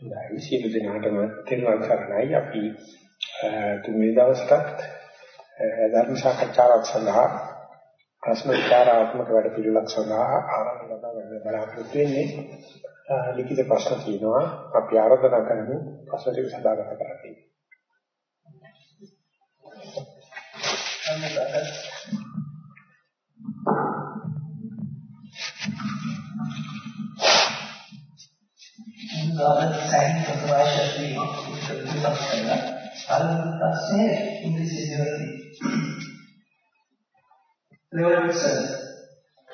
හොඳයි. සියලු දෙනාටම තෙරුවන් සරණයි. අපි තුන්වෙනි දවසටත් ධර්ම සාකච්ඡාවක් සඳහා ප්‍රශ්න විචාරාත්මක වැඩ පිළිවෙලක් සඳහා ආරම්භ කරන්න බලාපොරොත්තු වෙන්නේ ලිඛිත ප්‍රශ්න තියෙනවා. අපි ආරාධනා කරමු ප්‍රශ්න ටික සදාගත කරගන්න. Lord signs of being is the root of conduct. Paranutase invisibility. Level sir,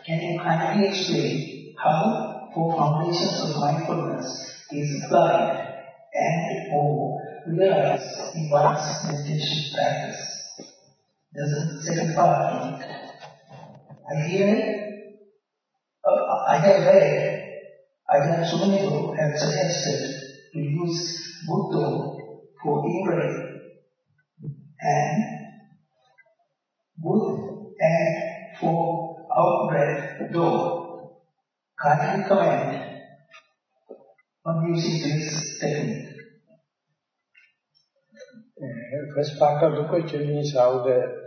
can you kindly explain how four foundations of mindfulness is applied and or realized in one's meditation practice? There's a second part. I hear, uh, I have read Ajahn Sumito has suggested to use Buddha for in-breath and Buddha and for out-breath door. Kindly comment on using this technique. First part of the question is how the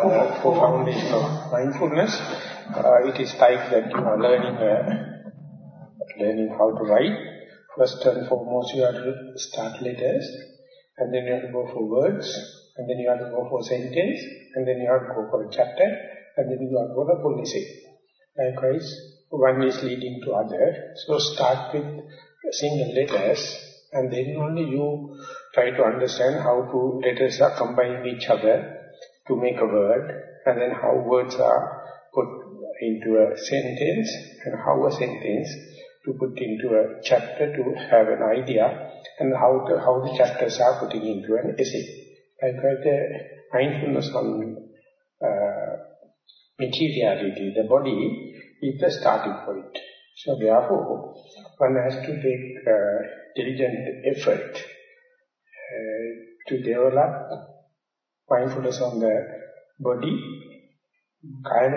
uh, for foundation of mindfulness, uh, it is like that you are learning uh, learning how to write, first and foremost you have to start letters, and then you have to go for words, and then you have to go for sentence, and then you have to go for a chapter, and then you have to go for full essay. Likewise, one is leading to other, so start with single letters, and then only you try to understand how two letters are combined each other to make a word, and then how words are put into a sentence, and how a sentence to put into a chapter to have an idea and how to, how the chapters are putting into an essay. I got the mindfulness on uh, materiality, the body is the starting point. So therefore, one has to take uh, diligent effort uh, to develop mindfulness on the body, kaya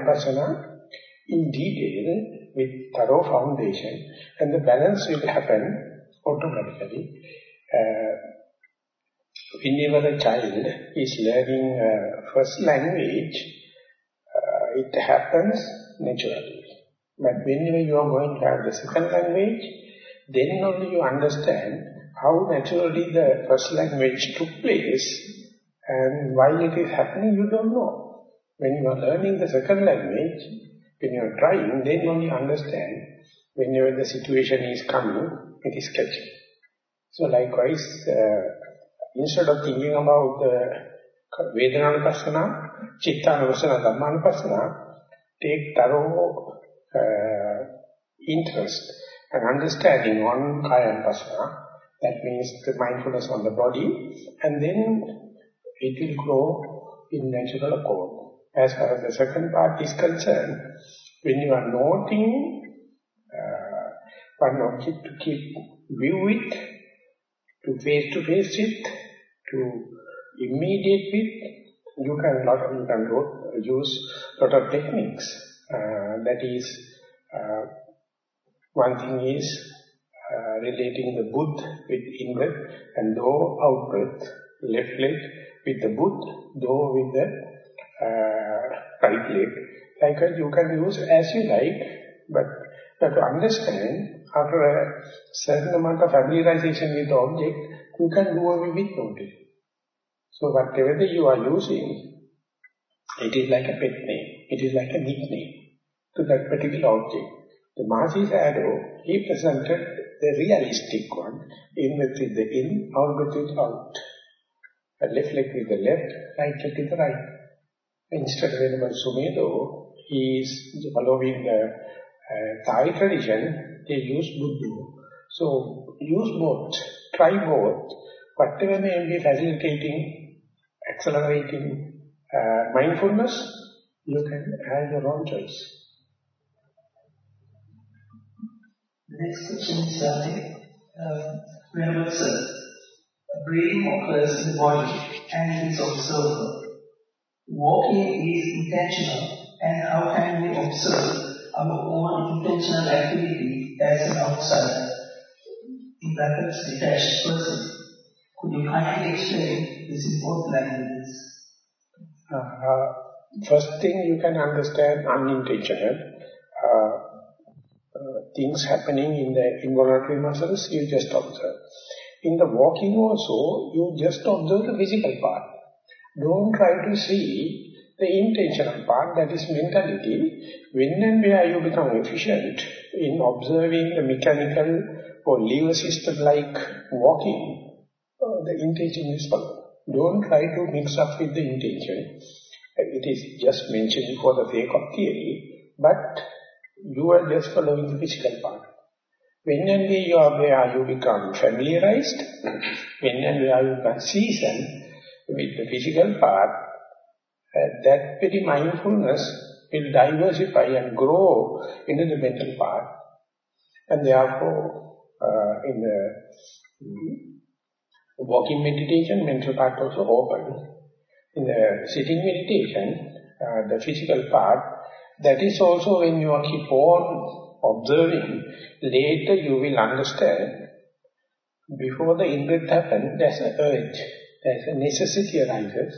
in detail with thorough foundation and the balance will happen automatically. Uh, whenever a child is learning uh, first language, uh, it happens naturally. But whenever you are going to have the second language, then only you understand how naturally the first language took place and while it is happening you don't know. When you are learning the second language, when you are trying, then only understand whenever the situation is coming, it is catching. So likewise, uh, instead of thinking about the Vedananupasana, Chittanupasana, Dhammanupasana, take thorough uh, interest and understanding on Kayanupasana, that means the mindfulness on the body, and then it will grow in natural accord. As far as the second part is concerned, when you are noting uh, one object to keep view with, to face to face with, to immediate with, you can lot you can use lot of techniques. Uh, that is, uh, one thing is uh, relating the Buddha with in-breath and though out-breath, left leg with the Buddha, though with the uh, right leg. Likewise, you can use as you like, but you to understand, after a certain amount of familiarization with the object, you can do away with noting. So whatever you are using, it is like a pet name, it is like a nickname to that particular object. The Mahasi Sayadaw, he presented the realistic one, in with the in, out with the out. A left leg with the left, right leg with the right. Instead of Venerable Sumedho, he is following the uh, Thai tradition, they use Buddha. So use both, try both. Whatever may be facilitating, accelerating uh, mindfulness, you can have your own choice. The next question is starting. Um, Venerable Sir, breathing occurs in the body and is observable. Walking is intentional and how can we observe our own intentional activity as an outsider? In brackets detached person. Could you kindly explain this in both languages? Uh, first thing you can understand unintentional. Uh, uh, things happening in the involuntary muscles, you just observe. In the walking also, you just observe the physical part. Don't try to see the intentional part, that is mentality. When and where you become efficient in observing the mechanical or lever system like walking, uh, the intention is followed. Don't try to mix up with the intention. It is just mentioned for the sake of theory, but you are just following the physical part. When and you are where you become familiarized, when and where you become seasoned with the physical part, uh, that very mindfulness will diversify and grow into the mental part. And therefore, uh, in the mm, walking meditation, mental part also open. In the sitting meditation, uh, the physical part, that is also when you keep on observing, later you will understand, before the in-breath happens, there's an urge, there's a necessity arises,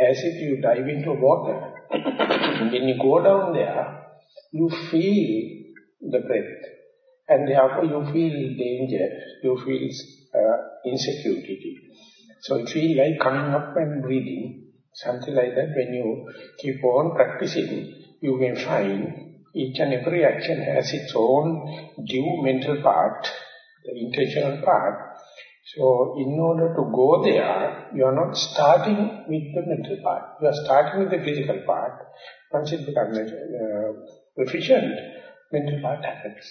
as if you dive into water. when you go down there, you feel the breath. And therefore you feel danger, you feel uh, insecurity. So it feels like coming up and breathing, something like that. When you keep on practicing, you may find each and every action has its own due mental part, the intentional part. So in order to go there, you are not starting with the mental part. You are starting with the physical part. Once it becomes uh, efficient, mental part happens.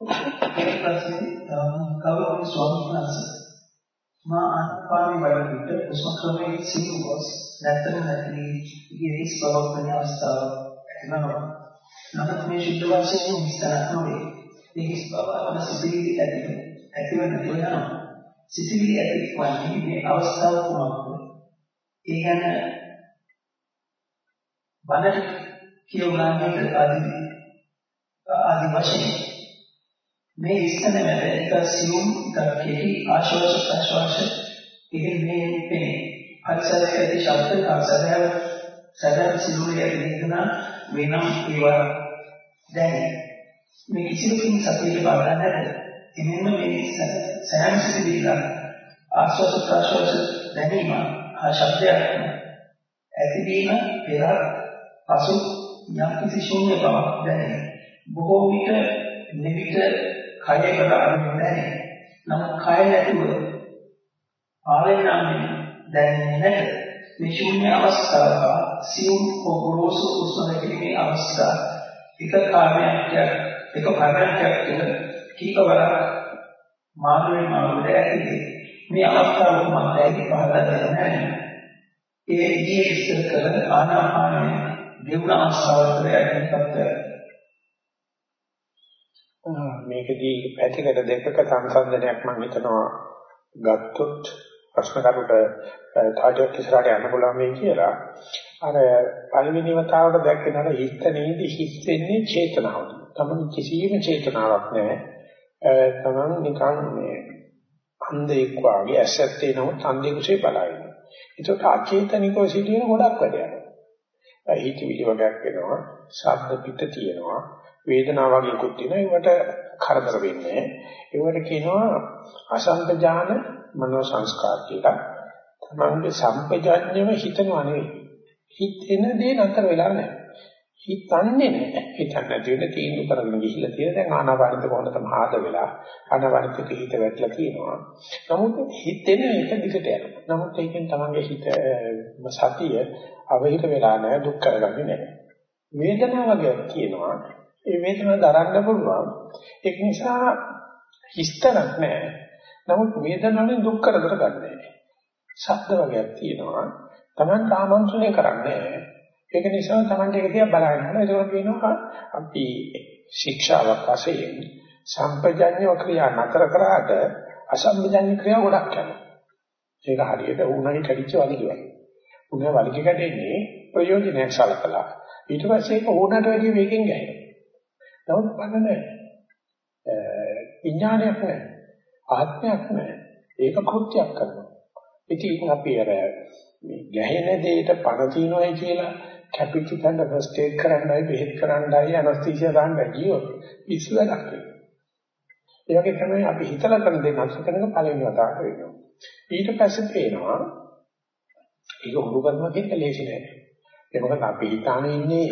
මේ ප්‍රශ්නේ කවුරුන් ස්වාමීන් වහන්සේ මා ආත්මාවේ වඩ විට උස්ම ක්‍රමයේ සිංහ වස් නැතර නැති ඉරිස් බවක් වෙන අවස්ථාව ඇතිවෙනවා. නමුත් මේ ශුද්ධ වශයෙන් විස්තර නොවේ. මේ හිස් බව අපන සිතිවිලි ඇති ඇතිවන වෙනවා. සිතිවිලි ඇති වන්නේ මේ අවස්ථාව කුමක්ද? ඒ ගැන බණට කියවන්නේ ආදී ආදී වශයෙන් මේ ඉස්සන මැද එක සියුම් එක කෙටි ආශ්වාස ප්‍රශ්වාස ඉතින් මේ මේ පරිසරයේ ඇති ශබ්ද කාසරය සදා සිරුරේ ඇතිවෙන වෙනම් ඒවා දැනේ මේ කිසිලකින් සතියේ බලන්න නැද්ද එමෙන්න මේ සෑම සිතිවිල්ල ආශ්වාස ප්‍රශ්වාස දැනීම ආ ශබ්දයක් ඇතිවීම පෙර පසු යම් කිසි ශූන්‍ය බවක් දැනේ බොහෝ විට නිවිත කයකට අරමුණ නැහැ. නමුත් කය නැතුව ආලයනාමෙන් දැනෙන්නේ නැහැ. මේ ශූන්‍ය අවස්ථාව සියුම් පොගොරෝසු උස්මනකීමේ අවස්ථාව එක කාර්යයක් එක පරණයක් තුළ කීපවරක් මාර්ගයෙන් මාර්ගයට ඇතිදේ. මේ අවස්ථාව මතයි පහදා දෙන්නේ ඒ ඊයේ විස්තර කළ ආනාපානය දෙවුණ අවස්ථාවකට ඇතිවෙන්නත් මේකදී පැතිකඩ දෙකක සංසන්දනයක් මම හිතනවා ගත්තොත් ප්‍රශ්න කරුට තාජක් ඉස්සරහට යන්න පුළුවන් වෙයි කියලා. අර පළවෙනි වතාවට දැක්කනට හිතනේදී හිස් වෙන්නේ චේතනාව. තමන් කිසිම චේතනාවක් නැහැ. තමන් නිකන් මේ අන්ධෙක් වාගේ ඇසත් එනමුත් අන්ධෙකුසේ බලනවා. ඒකට අචේතනිකව සිටින ගොඩක් වැඩ යනවා. හිතවිලි වගේක් වෙනවා, ශබ්ද පිට තියෙනවා, වේදනාව වගේකුත් තියෙනවා. ඒවට කරදර වෙන්නේ. ඒවට කියනවා අසංකජාන මනෝ සංස්කාර කියලා. තමන්ගේ සම්පජාඤ්ඤව හිතනවා නෙවෙයි. හිතෙන දේ නතර වෙලා නැහැ. හිතන්නේ නැහැ. හිතන්න නැති වෙන තීන්දුව කරගෙන ගිහිල්ලා තියෙන දැන් ආනාපානෙත් කොහොමද මහාද වෙලා ආනාපානෙත් හිත වැටලා තියෙනවා. නමුත් හිතෙන එක දිගට යනවා. නමුත් ඒකෙන් තමන්ගේ හිත සතිය අවහිර වෙලා නැහැ දුක් කරගන්නේ නැහැ. වේදනාව වගේ කියනවා ඒ වේදනාව දරන්න පුළුවන්. ඒක නිසා හිස්තනක් නැහැ. නමුත් වේදනාවෙන් දුක් කරදර ගන්නෑ. ශබ්ද වර්ගයක් තියෙනවා. Taman ආමන්ත්‍රණය කරන්නේ ඒක නිසා Taman ඒක දිහා බලන්න. ඒක කියනවා අපි ශික්ෂාවක් වශයෙන් සම්පජඤ්ඤ ක්‍රියා නතර කරාට අසම්පජඤ්ඤ ක්‍රියා ගොඩක් කරනවා. ඒක හරියට උණයි කැඩිච්ච වලිග වගේ. උණ වලිග කැඩෙන්නේ ප්‍රයෝජනයක් සලකලා. ඊට පස්සේ ඒක ඕනට වැඩිය මේකෙන් ගහනවා. නමුත් පණ නැහැ. විඥානයක් නැහැ. ආත්මයක් නැහැ. ඒක කෘත්‍යයක් කරනවා. ඉතින් අපි අර මේ ගැහෙන දෙයට පණ තියනවායි කියලා කැපිච්ච තැන ෆස්ට් ඒඩ් කරන්නයි බෙහෙත් කරන්නයි ඇනස්තීසියා දාන්නයි ගියොත් පිස්සු වැඩක් වෙනවා. ඒ වගේ තමයි අපි හිතලා කරන දේ නැස් කරනක පළවෙනි වතාවට වෙනවා. ඊට පස්සේ පේනවා ඒක හුරු කරනවා කියන ලේසි නෑ. ඒ මොකද අපි හිතාන ඉන්නේ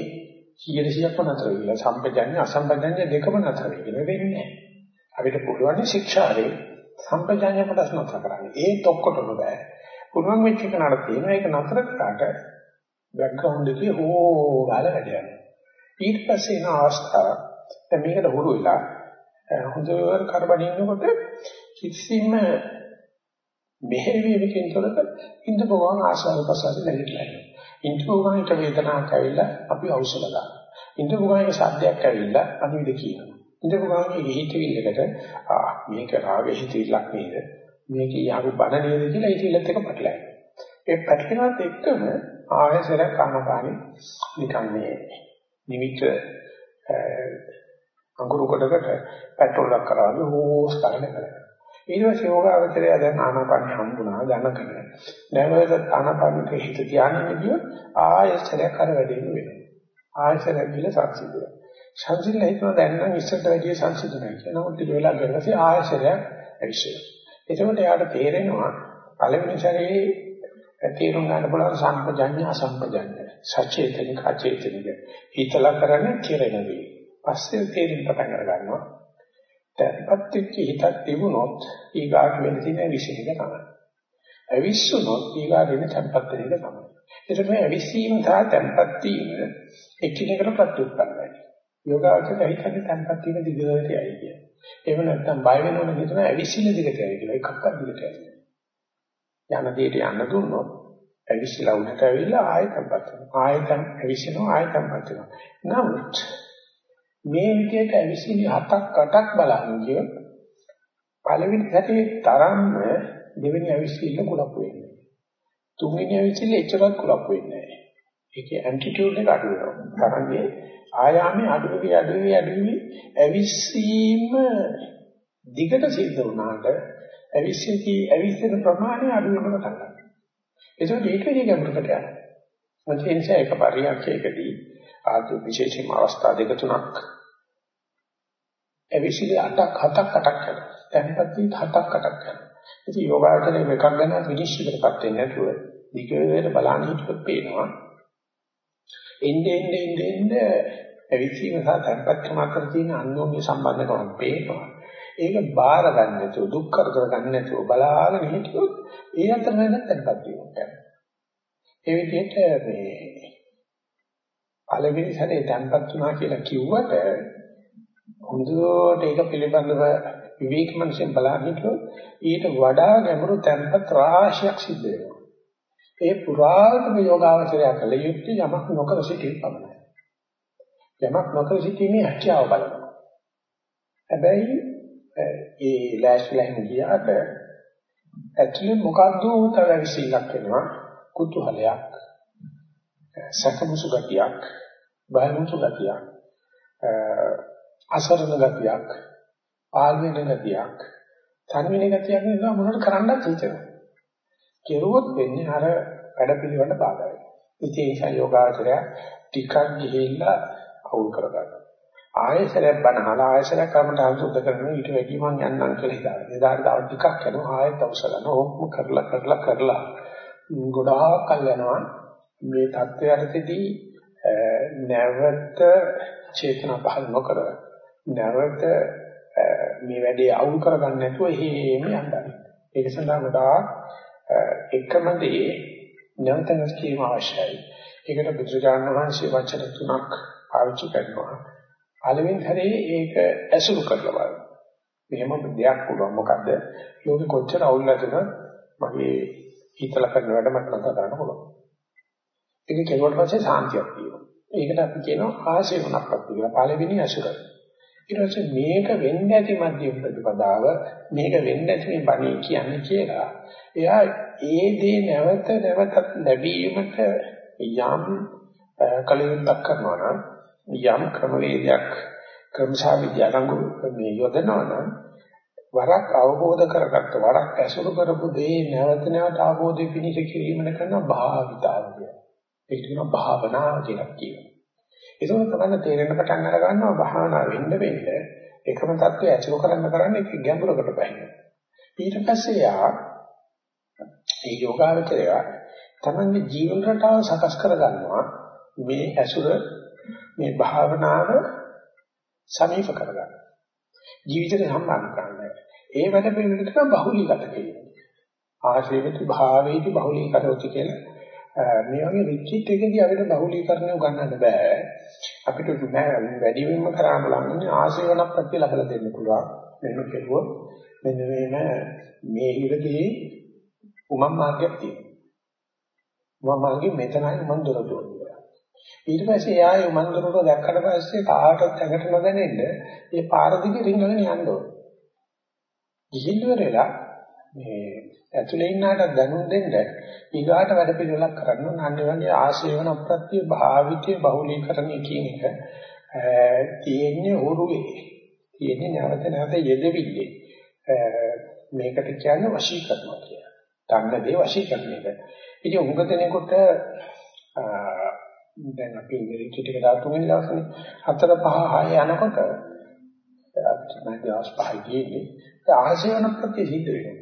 100%ක්ම නතර වෙලා සම්පජඤ්ඤ අසම්පජඤ්ඤ දෙකම නතර වෙලා වෙන්නේ නෑ. අපිට පුළුවන් ශික්ෂාවේ සම්පජඤ්ඤ කොටස් නතර කරන්න. ඒත් ඔක්කොටම බෑ. පුළුවන් වෙච්ච එක නඩ තියෙනවා ඒක නතර කරාට බෑග්ග්‍රවුන්ඩ් එකේ හෝ ගාලා වැඩ යනවා. ඊට පස්සේ එන අවස්ථාව දැන් මේකට හුරු වෙලා හොඳට කරබනින්නකොට කිසිම මෙහෙවීමකින් තොරව ඉන්ද්‍රභවං ආස්වාද ප්‍රසාර නැගිටලා යනවා. ඉන්ද්‍රභවං එක වේදනාවක් ඇවිල්ලා අපි ඖෂධ දානවා. ඉන්ද්‍රභවං එක සද්දයක් ඇවිල්ලා අනිවිද කියනවා. ඉන්ද්‍රභවං එක හිතවිල්ලකට ආ මේක රාග හිතවිල්ලක් නේද? මේක යාරු බන නේද කියලා හිතවිල්ලත් එක පැටලෙනවා. ඒ පැටලෙනවත් එක්කම ආයසර කනපානි නිකන් මේ නිමිත්ත අඟුරු කොටකට පෙට්‍රෝල් එකක් කරාම හෝස් කරන කරා. ඊට පස්සේ යෝගාවචරය දැන් ආනාපාන හම්බුණා දැනගෙන. නැවත ආනාපානෙට හිත ධානයෙ ගියොත් ආයසරයක් අර වැඩෙන්න වෙනවා. ආයසරයක් ගිල සංසිද්ධ වෙනවා. සංසිද්ධ හිතන දැන් නම් ඉස්සරට වැඩිය සංසිද්ධ නැහැ කියලා. නමුත් ටික වෙලා ගියපස්සේ ආයසරයක් ඇවිස්සෙනවා. එතකොට එයාට තේරෙනවා පළවෙනි සැරේ තේරුම් ගන්න පුළුවන් සම්පජඤ්ඤ අසම්පජඤ්ඤ සචේතනික අචේතනික හිතලා කරන්නේ කෙරෙන දේ. පස්සේ තේරුම් පටන් අර ගන්නවා. තැන්පත් වෙච්ච හිතක් තිබුණොත් ඊගාට වෙන තියෙන විශ්ිනික තමයි. අවිස්සුනොත් ඊගාට වෙන තැන්පත් වෙන එක තමයි. ඒකට මේ අවිස්සීම සහ තැන්පත් වීම එකිනෙකට ප්‍රතිඋත්පන්නයි. යෝගාචර හිතන්නේ තැන්පත් වීම දිගට යයි කියන්නේ. එහෙම නැත්නම් බය වෙනවනේ හිතන අවිස්සින දිගට යයි කියලා එකක්වත් දිගට යයි. යන දෙයට යන්න දුන්නොත් ඇවිස්සලා උඩට ඇවිල්ලා ආයෙත් අපත් ආයෙත් ඇවිස්සෙනවා ආයෙත් අපත් වෙනවා නමුත් මේ විදිහට ඇවිසිලි හතක් අටක් බලන්න කියොත් පළවෙනි සැරේ තරම්ම දෙවෙනි ඇවිසිල්ල කුලප් වෙන්නේ. තුන්වෙනි ඇවිසිල්ල එච්චරක් කුලප් වෙන්නේ නැහැ. ඒකේ ඇම්ප්ලිටියුඩ් එක අඩු වෙනවා. තරංගේ ආයාමයේ අඩු වෙවි අඩු වෙවි අඩු වෙවි ඇවිස්සීම දිගට සිද්ධ වුණාට ඇවිස්සී ඇවිස්සෙන ප්‍රමාණය අඩු වෙනවා තමයි. ඒකත් ඒකේ ගැඹුරකට යනවා. මොකද ඒ නිසා එක පරියන්කයකදී ආදී විශේෂම අවස්ථා දෙක තුනක් එවිසිලි 8ක් 7ක් 8ක් කරනවා. දැන්පත් වී 7ක් 8ක් කරනවා. ඉතින් යෝගාචරයේ එකක් ගැන විනිශ්චයකටපත් වෙන්නේ නැතුව දිගට බලන්න හිතුවොත් පේනවා. එන්නේ එන්නේ එන්නේ එවිසීම සහ දැන්පත්කම අතර තියෙන අන්‍යෝන්‍ය සම්බන්ධකමක් පේනවා. ඒක බාර ගන්න නැතුව දුක් කරදර ගන්න නැතුව බලාගෙන හිටියොත් ඒ අතර වෙන දැන්පත් වීමක් කරනවා. ඒ විදිහට මේ පළවෙනි සැරේ තැන්පත් වුණා කියලා කිව්වට හොඳට ඒක පිළිබඳව විවේක මනසෙන් බලන්න හිටියොත් ඊට වඩා ගැඹුරු තැන්පත් රාශියක් සිද්ධ වෙනවා. ඒ පුරාතන යෝගාවචරය කළ යුත්තේ යමක් නොකර සිටීම පමණයි. යමක් නොකර සිටීමේ හැකියාව බලනවා. හැබැයි ඒ ලෑස්තිලා හිම ගියාට ඇක්චුලි මොකද්ද උතර විශ්ලේෂණයක් වෙනවා? කුතුහලයක් සැකමුසු ගතියක් බයමුසු ගතියක් අසරණ ගතියක් ආල්වෙන ගතියක්. තනිවෙන ගතියක් නෙවෙයි මොනවද කරන්නත් හිතෙනවා. කෙරුවොත් වෙන්නේ අර වැඩ පිළිවෙලට බාධා වෙනවා ඉතින් යෝගාචරය ටිකක් ගිහිල්ලා අවුල් කරගන්නවා ආයෙසරයක් බනහලා ආයෙසරයක් කමට අනුසුද්ධ කරනවා ඊට වැඩි මං යන්නම් කියලා හිතාගෙන එදාට තව ටිකක් යනවා ආයෙත් අවශ්‍ය කරනවා ඕකම කරලා කරලා කරලා ගොඩාක් කල් යනවා මේ தත්වයටදී නැවත චේතනා පහළ නොකර නැවත මේ වැඩේ අවුල් කරගන්න නැතුව එහෙම යන්න. ඒක සඳහා ගොඩාක් එකම දේ නැවත නැස්කීම අවශ්‍යයි. ඒකට බුදුරජාණන් වහන්සේ වචන තුනක් පාවිච්චි කරනවා. පළවෙනි හැරේ ඒක ඇසුරු කරලා බලන්න. මෙහෙම දෙයක් පුළුවන් මොකද්ද? ලෝකෙ කොච්චර අවුල් නැතද මගේ හිතලා කරන වැඩ මට කරන්න පුළුවන්. ඒක කෙරුවට පස්සේ සාන්තියක් තියෙනවා. ඒකට අපි කියනවා ආශේවනක්වත් කියලා. පළවෙනි අසුර. ඊට පස්සේ මේක වෙන්නේ නැති මධ්‍යම ප්‍රතිපදාව මේක වෙන්නේ නැති මේ බණේ කියන්නේ කියලා. එයා ඒ දේ නැවත නැවතත් ලැබීමට යම් කලින්ක් කරනවා නම් යම් ක්‍රමවේදයක් ක්‍රමශාවිද්‍ය අරංගු මේ යොදනවා නම් වරක් අවබෝධ කරගත්ත වරක් ඇසුරු කරපු දේ නැවත නැවත අවබෝධය පිණිස කිරීමන කරන භාවිතාව කියන. ඒක කියනවා භාවනාව කියලා කියනවා. ඒක තමයි තේරෙන පටන් අර ගන්නවා භාවනා වෙන්න වෙන්න එකම தත්ත්වය ඇසුරු කරන්න කරන්නේ ගැඹුරකට බහිනවා. ඊට පස්සේ යා ඒ යෝගාවචරය තමන්ගේ ජීවන රටාව සකස් කරගන්නවා මේ ඇසුර මේ භාවනාව සමීප කරගන්න. ජීවිතේ සම්බන්ධ කරගන්න. ඒ වැඩ පිළිවෙලට බහුලීගත කියනවා. ආශේවිත භාවේති බහුලීකරෝති කියලා මේ වගේ රිට්‍රීට් එකදී අපිට බහුලීකරණය උගන්නන්න බෑ. අපිට වැඩි වෙනම කරාම ලඟන්නේ ආශේවන ප්‍රත්‍ය ලබලා දෙන්න පුළුවන්. මෙන්න කෙරුවොත් මෙන්න මේ මේ හිරදී උමම් මාර්ගයක් තියෙනවා. උමම් මාර්ගේ මෙතනයි මන් දොරටුව. ඊට පස්සේ එයා උමම් දොරටුව දැක්කට පස්සේ කාටවත් ඇඟට නොදැනෙන්න ඒ පාර දිගේ රිංගගෙන යන්න ඕන. ගිහින් ඉවරලා මේ ඇතුලේ ඉන්නාට දැනුම් දෙන්න ඊගාට වැඩ පිළිවෙලක් කරන්න ඕන. අන්න වගේ ආශේවන ප්‍රත්‍ය භාවිතයේ බහුලීකරණය කියන එක තියෙන්නේ උරුවේ. තියෙන්නේ නැවත නැවත යෙදෙවිලි. මේකට කියන්නේ වශී කරනවා කියලා. ගන්න දේ වශී කරන එක. ඉතින් උඟ දෙනකොට දැන් අපි ඉංග්‍රීසි ටික දාලා තුන්වෙනි දවසේ හතර පහ හය යනකොට අපිට දවස් පහයි ගියේ ආශයන ප්‍රති සිද්ධ වෙනවා.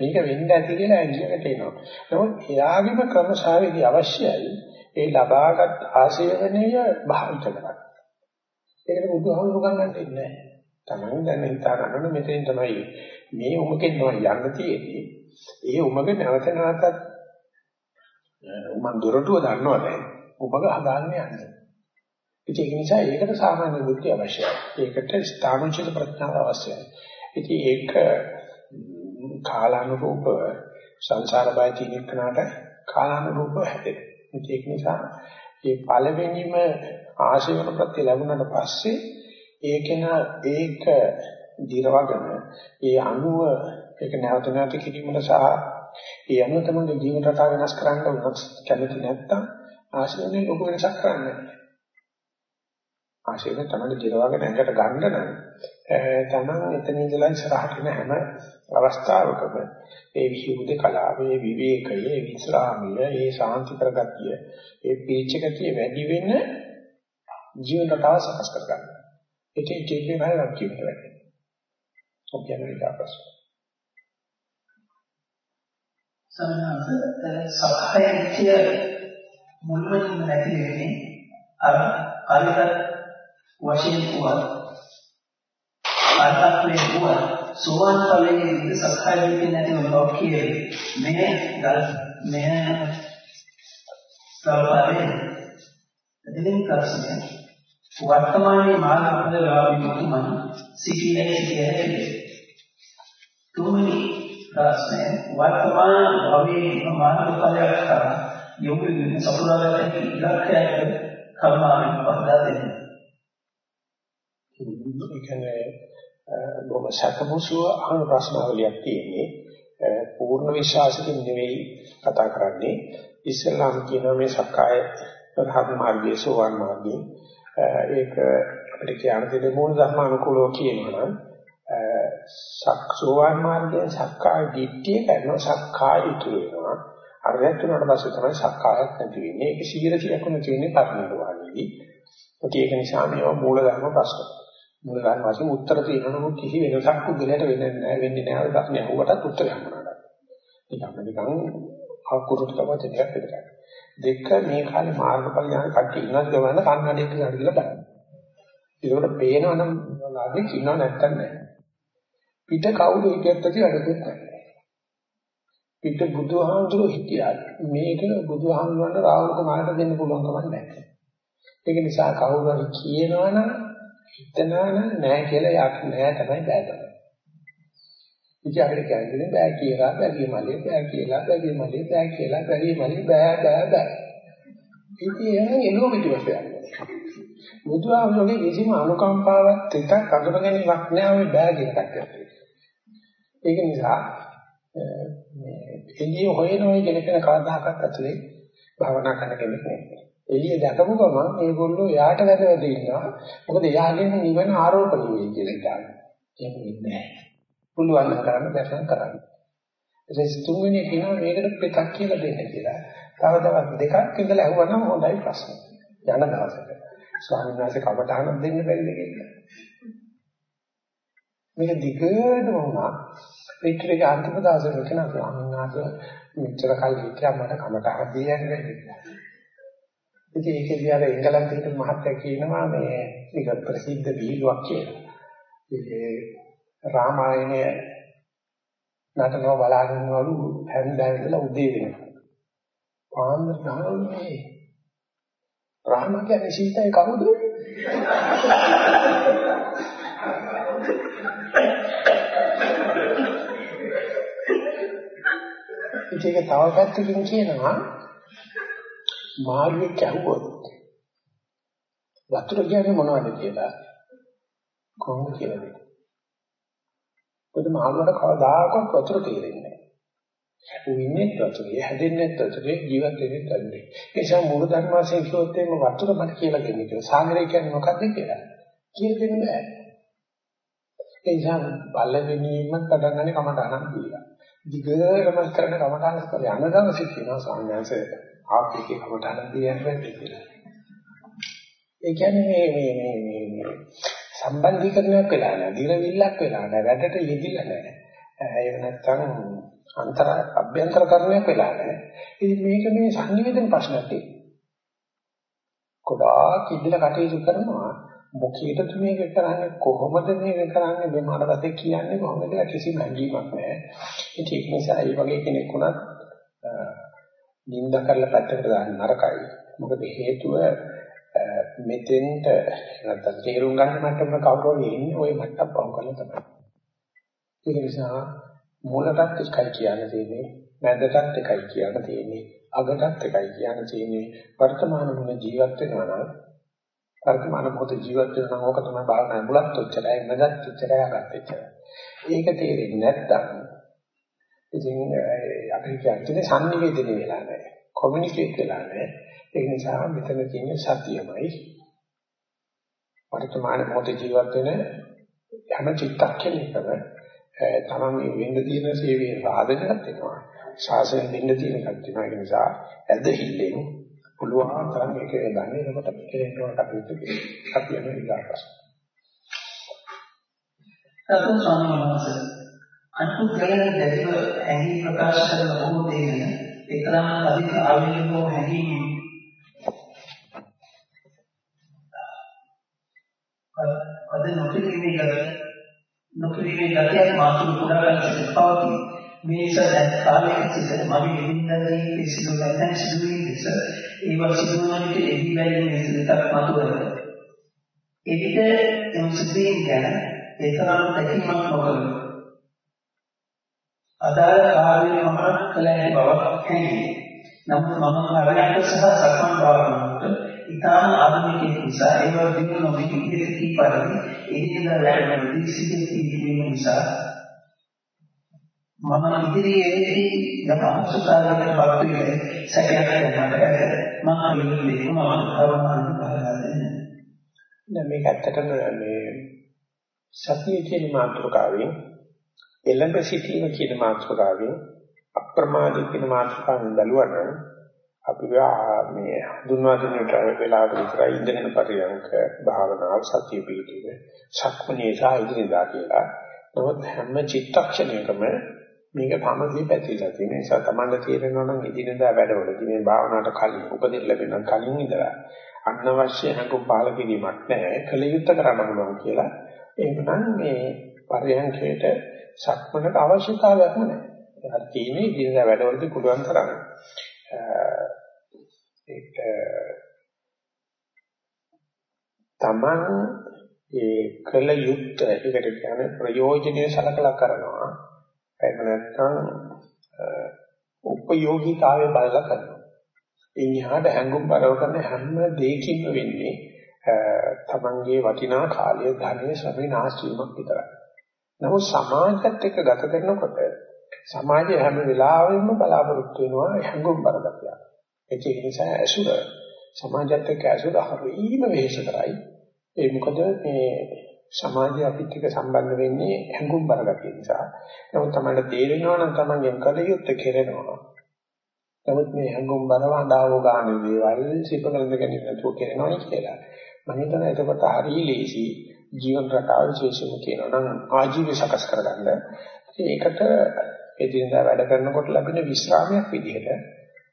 මේක වෙන්න ඇති කියලා ඇඟියට එනවා. නමුත් එයාගේම ක්‍රමශාවේදී අවශ්‍යයි ඒ ලබාගත් ආශයවණය භාවිත කරගන්න. ඒකට බුදුහාමුදුරු ගන්නට ඉන්නේ නැහැ. තමයි දැන් හිතා ගන්න මෙතෙන් තමයි මේ උමකෙන් තමයි යන්න තියෙන්නේ. ඒ උමක නැවත නැවතත් මම දොරටුව දන්නවනේ. උමක හදාන්න යන්නේ. ඉතින් ඒ නිසා ඒකට සාමාන්‍ය බුද්ධි අවශ්‍යයි. ඒකට ස්ථානෝචිත ප්‍රඥාව අවශ්‍යයි. ඉතින් ඒක කාලානුරූප සංසාර බය තියෙන කෙනාට කාලානුරූප හැදෙනවා. ඉතින් ඒක නිසා මේ පළවෙනිම ආශේවන ප්‍රත්‍ය ලැබුණාට පස්සේ ඒකේන ඒක දිරවගෙන ඒ අණුව ඒක නැවත නැවත කිරීමට සහ ඒ අණුව තමයි ජීවිත රටාව වෙනස් කරන්න උනත් කැමති නැත්තම් ආශිර්වාදයෙන් ලොකු වෙනසක් කරන්නේ ආශිර්වාද තමයි දිරවගෙන ඇඟට ගන්න නම් තමන් එතන ඉඳලා ඉස්සරහට යන හැම අවස්ථාවකම ඒ විහිුද කලාවේ විවේකයේ විස්රාමිය ඒ ශාන්ති කරගතිය ඒ පීචකතිය වැඩි වෙන ජීවන රටාව සකස් කරගන්න. ඒකේ ජීවිතේ නෑ ජීවිත වැඩි. ඔබ කියන්නේ ප්‍රශ්න. සමහරවිට සක්කායත්‍ය මුල්මනින්ම නැති වෙන්නේ අර කලිත වශයෙන් වුණා. අර්ථයෙන් වුණා. සෝවාන් ඵලයේ ඉඳ සක්කායත්‍ය නැති වෙනවා කියන්නේ මේ මේ සල්පරේ දෙලින් කරන්නේ වර්තමානයේ මාර්ගඵල ලාභී මුතුමන් සිටියේ සිටියේ තුන්වෙනි ප්‍රශ්නය වර්තමාන භවයේ මාර්ගඵලයක් කරා යොමු වෙන සතුරාගත ඉලක්කයක් කර්මාවෙන් පහදා දෙන්න. ඒ කියන්නේ බොහොම සැකමුසුව අහන ප්‍රශ්නාවලියක් තියෙන්නේ. පූර්ණ විශ්වාසකින් නෙවෙයි කතා කරන්නේ. ඉස්ලාම් කියන මේ සක්කාය රහත් මාර්ගයේ සෝවාන් මාර්ගයේ. ඒක අපිට කියන්න දෙන්නේ මූල ධර්ම අනුකූලව කියනවා නම් සක්සෝවාන් මාර්ගයේ සක්කාය දිට්ඨිය කරනවා සක්කාය ඉතුරු වෙනවා. අරහත් වුණාට පස්සේ තමයි සක්කායක් නැති වෙන්නේ. ඒක 100 100ක් නැති වෙන්නේ පරිණිරවාණයේදී ඒක නිසා මේවා මූල ධර්ම ප්‍රශ්න. මූල ධර්ම වශයෙන් උත්තර තියෙනවා කිසි වෙනසක් උදේට වෙන්නේ නැහැ වෙන්නේ නැහැ. ඔය ප්‍රශ්නේ අහුවටත් උත්තර ගන්නවා නිකන් නිකන් අකුරුට තමයි දෙයක් දෙකක් දෙක මේ කාලේ මාර්ගඵල ඥාන කට්ටිය ඉන්නත් ගමන කන්නඩියක් ගන්න කියලා බලන්න. ඒකට පේනවනම් ලාභේ ඉන්නව නැත්තම් නැහැ. පිට කවුරු හිටියත් ඇති වැඩකුත් නැහැ. පිට බුදුහාමුදුරුවෝ හිටියා. මේක බුදුහාමුදුරන්ට රාහුල කුමාරට දෙන්න පුළුවන් කමක් නැහැ. ඒක නිසා කවුරු හරි කියනවනම් හිතනවනම් නැහැ කියලා යක් නැහැ තමයි බෑ තමයි. ඉතින් අපිට කියන්නේ බෑ කියලා බැරි මලේ බෑ කියලා බැරි මලේ බෑ කියලා බැරි මලේ බෑ බෑ බෑ. ඉතින් එහෙනම් එළෝ පිටිපස්ස යනවා. බුදුහාමුදුරගේ කිසිම අනුකම්පාවක් තිතක් අගම ගැනීමක් නෑ ඔය බෑ කියන කට්ටියට. ඒක නිසා මේ එළිය හොයනවා කියන කෙන කවදාකවත් ඇතුලේ භාවනා කරන කෙනෙක් නෙවෙයි. එළිය දැකපු ගමන් ඒගොල්ලෝ යාට වැද වැද ඉන්නවා. මොකද එයාගෙන නිවන ආරෝපණය වෙයි කියලා හිතන්නේ. එහෙම වෙන්නේ නැහැ. පුළුවන් කරන්න බැසන් කරන්න. ඊට තුන්වෙනි කියනවා මේකට පෙතක් කියලා දෙන්න කියලා. තව දවස් දෙකක් ඉඳලා ඇහුවනම් හොඳයි ප්‍රශ්න. යන දවසක. ස්වාමීන් වහන්සේ කමටහනක් දෙන්න බැරිද කියලා. මේක දිගටම වුණා. පිටරේ අන්තිම දවසේ කෙනා ස්වාමීන් වහන්සේ මෙච්චර කල් හිටියා මට කමටහන් දෙන්නේ නැහැ. ඉතින් ඒකේදී අර එංගලන්තයේ මහත්තයා කියනවා මේ ඒක ප්‍රසිද්ධ බීලුවක් කියලා. ඒ රාමායනය නටනවා බලාගෙන ඉන්නවලු හැන්දෑව ඉඳලා උදේ වෙනකම්. පාන්දර ගහනෝනේ. රාම කියන්නේ සීතයි කවුද? ඉතින් ඒක තව පැත්තකින් කියනවා මාළුවෙක් කැහුවොත් වතුර කියන්නේ මොනවද කියලා කොහොමද කියලා දෙන්නේ. මොකද මාළුවට කවදාකවත් වතුර තේරෙන්නේ නැහැ. ඌ ඉන්නේ වතුරේ හැදෙන්නේ වතුරේ ජීවත් වෙන්නේ වතුරේ. ඒ නිසා මූල ධර්ම වශයෙන් කිව්වොත් එimhe වතුර මට කියලා දෙන්නේ කියලා. සාගරය කියන්නේ මොකක්ද කියලා. කියලා දෙන්නේ නැහැ. ඒ නිසා පළවෙනිම පටන් ගන්න කමටහනක් දීලා. දිගටම කරන කමටහනක් කරලා යන දවසේ කියනවා සාමාන්‍යයෙන් ආපේකේ කමටහනක් දීලා කියලා. ඒ කියන්නේ මේ මේ මේ මේ සම්බන්ධීකරණයක් වෙලා නැහැ. දිරවිල්ලක් වෙලා නැහැ. වැඩට යෙදිලා නැහැ. ඒක නැත්තම් අන්තර අභ්‍යන්තරකරණයක් වෙලා නැහැ. ඉතින් මේක මේ සංනිවේදන ප්‍රශ්නයක් තියෙනවා. ගොඩාක් ඉඳලා කටයුතු කරනවා. මොකීටද මේක කරන්නේ කොහොමද මේක කරන්නේ මේ මානවතේ කියන්නේ කොහොමද කියලා කිසිම හැඟීමක් නැහැ. ඉතින් ඒක නිසා මේ වගේ කෙනෙක් වුණත් නිඳ කරලා පැත්තකට දාන්න නරකයි. මොකද හේතුව මෙතෙන්ට නැත්නම් තේරුම් ගන්න මට්ටම කවුරු හරි ඉන්නේ ওই මට්ටම් පවු කරලා තමයි. ඒක නිසා මූලටත් එකයි කියන්න තියෙන්නේ, මැදටත් එකයි කියන්න තියෙන්නේ, අගටත් එකයි කියන්න තියෙන්නේ. වර්තමාන මොන ජීවත් වෙනවා නම් වර්තමාන මොහොත ජීවත් වෙනවා නම් ඕක තමයි භාවනා මුලත් උච්චරයි, මැදත් උච්චරයි, අගත් උච්චරයි. ඒක තේරෙන්නේ නැත්නම් ඉතින් අපි කියන්නේ සංනිවේදනය වෙලා නැහැ. කොමියුනිකේට් වෙලා නැහැ. ඒ නිසා මෙතන තියෙන සතියමයි වර්තමාන මොහොතේ ජීවත් වෙන හැම චිත්තක්ෂණයකම තමන් වෙන්න තියෙන සේවයේ සාධනයක් වෙනවා. ශාසනය දෙන්න තියෙන එකක් තියෙනවා. ඒ නිසා ඇදහිල්ලෙන් පුළුවන් තරම් මේක ගන්න. එතකොට මේකේට කටයුතු කරනවා. අපි යන විලාපස්. සතු ස්වාමීන් වහන්සේ අනුග්‍රහයෙන් දැඩිව ඇහි ප්‍රකාශ කරන බොහෝ දේන එතරම් අධික ආවේගෝ හැඟීම් අද නොකිරීමේ ගත නොකිරීමේ ගතියක් මාතුළු පුරා ගන්න සිටපවති මේ නිසා දැන් කාලයක සිට මගේ නිින්දදී කිසිදු නැත්නම් සිදුවීම් දෙස ඒවා සිදුවන්නට එහි බැලීමේ සිතක් මතුවන එවිට එම් සිදුවීම් ගැන ඒතරම් දැකීමක් නොකරන අදාළ කාර්යය මම කළ හැකි බවක් හැඟේ. නමුත් මම අරකට සහ සක්මන් භාවනාවට ඉතාම ආධුනිකයෙක් නිසා ඒව දිනු නොවි ඉදිරියට කී පරිදි එදිනෙදා වැඩවලදී සිදුවී තිබීම නිසා මම ඉදිරියේදී යම් අසුකාරයකට බත් වේ සැකයක් කරනවා මම අනිත් මම භවනාදී බලන්නේ දැන් මේක ඇත්තටම මේ සතිය කියන මාතෘකාවෙන් එළඹ සිටීම කියන මාතෘකාවෙන් අප්‍රමාදී කියන මාතෘකාවෙන් බැලුවනම් අපි මේ හඳුන්වා දෙන්නට වෙලාවට විතරයි ඉඳගෙන පරියන්ක භාවනාව සතිය පිළිතුර සක්මණේ සහ ඉදිරියදා කියලා. නමුත් හැම චිත්තක්ෂණයකම මේක තමයි පැතිලා තියෙන නිසා තමන්ට තේරෙනවා නම් ඉදිරියදා වැඩවලදී මේ භාවනාවට කලින් උපදෙස් ලැබෙන කලින් ඉඳලා අනවශ්‍ය හැඟුම් පාල කිරීමක් නැහැ. කල යුත්තේ කරන්න පුළුවන් කියලා. එහෙනම් මේ පරියන්කේට සක්මනට අවශ්‍යතාවයක් නැහැ. ඒක තියෙන්නේ ඉදිරියදා වැඩවලදී පුළුවන් තරම් ඒක තමන් ඒ කල යුක්ත ඒකට කියන්නේ ප්‍රයෝජනෙ සලකලා කරනවා එහෙම නැත්නම් උපයෝගීතාවය බලලා කරනවා. එනිහාට හැංගුම් බරව කරන හැම දෙයකින්ම වෙන්නේ තමන්ගේ වටිනා කාලය ධනෙ ශ්‍රමිනාශීමක් විතරයි. නමුත් සමාජයත් එක්ක ගත කරනකොට සමාජය හැම වෙලාවෙම බලාපොරොත්තු වෙනවා හැංගුම් බරගතියක් ඒක නිසා ඇසුර සමාජයත් එක්ක ඇසුර හරීම වෙහෙස කරයි. ඒ මොකද මේ සමාජය අපිත් එක්ක සම්බන්ධ වෙන්නේ හැඟුම් බර ගැතිය නිසා. නමුත් තමයි තේරෙනවා නම් තමන්ගෙන් කල යුත්තේ කෙරෙනවා. නමුත් මේ හැඟුම් බරව අඬාව ගන්න දේවල් සිප කරඳ ගැනීම නැතුව කෙරෙනවා කියලා. මම හිතන එතකොට හරි ලේසි ජීවන රටාව විශේෂම කියනවා නම් ආජීවය සකස් කරගන්න. ඒකට එදිනදා වැඩ කරනකොට ලැබෙන විශ්‍රාමයක් විදිහට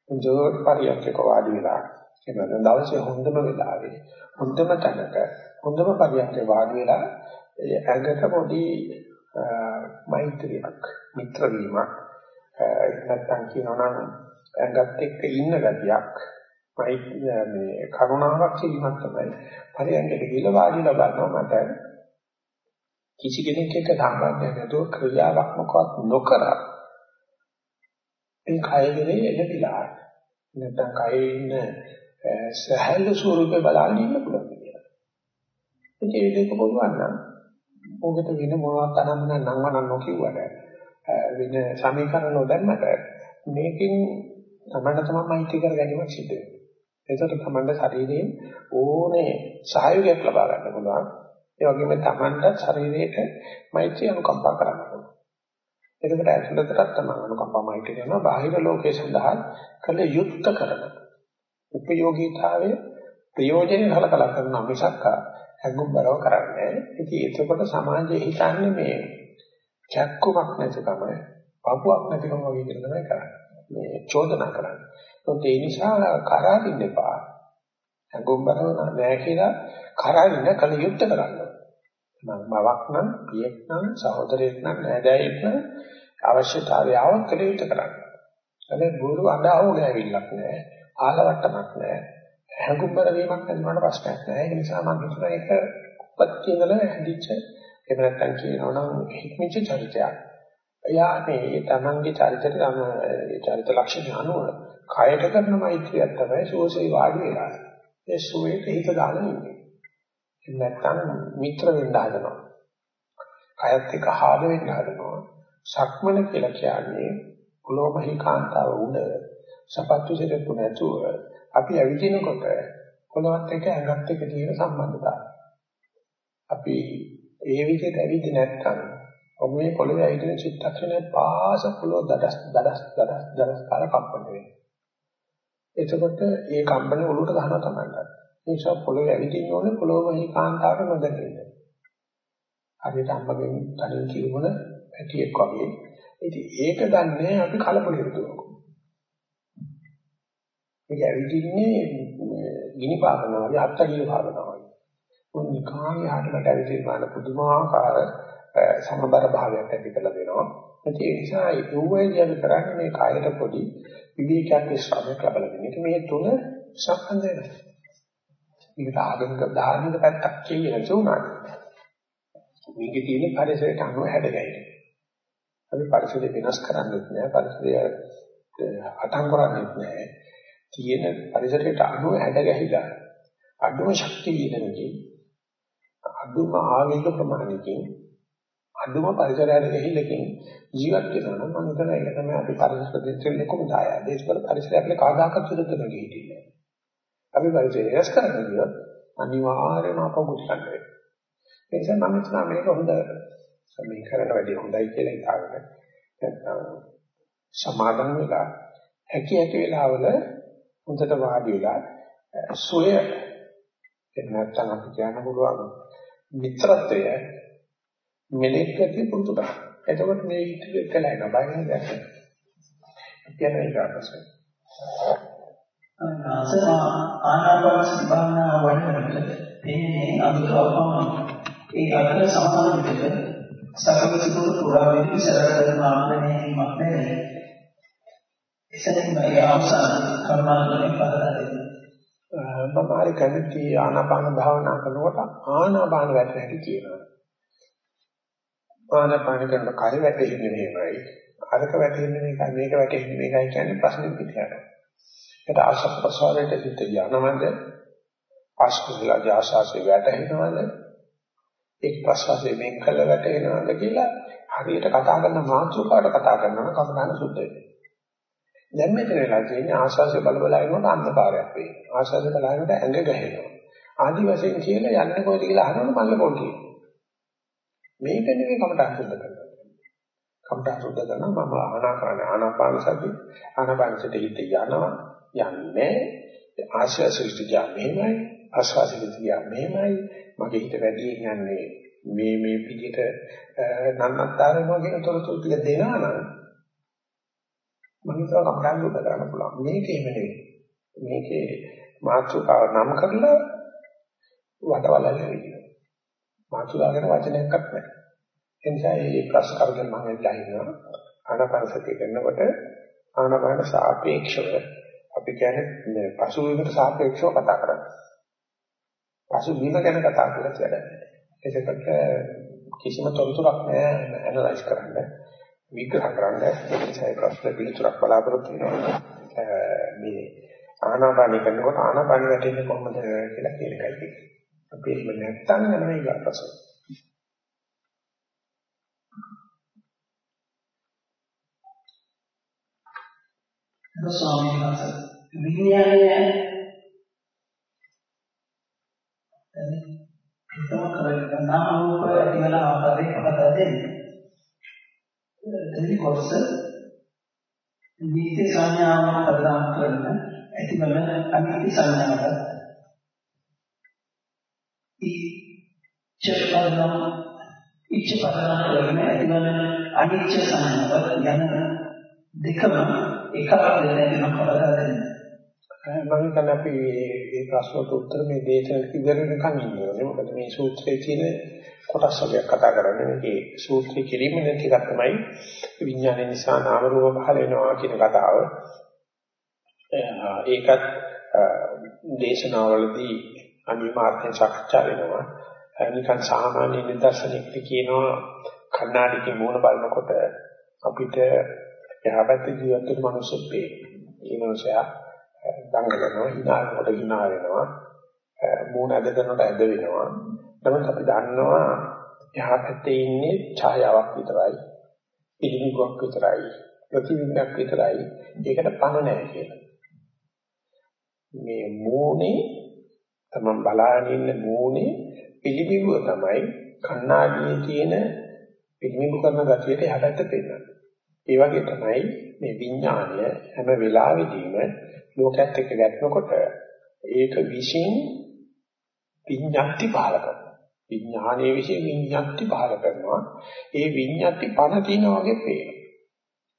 ජෝඩ් පරියන්කක වාඩි වෙලා එනවා දවසේ හොඳම වෙලාවේ හොඳම තැනක හොඳම පරියන්කේ වාඩි වෙලා ඇඟට පොඩි මෛත්‍රියක් මිත්‍ර වීමක් නැත්තම් කියනවා නම් ඇඟත් එක්ක ඉන්න ගතියක් මේ කරුණාවක් කියීමක් තමයි පරියන්කයට ගිහලා වාඩිලා බලනවා මට. කිසි කෙනෙක් එක්ක සම්බන්ධයක් නැතුව ක්‍රියාවක් මොකවත් නොකර. ඒ කයෙදී එළවිලා නැත්නම් කයේ ඉන්න සහැල්ලු ස්වරූපේ බලන්න ඉන්න පුළුවන්. කියලා. ඉතින් ඒක පුළුවන් නම් ඔබට වෙන මොනවත් අනන්න නම් වනන් නොකියුවට වෙන සමීකරණ නොදැන්නට මේකෙන් තමන්න තමයි මෛත්‍රී කර ගැනීමක් සිද්ධ වෙනවා. ඒකට තමන්න ශරීරයෙන් ඕනේ සහයෝගයක් ලබා ගන්න පුළුවන්. ඒ වගේම තමන්ට ශරීරයට මෛත්‍රී අනුකම්පා කරන්න පුළුවන්. එතකොට ඇතුළතට තමයි අනුකම්පා මෛත්‍රී කරනවා බාහිර ලෝකයේ සඳහා කළ යුත්ත කරන. උපයෝගීතාවයේ ප්‍රයෝජනෙ හලකලා කරන මිසක් හැඟුම් බරව කරන්නේ. ඉතින් එතකොට සමාජයේ හිතන්නේ මේ චක්කුමක් නැතිකම, පපුවක් නැතිකම වගේ කියලා තමයි කරන්නේ. මේ චෝදනා කරන්නේ. ඒත් ඒ නිසා කරාරින්න එපා. හැඟුම් බරව නැහැ කියලා කරාරින්න කල යුත්තේ කරන්න. මම බවක් නම්, පියෙක් නම්, සහෝදරයෙක් නම්, නෑදෑයෙක් නම් අවශ්‍යතාවය ආව කල යුත්තේ කරන්න. අනේ බුරු අඬාවු ගෑවිල්ලක් නෑ. ආලවට්ටමක් නෑ. හැඟුම් බර වීමක් නැතිවට ප්‍රශ්නයක් නෑ. ඒ නිසා මම හිතනවා ඒක උපත්ති ඉඳලා හැදිච්ච එහෙම නැත්නම් කියනවා නම් හික්මිච්ච චරිතයක්. එයා මේ තමන්ගේ චරිතයට තම චරිත ලක්ෂණ අනුව කයට කරන මෛත්‍රියක් තමයි සෝසේ වාඩි වෙලා. ඒ සුවේට හිත දාලා ඉන්නේ. නැත්තම් මිත්‍ර වෙන්න හදනවා. කයත් එක්ක ආද වෙන්න හදනවා. සක්මන කියලා කියන්නේ පොළොමහි කාන්තාව උඩ සපත්තු සිරප්පු නැතුව අපි ඇවිදිනකොට පොළොවත් එක්ක ඇඟත් එක්ක තියෙන සම්බන්ධතාවය. අපි ඒ විදිහට ඇවිදින් නැත්නම් ඔබ මේ පොළවේ ඇවිදින චිත්තක්ෂණය පාස පොළොව දඩස් දඩස් දඩස් දඩස් කාල කම්පන වෙනවා. එතකොට ඒ කම්පන ඔලුවට ගහනවා තමයි. ඒ නිසා පොළවේ ඇවිදින්න ඕනේ පොළොවම කාන්තාවට නොදැනෙන්න. හරියට අම්මගෙන් කලින් කිව්වන පැටියෙක් වගේ. ඉතින් ඒක දන්නේ අපි කලබලෙට දුවනවා. මේක ඇවිදින්නේ ගිනි පාගනවා වගේ අත්තගිය පාගනවා වගේ. උන් නිකාන් යහට මට ඇවිදින්න ගන්න පුදුමාකාර සමබර භාවයක් ඇති කරලා දෙනවා. ඒ නිසා ඒ වගේ කරන්නේ මේ කායයට පොඩි විවේකයක් විශ්‍රාමයක් ලබා දෙන එක. මේ තුන සම්බන්ධ වෙනවා. මේකට ආගමික ධාර්මික පැත්තක් කියන තුනක්. මේකේ තියෙන පරිසරයට අනුව හැදගැහෙන. අපි පරිසරය වෙනස් කරන්නේත් නෑ පරිසරය අටන් කරන්නේත් නෑ. තියෙන පරිසරයට අනුව හැදගැහිලා අඩුම ශක්තිය විදිනකින් අඩුම ආවේග ප්‍රමාණයකින් අඳුම පරිසරයට ගිහිල්ලකින් ජීවත් වෙනවා නම් මම හිතනවා ඒක තමයි අපි පරිසර දෙන්නේ කොහොමද ආයද ඒකවල පරිසරය අපේ කාදාකත් විරුද්ධ නැගී හිටින්නේ. අපි පරිසරය රැස් කරගෙන ගියොත් අනිවාර්යයෙන්ම අපගුත් ගන්නවා. ඒ නිසා මම හිතනවා මේක හොඳ මේ කරන වැඩි හොඳයි කියලා හිතාගෙන නැත්නම් සමාදන් වෙලා හැකි හැකි වෙලාවල හොඳට වාඩි වෙලා සොය එහෙම නැත්නම් අපි කියන්න පුළුවන් මිත්‍රත්වය මෙලෙක් ඇති පුරුදු කරා. එතකොට මේ ඉතිරි කළා නෑ බයින් දැක්ක. කියන එක අරසයි. ආනාපාන භාවනා වඩනකොට තේනේ අනුකම්පාව ඒ අතර සමාන දෙක සකල සිදුරු පුරා වෙදී සරල කරන ආත්මනේ මතනේ එසෙන් මේ අවසන් කර්මාන්තයෙන් පහදා දෙන්න. මම හරි කැමති ආනාපාන භාවනා කරනකොට ආනාපාන වැටෙන්නේ කියනවා. ආනපාන කරන කය වැටෙන්නේ මේවයි. අරක වැටෙන්නේ මේකයි මේක වැටෙන්නේ මේකයි කියන්නේ ප්‍රශ්නේ පිටියට. ඒකට ආශස් ප්‍රසාරයට සිට යනවද? ආශස්ලා ජාසාසේ වැටෙනවද? එක් ප්‍රසවාසයේ මේක කළ වැටෙනවද කියලා හරියට කතා කරන මාතෘකාවට කතා කරනවා කමනාන සුද්ධ වෙන්නේ. දැන් මෙතන වෙලා තියෙන්නේ ආශාසය බල බල යනකොට අන්ධකාරයක් වෙනවා. ආශාසය බලනකොට ඇඟ ගැහෙනවා. ආදි වශයෙන් කියලා යන්නේ කොහෙද කියලා අහනකොට මල්ල පොල් කියනවා. මේක නෙවෙයි කමටහන් සුද්ධ කරනවා. කමටහන් සුද්ධ කරනවා මම ආනාපාන ආනාපාන සති ආනාපාන සති හිත යනවා යන්නේ ආශාසය කියා මෙහෙමයි ආශාසය කියා මෙහෙමයි මගේ හිත වැඩි යන්නේ මේ මේ පිළිට නන්නත්තර වෙනවා කියන තොරතුරු ටික දෙනවා නම් මම හිතුවා කමටහන් සුද්ධ කරන්න පුළුවන්. මේකේම නෙවෙයි. මේකේ මාතෘකාව නම් කරලා වටවලල්ල වෙනවා. මාතුලාගෙන වචනයක්වත් නැහැ. ඒ නිසා මේ ප්‍රශ්න කරගෙන මම වෙලා ඉන්නවා. ආනාපානසතිය කරනකොට ආනාපාන සාපේක්ෂව අපි කියන්නේ පසුබිමට සාපේක්ෂව කතා කරන්නේ. පසුබිම ගැන කතා කරලා වැඩන්නේ. ඒකට කිසිම තොරතුරක් නැහැ ඇනලයිස් කරන්න. විග්‍රහ කරන්න. ඒ නිසා ප්‍රශ්න පිළිතුරක් බලාපොරොත්තු වෙනවා. මේ ආනාපානි කරනකොට ආනාපානි වැටෙන්නේ කොහොමද කියලා කියන එකයි තියෙන්නේ. අපි එහෙම නැත්තම් යනවා ඊගා ප්‍රශ්න. ස්වාමීන් වහන්සේ විඥානය හිතම කරගෙන නාම රූප ඇතිවන ආකාරය පහදා දෙන්නේ. දෙවි කොටස නීති සංඥාව ප්‍රදාන කරන ඇතිවන අනිත්‍ය සංඥාවට ඉච්ඡපදම් ඉච්ඡපදම් වලින් ඇතිවන අනිච්ච සංඥාව යන දෙකම එකක් දෙන්න කවදා දෙන්නේ. මම හිතන්නේ අපි මේ ප්‍රශ්නට උත්තර මේ දේශනෙට ඉවරනකම් ඉන්නේ. මොකද මේ සූත්‍රයේ තියෙන කොටස් වලින් කතා කරන්නේ මේකේ සූත්‍රය කෙලින්ම නැති එකක් තමයි විඥානය නිසා නාම රූප පහල වෙනවා කියන කතාව. ඒකත් දේශනාවලදී අනිවාර්යෙන් සාකච්ඡා වෙනවා. නිකන් සාමාන්‍ය නිදර්ශනයකට කියනවා කණ්ණාඩියකින් මූණ බලනකොට අපිට යහපත් ජීවත් වෙන මිනිස්සු පේනවා. ඒ මිනිසයා දඟලනවා, hinaනකොට hina වෙනවා. මූණ ඇද කරනකොට ඇද වෙනවා. නමුත් අපි දන්නවා යහපැත්තේ ඉන්නේ ඡායාවක් විතරයි. පිළිමිගුවක් විතරයි. ප්‍රතිබිම්බයක් විතරයි. ඒකට පණ නැහැ කියලා. මේ මූණේ තමන් බලාගෙන ඉන්න මූණේ පිළිබිඹුව තමයි කණ්ණාඩියේ තියෙන පිළිබිඹු කරන ගතියට යහපැත්ත පෙන්වන්නේ. ඒ වගේ තමයි මේ විඥානය හැම වෙලාවෙදීම ලෝකයක් එක්ක ගැටෙනකොට ඒක විශ්ින් විඤ්ඤාති පහල කරනවා. විඥානයේ විශ්ින් විඤ්ඤාති පහල කරනවා. ඒ විඤ්ඤාති පණ තියෙන වගේ පේනවා.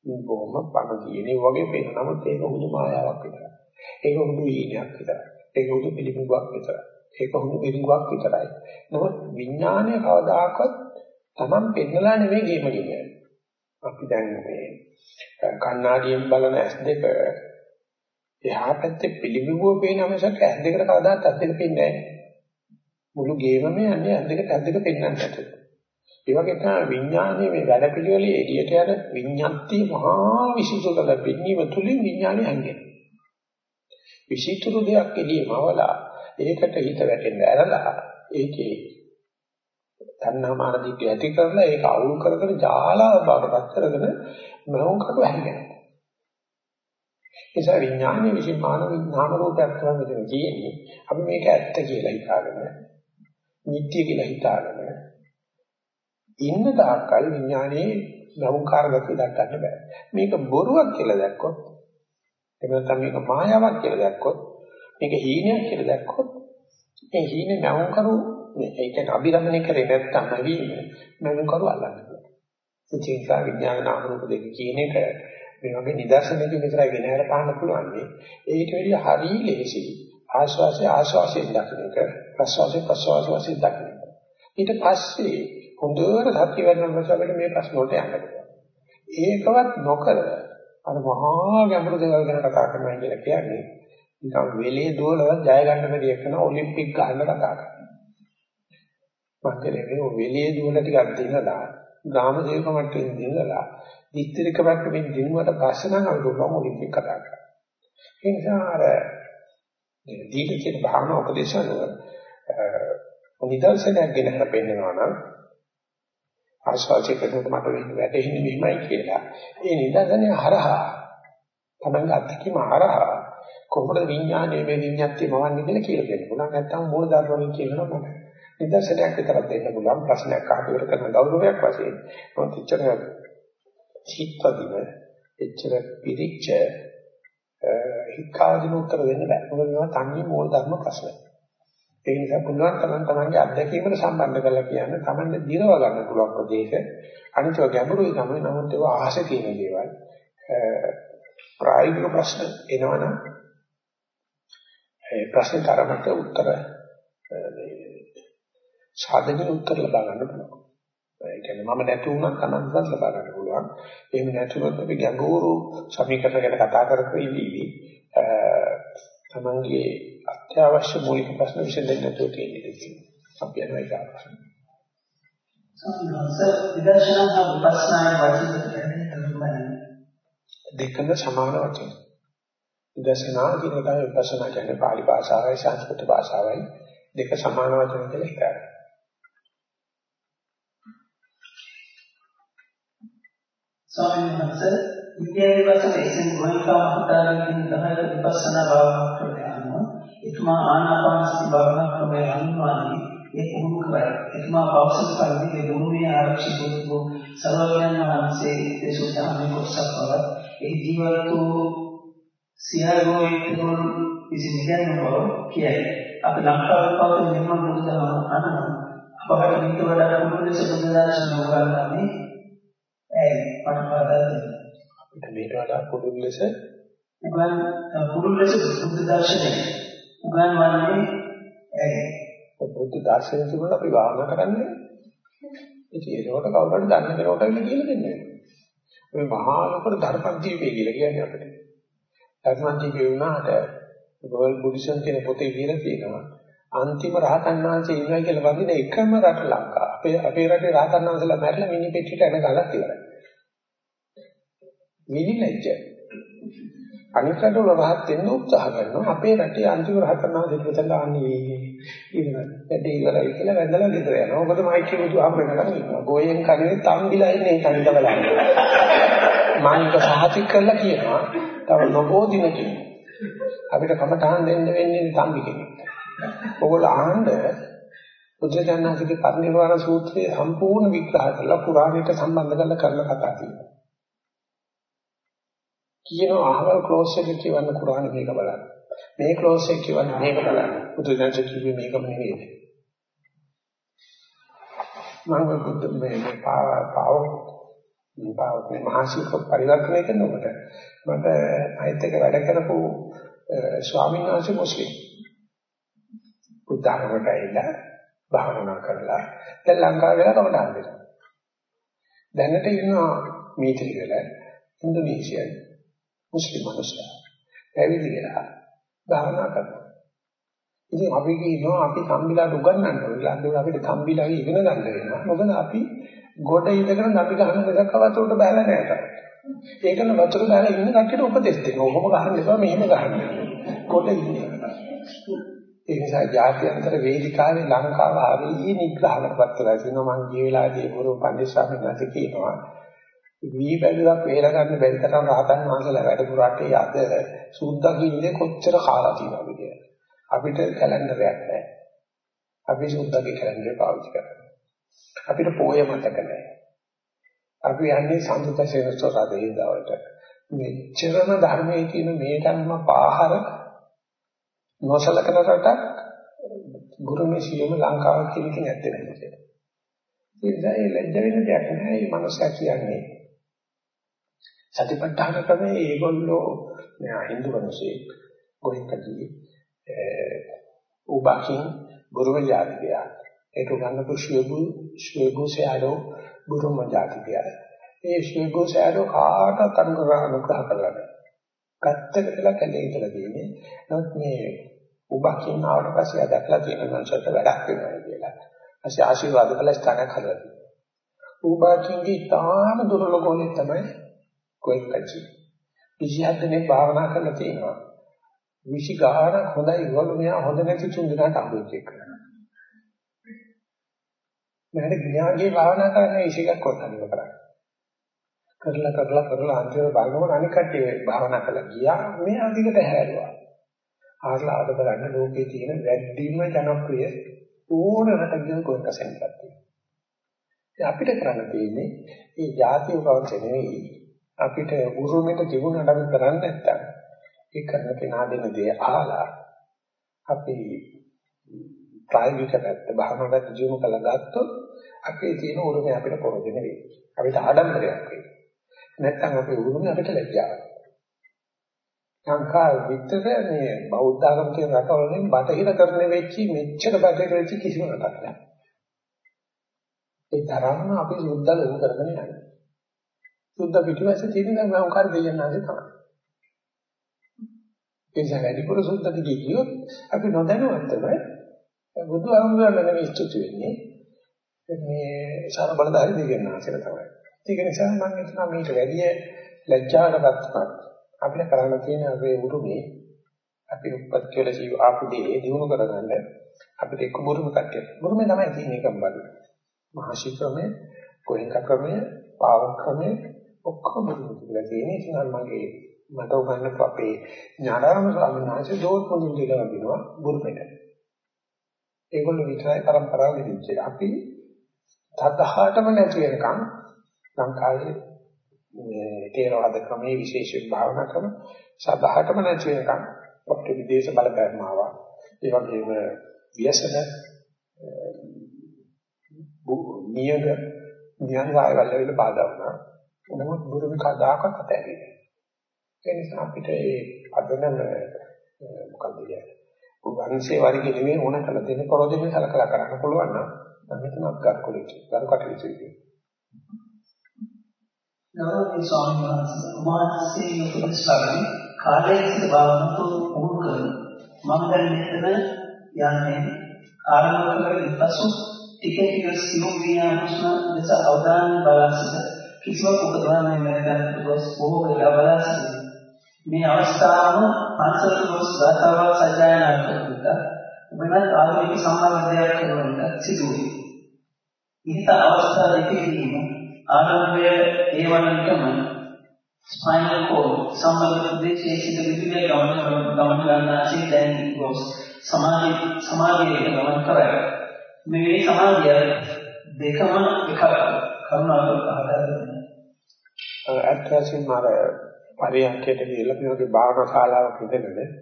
මේ බොහොම පණ තියෙන වගේ පේනවා. නමුත් ඒක හුදු මායාවක් විතරයි. ඒක හුදු ඊනයක් විතරයි. ඒක හුදු පිළිබිඹුවක් විතරයි. ඒක හුදු පිළිබිඹුවක් විතරයි. නමුත් විඥානය කවදාකවත් Taman පෙන්නලා නෙවෙයි ගේම කියන්නේ. අපි දැන් මේ කණ්ණාඩියෙන් බලන S2 එහා පැත්තේ පිළිබිඹුව පේන අවශ්‍යක S2කට කවදාත් S2 පේන්නේ නැහැ. මුළු ගේමම යන්නේ S2කට S2 පෙන්වන්න නැතුව. ඒ වගේ තමයි විඥානයේ මේ වැඩ පිළිවෙලේ එළියට යන විඤ්ඤාති මහා විශේෂකල පින්නීම තුලින් විඥානය හංගෙනවා. විශේෂතුරු දෙයක් එළියමවලා ඒකට හිත වැටෙන්න ඇරලා ඒකේ තණ්හා මානදික ඇති කරලා ඒක අවුල් කරගෙන ජාලාව බාටපත් කරගෙන මනෝන් කඩ හැංගෙනවා. නිසා විඥානයේ විසින් මානව නාම රූපයක් තමයි මෙතන තියෙන්නේ. අපි මේක ඇත්ත කියලා හිතාගෙන, නිට්ටය කියලා හිතාගෙන ඉන්න තාක්කල් විඥානයේ නවුකාර ගතිය දක්වන්න බෑ. මේක බොරුවක් කියලා දැක්කොත්, එහෙම නැත්නම් මේක මායාවක් කියලා දැක්කොත්, මේක හීනයක් කියලා දැක්කොත්, මේ හීනේ නවුකරු මේ ඒ කියන්නේ අභිරමණය කරේ නැත්තම් නැවීම නවුකරු අල්ලන්න පුළුවන්. ඒ නිසා විඥාන නාම රූප දෙක කියන එක මේ වගේ නිදර්ශනයකින් විතරයි ගෙන හර පාන්න පුළුවන් නේ. ඒකට වැඩිය හරි ලේසි. ආශ්වාසය ආශ්වාසයෙන් දකින්න එක ප්‍රශ්වාසය ප්‍රශ්වාස වශයෙන් දකින්න. ඊට පස්සේ හොඳට සත්‍ය වෙන මොකද මේ ප්‍රශ්න වලට යන්න පුළුවන්. ඒකවත් නොකර අර මහා ගැඹුරු දේවල් ගැන කතා කරනවා කියලා කියන්නේ නිකන් වෙලේ දුවලව ජය ගන්න බැරි එකන ඔලිම්පික් ගන්න කතා කරනවා. මන්දලේ මේ වෙලේ දුවල ටිකක් දිනලා ගාම දේවක මට්ටමින් දිනලා දිස්ත්‍රික්ක මට්ටමින් දිනුවට පස්සේ නම් අපි උගම ඔලිම්පික් කතා කරා. ඒ නිසා අර දීපික භාවනා උපදේශන නිදර්ශනයක් ගෙන හරපෙන්නවා නම් ආශාචේ කරනකොට මට වෙන්නේ වැටෙන්නේ මෙහිමයි කියලා. ඒ නිදර්ශනය හරහා තමන්ගේ අත්දැකීම හරහා කොහොමද විඥානයේ මේ විඤ්ඤාතිය මවන්නේ කියලා කියලා දෙන්න පුළුවන්. නැත්නම් මූල ධර්මවලින් කියනවා මම නිදර්ශනයක් විතරක් දෙන්න පුළුවන් ප්‍රශ්නයක් අහකට කරන ගෞරවයක් වශයෙන්. මොකද ඉච්ඡර හිතවදින එච්චර පිරිච්ච හිකාදින උත්තර දෙන්න බෑ. මොකද මේවා තන්නේ මූල ධර්ම ප්‍රශ්න. ඒ නිසා පුළුවන් තරම් තමන්ගේ අත්දැකීමට සම්බන්ධ කරලා කියන්න තමන්ට දිරව ගන්න පුළුවන් ප්‍රදේශ අනිතව ගැඹුරුයි තමයි නමුත් ඒවා ආශේ තියෙන දේවල්. ප්‍රායෝගික ප්‍රශ්න එනවනම් ඒ ප්‍රශ්න තරමට උත්තර සාධනීය උත්තර ලබා ගන්න පුළුවන්. ඒ කියන්නේ මම නැති වුණත් අනන්තවත් ලබා ගන්න පුළුවන්. එහෙම නැතුනොත් අපි ගැඹුරු සමීකරණ ගැන කතා කරපු ඉදී තමන්ගේ අත්‍යවශ්‍ය මූලික ප්‍රශ්න විසඳෙන්න නැතුව තියෙන්නේ. අපි යනවා ඒක ප්‍රශ්න. සම්මාස විදර්ශනා හා විපස්සනා දෙකම සමාන වචන. විදර්ශනා කියන එකයි විපස්සනා කියන්නේ පාලි භාෂාවයි සංස්කෘත භාෂාවයි දෙක සමාන වචන කියලා හිතන්න. ස්වාමීන් වහන්සේ ඉන්දියාවේ වචන එසෙන් ගෝහිකා මහතාගෙන් තමයි විපස්සනා භාවනා ක්‍රමය අනුව එතුමා ආනාපාන සති භාවනා ක්‍රමය අනුවදී ඒ පුහුණු කරයි. එතුමා පෞසල් පරිදි මේ දුරුමේ ආරක්ෂිත වූ සර්වඥාන් වහන්සේ දේශෝ ධර්මයේ කොටසක් බව ඒ ජීවත් වූ සියලුම විතුන් විසින් ඉගෙන බව කියයි. අපි ලංකාවේ පවතින නිර්මාණ බුදුදහම අනුව අපකට මේක වඩා පුදුම ලෙස බුදු දර්ශන උගන්වන්නේ ඇයි මට වඩා පුදුම ලෙස උගන් පුදුම ලෙස බුදු දර්ශනය උගන්වන්නේ ඇයි? බුද්ධ දර්ශනය තුළ අපි භාවනා කරන්නේ. ඉතින් ඒකට කවුරුහරි දන්න කෙනෙකුට කියලා දෙන්නේ. මේ මහා ලොකු ධර්මපන්තියේ කියලා කියන්නේ අපිට. ධර්මපන්තියේ වුණාට වර්ල්ඩ් බුද්දිසම් කියන පොතේ කියලා තියෙනවා. අන්තිම රහතන් වහන්සේ ඉන්නවා කියලා වදින එකම රට ලංකාව. අපේ අපේ රටේ රහතන් වහන්සේලා මැරිලා මිනි පෙට්ටියට එන ගලක් ඉවරයි. මිනි ලැජ්ජ. අනිත් රටවල රහත් වෙන්න උත්සාහ කරනවා. අපේ රටේ අන්තිම රහතන් වහන්සේ විතරලා අන්නේ ඉන්න. වැඩේ ඉවරයි කියලා වැඳලා ගෙදර යනවා. මොකද මයික් එක දුහම වෙනකන් ඉන්නවා. ගෝයෙන් කන්නේ තම්බිලා ඉන්නේ කනිට බලන්න. මානික සහතික කරලා කියනවා. තව නොබෝ දිනකින් අපිට කමටහන් දෙන්න වෙන්නේ තම්බි කෙනෙක්. ඔයගොල්ලෝ ආහන්න බුද්ධජනනාථගේ පරිනිර්වාණ සූත්‍රයේ සම්පූර්ණ විග්‍රහ කරලා පුරාණයට සම්බන්ධ කරලා කරන කතා තියෙනවා. කියනවා අහවල් ක්ලෝස් එක කියවන්න කුරාන මේක බලන්න. මේ ක්ලෝස් එක කියවන්න මේක බලන්න. බුදුදහම කිව්වේ මේකම නෙවෙයි. මම බුද්ධ මේ පාව පාව පාව මේ මහසීක පරිවර්තනය කරනකොට මට අයිත් එක වැඩ කරපු ස්වාමීන් වහන්සේ මුස්ලිම්. බුද්ධාගමට ඇවිල්ලා භාවනා කරලා දැන් ලංකාවේ වෙලා කමටහන් දෙනවා. දැනට ඉන්නවා මීටරි වල ඉන්දුනීසියාවේ මුස්ලිම් මිනිස්සුලා. පැවිදි වෙලා භාවනා කරනවා. ඉතින් අපි කියනවා අපි තම්බිලාට උගන්වන්න ඕනේ. ලන්ඩේ අපිට තම්බිලා ඉගෙන ගන්න වෙනවා. මොකද අපි ගොඩ ඉඳගෙන අපි ගහන දෙයක් වතුරට බැලලා නැහැ. ඒකන වතුර දාලා ඉන්න කට්ටියට උපදෙස් දෙනවා. ඔහොම ගහන්න එපා මෙහෙම ගහන්න. ගොඩ ඉන්නේ. ඒ නිසා ජාත්‍යන්තර වේදිකාවේ ලංකාව හරිය නිග්‍රහකටපත් වෙලා තිනවා මම ගිය වෙලාවේදී ගුරු පණ්ඩිත ස්වාමීන් වහන්සේ කියනවා වී බැලුවක් වේල ගන්න බැරි තරම් රහතන් වහන්සේලා වැඩ පුරාටේ අද සුද්දා කියන්නේ කොච්චර කාලා තියෙනවද කියලා. අපිට කැලෙන්ඩරයක් නැහැ. අපි සුද්දාගේ කැලෙන්ඩරේ පාවිච්චි කරනවා. අපිට පොය මතක නැහැ. අපි යන්නේ සම්පූර්ණ සේනසෝ රදේදාවට. මෙච්චරම ධර්මයේ කියන මේ ධර්ම පාහර නොසලකන රටක් ගුරුමේ සියම ලංකාව කියන එක නැත්තේ නේද? ඒ නිසා ඒ ලැජ්ජ වෙන දෙයක් නෑ මේ මනුස්සයා කියන්නේ. සතිපට්ඨාන ක්‍රමයේ ඒගොල්ලෝ නෑ හින්දු මිනිස්සෙක් ගොහිකදී උබකින් බුරුම ජාතිකය ඒක ගන්නපු ශ්වේබු ශ්වේබු සෑඩෝ බුරුම ජාතිකය. ඒ ශ්වේබු සෑඩෝ කාටත් අනුග්‍රහ අනුග්‍රහ කරලා ගත්තට කියලා කැලේ ඉඳලා තියෙන්නේ. නමුත් මේ උබකින් ආවට පස්සේ දැක්ලා තියෙන මනසට වැඩක් වෙනවා කියලා. ඊපස්සේ ආශිර්වාද කළ ස්ථානයක් හදලා තියෙනවා. උබකින්ගේ තාම දුර්ලභ ගුණය තමයි කොයිකචි. 27 දෙනෙක් භාවනා කරලා තියෙනවා. විසි ගාන හොඳයි වල මෙයා හොඳ නැති තුන් දිනකට අහුවෙච්ච එක. මට ඥානගේ භාවනා කරන්න ඉසිකක් කොටන්න කරන්නේ. කරලා කරලා කරලා අන්තිමට බලනකොට අනික් කට්ටිය භාවනා කරලා ගියා මේ අධිකට හැරුවා. ආස්ලා අද බලන්න ලෝකේ තියෙන වැඩිම ජනප්‍රිය ඕන රටක කොහෙද සෙන්ටර් අපිට කරන්න තියෙන්නේ මේ ಜಾතිය වංශ නෙවෙයි අපිට උරුමෙට තිබුණාට අපි කරන්නේ නැත්තම් ඒ කරන කෙනා දෙන දේ අහලා අපි ප්‍රායෝගික පැත්ත භාවනාවට ජීවු කළා ගත්තොත් අපේ තියෙන උරුමය අපිට පොරොදෙන වෙයි. අපිට ආඩම්බරයක් වෙයි. නැත්තම් අපේ උරුමය අපිට ලැජ්ජාවක්. සංඛාර විතර මේ බෞද්ධ ආගම කියන රටවලින් බටහිර කරන වෙච්චි මෙච්චර බටහිර වෙච්චි කිසිම රටක් නැහැ. ඒ තරම්ම අපි සුද්ධ ලොකු කරගෙන යනවා. සුද්ධ පිටිපස්සේ තියෙන මම උකාර දෙයන්නාසේ තමයි. ඒ නිසා වැඩිපුර සුද්ධ දිගේ කියොත් අපි නොදැනුවත්වම බුදු ආගමවල නෙවෙයි ස්තුති වෙන්නේ. මේ සාර බලදාරි දෙයන්නාසේ තමයි. ඒක නිසා මම හිතනවා මේක වැඩි ලැජ්ජාවටපත් අපිට කරන්න තියෙන අපේ උරුමේ අපි උපත් කියලා ජීව ආපු දේ දිනු කරගන්න අපිට එක්ක බුරුම කට්ටිය. බුරුමේ තමයි තියෙන්නේ එකම බඩු. මහසි ක්‍රමය, කොහෙන්ක ක්‍රමය, පාව ක්‍රමය ඔක්කොම බුරුම කියලා තියෙන්නේ. ඉතින් මගේ මට උගන්වපු අපේ ඥානාරාම ස්වාමීන් වහන්සේ දෝත් පොදුන් දෙලා වදිනවා බුරුමෙට. ඒගොල්ලෝ විතරයි પરම්පරාව විදිහට. අපි තදහාටම නැති වෙනකන් ලංකාවේ මේ තේරවාද ක්‍රමයේ විශේෂ භාවනා ක්‍රම සබහටම නැති වෙනකන් අපේ විදේශ බලපෑම් ආවා. ඒ වගේම ව්‍යසන නියග ඥාන වායවල වල බාධා වුණා. නමුත් බුදුම කදාකත් අතහැරියේ. ඒ නිසා අපිට ඒ අදනම මොකක්ද කියන්නේ? වංශේ වර්ගයේ නෙමෙයි ඕන කළ දෙන ප්‍රෝජන සලකලා කරන්න පුළුවන් නම් මම හිතනවා ගරුකලෙට ගරුකට විශ්වවිද්‍යාලය ගෞරවනීය ස්වාමීන් වහන්සේ උමානසේ උපදෙස් ලබන කාලයේ සිට භාවනා පුහුණු කරන මම දැන් මෙතන යන්නේ ආරම්භ කරගෙන පසු ටික ටික සියුම් විඥානස්ම දෙස අවධානය බලා සිට කිසිවක් උපදවන්නේ නැත්නම් ගොස් බොහෝ වෙලා බලා සිට මේ අවස්ථාවම අන්සර් ගොස් ගතව සජයනා කරගත්ත වෙනත් ආධුනික සම්බන්ධයක් කරන සිදුවේ. ඉහිත අවස්ථා දෙකේදීම ආරම්භය ඒ වන්ටම ස්පයිනල් කෝඩ් සම්බන්ධ ප්‍රදේශයේ සිට විදුලිය ගමන ගමන ගන්නාසේ දැන් ගොස් සමාධි සමාධියට ගමන් කරයි. මේ සමාධිය දෙකම එක කරුණාකර පහදා දෙන්න. අත්‍යවශ්‍යම මාර පරියන්කයට ගිහලා මේ වගේ භාවනා ශාලාවක ඉඳගෙන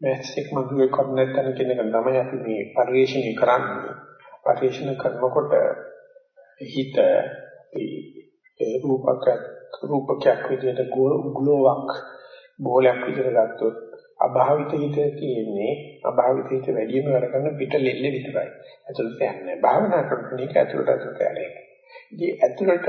මැස්ටික් මගුවේ කොන්නත් කරන කෙනෙක් තමයි අපි මේ පරිශීලනය කරන්නේ. පරිශීලනය කරනකොට හිත ඒ රූපක රූපකයක් විදිහට ග්ලෝවක් බෝලයක් විදිහට ගත්තොත් අභාවිත හිත තියෙන්නේ අභාවිත හිත වැඩිම වැඩ කරන පිට ලෙල්ල විතරයි. ඇතුළට යන්නේ භාවනා කරන එක ඇතුළට ඇතුළට යන්නේ. ඉතින් ඇතුළට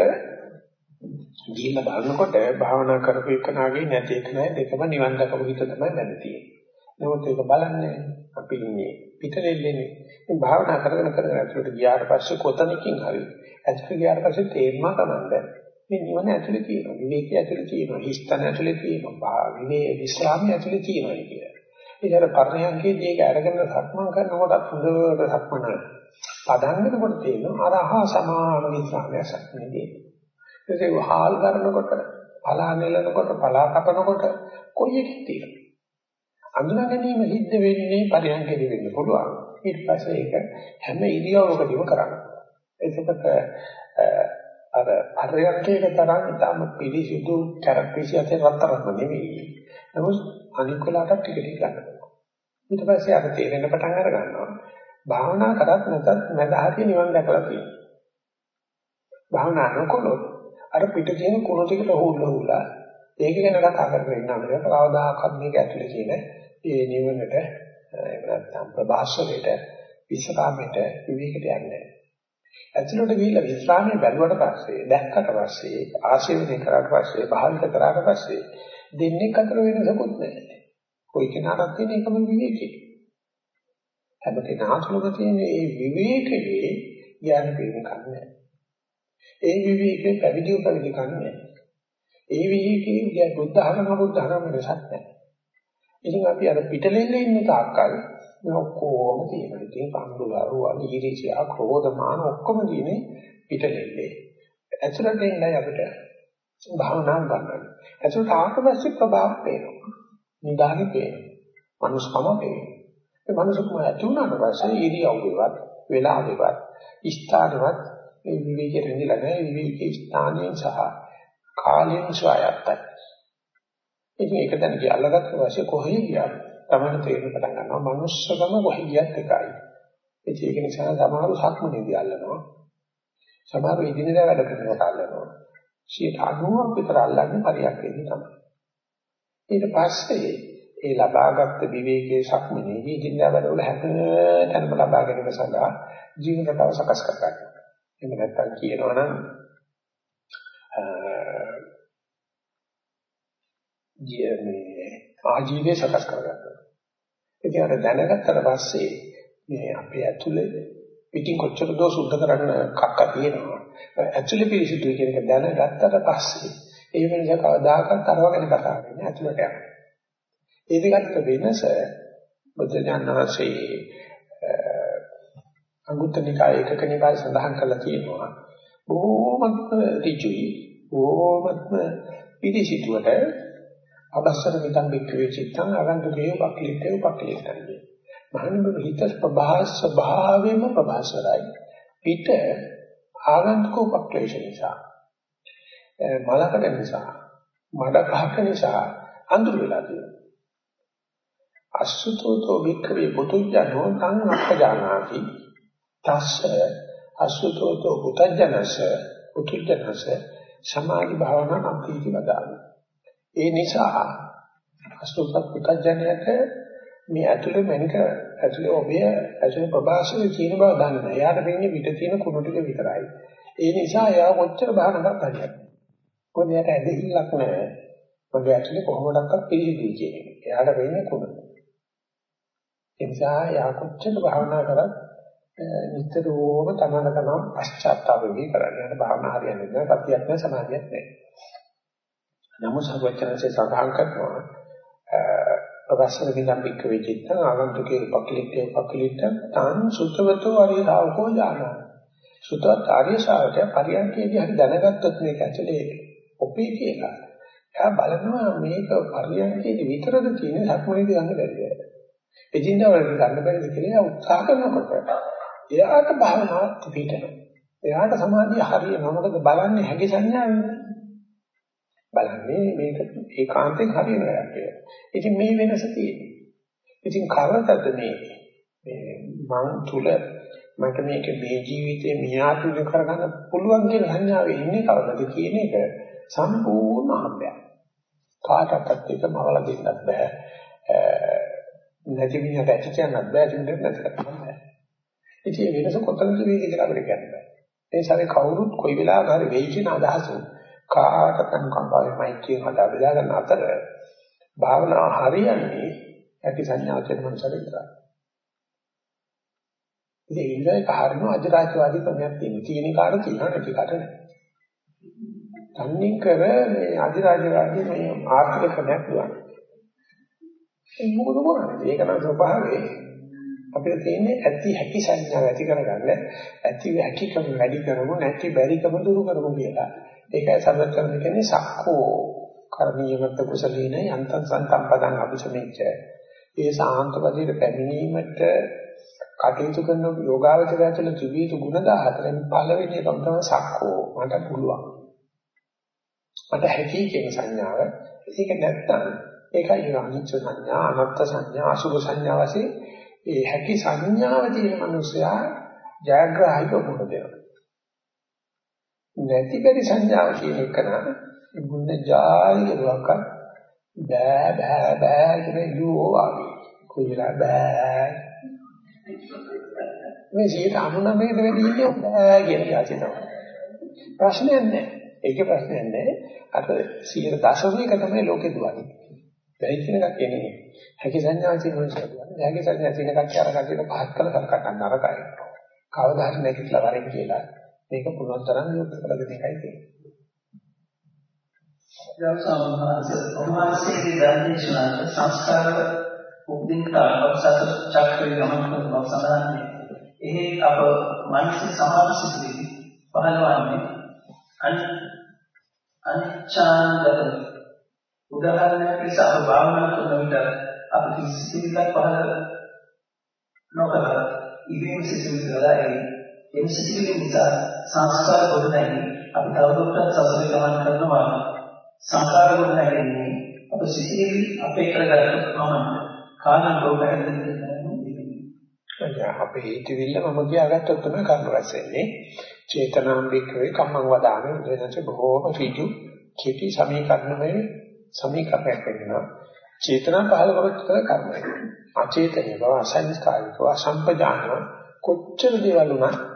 ගිහිල්ලා බලනකොට භාවනා කරපු එකනාගේ නැති එකනයි දෙකම නිවන් දකපු හිත තමයි දැන තියෙන්නේ. නමුත් ඒක බලන්නේ අපි ඉන්නේ පිටලෙල්ලනේ. මේ භාවනා කරගෙන කරගෙන ඇතුළට ගියාට පස්සේ කොතනකින් හරි ඇතුළට ගියාට පස්සේ තේරුමා තමයි මේ නිවන ඇතුළේ තියෙනවා. විවේකයේ ඇතුළේ තියෙනවා. හිස්තන ඇතුළේ තියෙනවා. විවේ විස්රාමයේ ඇතුළේ තියෙනවා කියලා. ඒකට පරණයන්කේදී ඒක අරගෙන සක්මන් කරනකොට හොඳට සක්මන පදංගනකොට තියෙනවා අරහා සමාන විස්රාමය සක්මනේදී. ඒක වහල් කරනකොට පලා නෙලනකොට පලා කපනකොට කොයි එකද තියෙන්නේ? අඳුනා ගැනීම සිද්ධ වෙන්නේ පරිහංකේදී වෙන්න පුළුවන්. ඊට පස්සේ ඒක හැම ඉරියව්වකදීම කරන්න. ඒකකට අර පරිහංකේක තරම් ඉතාම පිළිසිදු කැරක්ටරිස්ටික්ස් රත්තරන්ම නෙවෙයි. නමුත් අනික් වෙලාවට ටික ටික ගන්න. ඊට පස්සේ අර තේරෙන පටන් අර ගන්නවා. භාවනා කරත් නැතත් මැද හරිය නිවන් දැකලා තියෙනවා. භාවනා නොකළොත් අර පිට තියෙන කුණ ටිකට හුල්ලා හුල්ලා ඒක ගැන කතා කරගෙන ඉන්න අපිට කවදාකවත් මේක ඇතුලේ තියෙන ඒ නිවනට එහෙම නැත්නම් ප්‍රභාෂණයට විශ්‍රාමයට විවේකයට යන්නේ. ඇතුළට ගිහිල්ලා විශ්‍රාමයේ බැලුවට පස්සේ දැක්කට පස්සේ ආශීර්වාද කරාට පස්සේ භාවිත කරාට පස්සේ දෙන්නේ අතර වෙනසකුත් නැහැ. කොයි කෙනාටත් තියෙන එකම විවේකී. හැම කෙනාටම තියෙන මේ විවේකයේ ඥාන පිළිම කන්නේ. ඒ විවේකේ පැවිදි උපවිදි කන්නේ. ඒ විවේකයේ බුද්ධ ධර්ම බුද්ධ ධර්ම වෙනසක් නැහැ. ඉතින් අපි අර පිටලෙල්ලේ ඉන්න තාක්කල් මේ ඔක්කොම තියෙනවා. ඉතින් පන්දුලරුවන් ඊරිසියා ක්‍රෝධමාන ඔක්කොම තියෙන්නේ පිටලෙල්ලේ. ඇතුළට එන්නයි අපිට භාවනාව ගන්නවා. ඒකට ආවට පස්සේ ප්‍රභාව පේනවා. නිදාහි පේනවා. මනුස්සකම පේනවා. ඒ මනුස්සකම ඇති වුණාට පස්සේ ඉරියව්වේවත් වෙලාවේවත් ස්ථානවත් මේ විවේකයෙන් ඉඳලා නැහැ විවේකී ස්ථානයෙන් සහ කාලයෙන් ස්වයත්තයි. ඉතින් ඒක දැන කියලා පස්සේ කොහේ ගියා තමයි තේරෙන්න පටන් ගන්නවා මනුස්සකම කොහේ ගියත් එකයි. ඒක නිසා සමහරව සක්මනේදී අල්ලනවා. සමහරව ඉදිනදා වැඩ කරනකොට අල්ලනවා. 90ක් විතර අල්ලන්නේ පරියක්කේදී තමයි. ඊට පස්සේ ඒ ලබාගත් විවේකයේ සක්මනේදී ඉදිනදා වැඩවල හැමතැනම ලබා ගැනීම සඳහා ජීවන රටාව සකස් කර ගන්නවා. එහෙම නැත්නම් කියනවනම් මේ ආජීවය සකස් කරගන්නවා. ඉතින් අර දැනගත්තට පස්සේ මේ අපේ ඇතුලේ පිටින් කොච්චර දෝ සුද්ධ කරන්න කක්ක තියෙනවා. ඇතුලේ පිරිසිදුයි කියන එක දැනගත්තට පස්සේ ඒ වෙනස කවදාකවත් අරවගෙන කතා කරන්නේ ඇතුලට යනවා. ඒ දෙක අතර වෙනස බුදුජානනාංශයේ අංගුත්තර නිකායේ එකක නිකායේ සඳහන් කරලා තියෙනවා. බොහෝමත්ම ඍජුයි, බොහෝමත්ම පිරිසිදුවට අබස්සර මිතං බික්කවේ චිත්තං අරන්තුකේ උපක්ලිටේ උපක්ලිටයි. මහණුඹ හිත ප්‍රභාස ස්වභාවයෙන්ම ප්‍රභාසරයි. පිට ආගන්තුක උපක්ලේශ නිසා මලකඩ නිසා මඩ පහක නිසා අඳුර වෙලා තියෙනවා. අසුතෝතෝ භික්ඛවේ පුතුජනෝ තං අපජානාති තස්ස අසුතෝතෝ පුතජනස පුතුජනස සමාධි භාවනා අම්පීති වදාන ඒ නිසා අසුතත් පුතජනයට මේ ඇතුලේ මනික ඇතුලේ ඔබේ ඇතුලේ ප්‍රභාෂයේ තියෙන බව දන්නේ නැහැ. එයාට වෙන්නේ පිට තියෙන කුණු ටික විතරයි. ඒ නිසා එයා කොච්චර බහනකට හරියන්නේ. මොකද එයාට ඇදහිල්ලක් නැහැ. මොකද ඇතුලේ කොහොමඩක්වත් පිළිසිදුයි කියන එක. එයාට වෙන්නේ කුණු. ඒ නිසා එයා කොච්චර භාවනා කරත් නිතරම තමන තමන් පශ්චාත්තාප වෙවි කරන්නේ. එයාට භාවනා හරියන්නේ නැහැ. සතියක් නැහැ සමාධියක් නැහැ. නමුත් සර්වචනසේ සඳහන් කරනවා අවස්සන විදම් බික්ක වෙචිත්ත ආගන්තුකේ උපක්ලිටේ උපක්ලිට තන් සුතවතෝ ආර්ය ශාවකෝ ඥාන. සුතවත් ආර්ය ශාවකයා පරියන්කේදී හරි දැනගත්තොත් මේක ඇතුලේ ඔපේ කියලා. එයා බලනවා මේක පරියන්කේදී විතරද තියෙන සක්මනේදී ගන්න බැරිද? එදින්දා වල ගන්න බැරිද කියලා උත්සාහ කරනකොට එයාට භාවනාවක් පිටනවා. එයාට සමාධිය හරියනවා. මොකද බලන්නේ හැකි සංඥාවෙන්. බලන්නේ මේක ඒකාන්තයෙන් හරියන වැඩක් කියලා. ඉතින් මේ වෙනස තියෙනවා. ඉතින් කවදද මේ මේ මං තුල මට මේක මේ ජීවිතේ මියාතුල කරගන්න පුළුවන් කියන සංඥාවේ ඉන්නේ කවදද කියන එක සම්පූර්ණ අහඹයක්. කාටවත් ඒක මවලා දෙන්නත් බෑ. නැති මිනිහට ඇති කියන්නත් බෑ දෙන්නත් නැති කරන්න බෑ. ඉතින් මේ වෙනස කොතනද වේද කියලා අපිට කියන්න බෑ. ඒ නිසා කවුරුත් කොයි වෙලාවක හරි වෙයි කියන අදහස කාටත් අනුකම්පාවෙන් මෛත්‍රිය හදා බෙදා ගන්න අතර භාවනාව හරියන්නේ ඇති සංඥා කියන මනසට විතරයි. ඉතින් ඉන්ද්‍රය කාරණ අජරාජවාදී ක්‍රමයක් තියෙනවා. තියෙන කාර තියෙනවා නැති කාට නැහැ. තන්නේ කර මේ අජරාජවාදී මේ ආර්ථික ක්‍රමයක් දුවන. ඒ මොකද කරන්නේ? ඒක නම් ස්වභාවයේ අපිට තියෙන්නේ ඇති හැකි සංඥා ඇති කරගන්න ඇති හැකිකම වැඩි කරමු නැති බැරිකම දුරු කරමු කියලා. ඒකයි සර්වචර්ම කියන්නේ සක්කෝ කර්මීයමත් කුසලීන යන්තං සන්තම්පදං අபிසමෙච්ච. ඒ සාන්තපදීට පැමිණීමට කටයුතු කරන යෝගාවචරය තුළ ත්‍රිවිධ ගුණ 14න් පළවෙනි එකම තමයි සක්කෝ මට පුළුවන්. මට හැකි කියන සංඥාව. ඒක නැත්තම් ඒකයි අනිච්ච සංඥා, අනත්ත් සංඥා, අසුභ සංඥා වශයෙන් ඒ හැකි සංඥාව තියෙන මිනිසයා ජයග්‍රාහීව මොකද වෙනවා. නැති බැරි සංඥාව කියන එක නම් මුන්න ජාලි කෙරුවක් බෑ බෑ බෑ කියන යෝ ආවි කුයලා බෑ? මේ 99කට වැඩි ඉන්නේ බෑ කියන යාචිනවා ප්‍රශ්නයක් නැහැ ඒකේ ප්‍රශ්නයක් නැහැ අර 100 තමයි ලෝකේ දුවන්නේ. බැරි කියන එකක් එන්නේ හැකි සංඥා තියෙන මොනසද හැකි සංඥා තියෙන කච්චාර කටියට පහත් කළ කරකට නරකයි කවදා හරි නැතිලා වරෙන් කියලා මේක පුළුවන් තරම් යොත් කරගෙන එකයි තියෙන්නේ. ගෞසාමහාසෝමාසයේ ධර්මේශනාත සංස්කාර උද්දින්කාවක් සතර චක්‍රය ගමන් කරන බව සඳහන් එහි අප මානසික සමාන සිතුවිලි පහළවන්නේ අනිච්ච අනිච්ඡාන්දත උදාහරණයක් ලෙස අප භාවනා කරන විට අප කිසිසේත් පහළ නොකර ඉබේම සිසිල් කරලා එයි. එම සිසිල් නිසා සංස්කාර කොට නැගී අපි තවදුරටත් සසරේ ගමන් කරනවා. සංස්කාර කොට නැගෙන්නේ අප සිසිල් අපේ කරගත්ත ප්‍රමාණ කාලන රෝගයෙන් අපේ හිතවිල්ල මම කියාගත්තොත් තමයි කර්ම රැස් වෙන්නේ. චේතනාම්බිකේ කම්මං වදාන දෙනච බොහෝම ඍජු කෙටි සමීකරණමය සමීකරණයක් වෙනවා. චේතනා පහළ කරගත්ත කර්මය. අචේතනිය බව අසංස්කාරිකව අසම්පජාන කොච්චර දේවල් වුණත්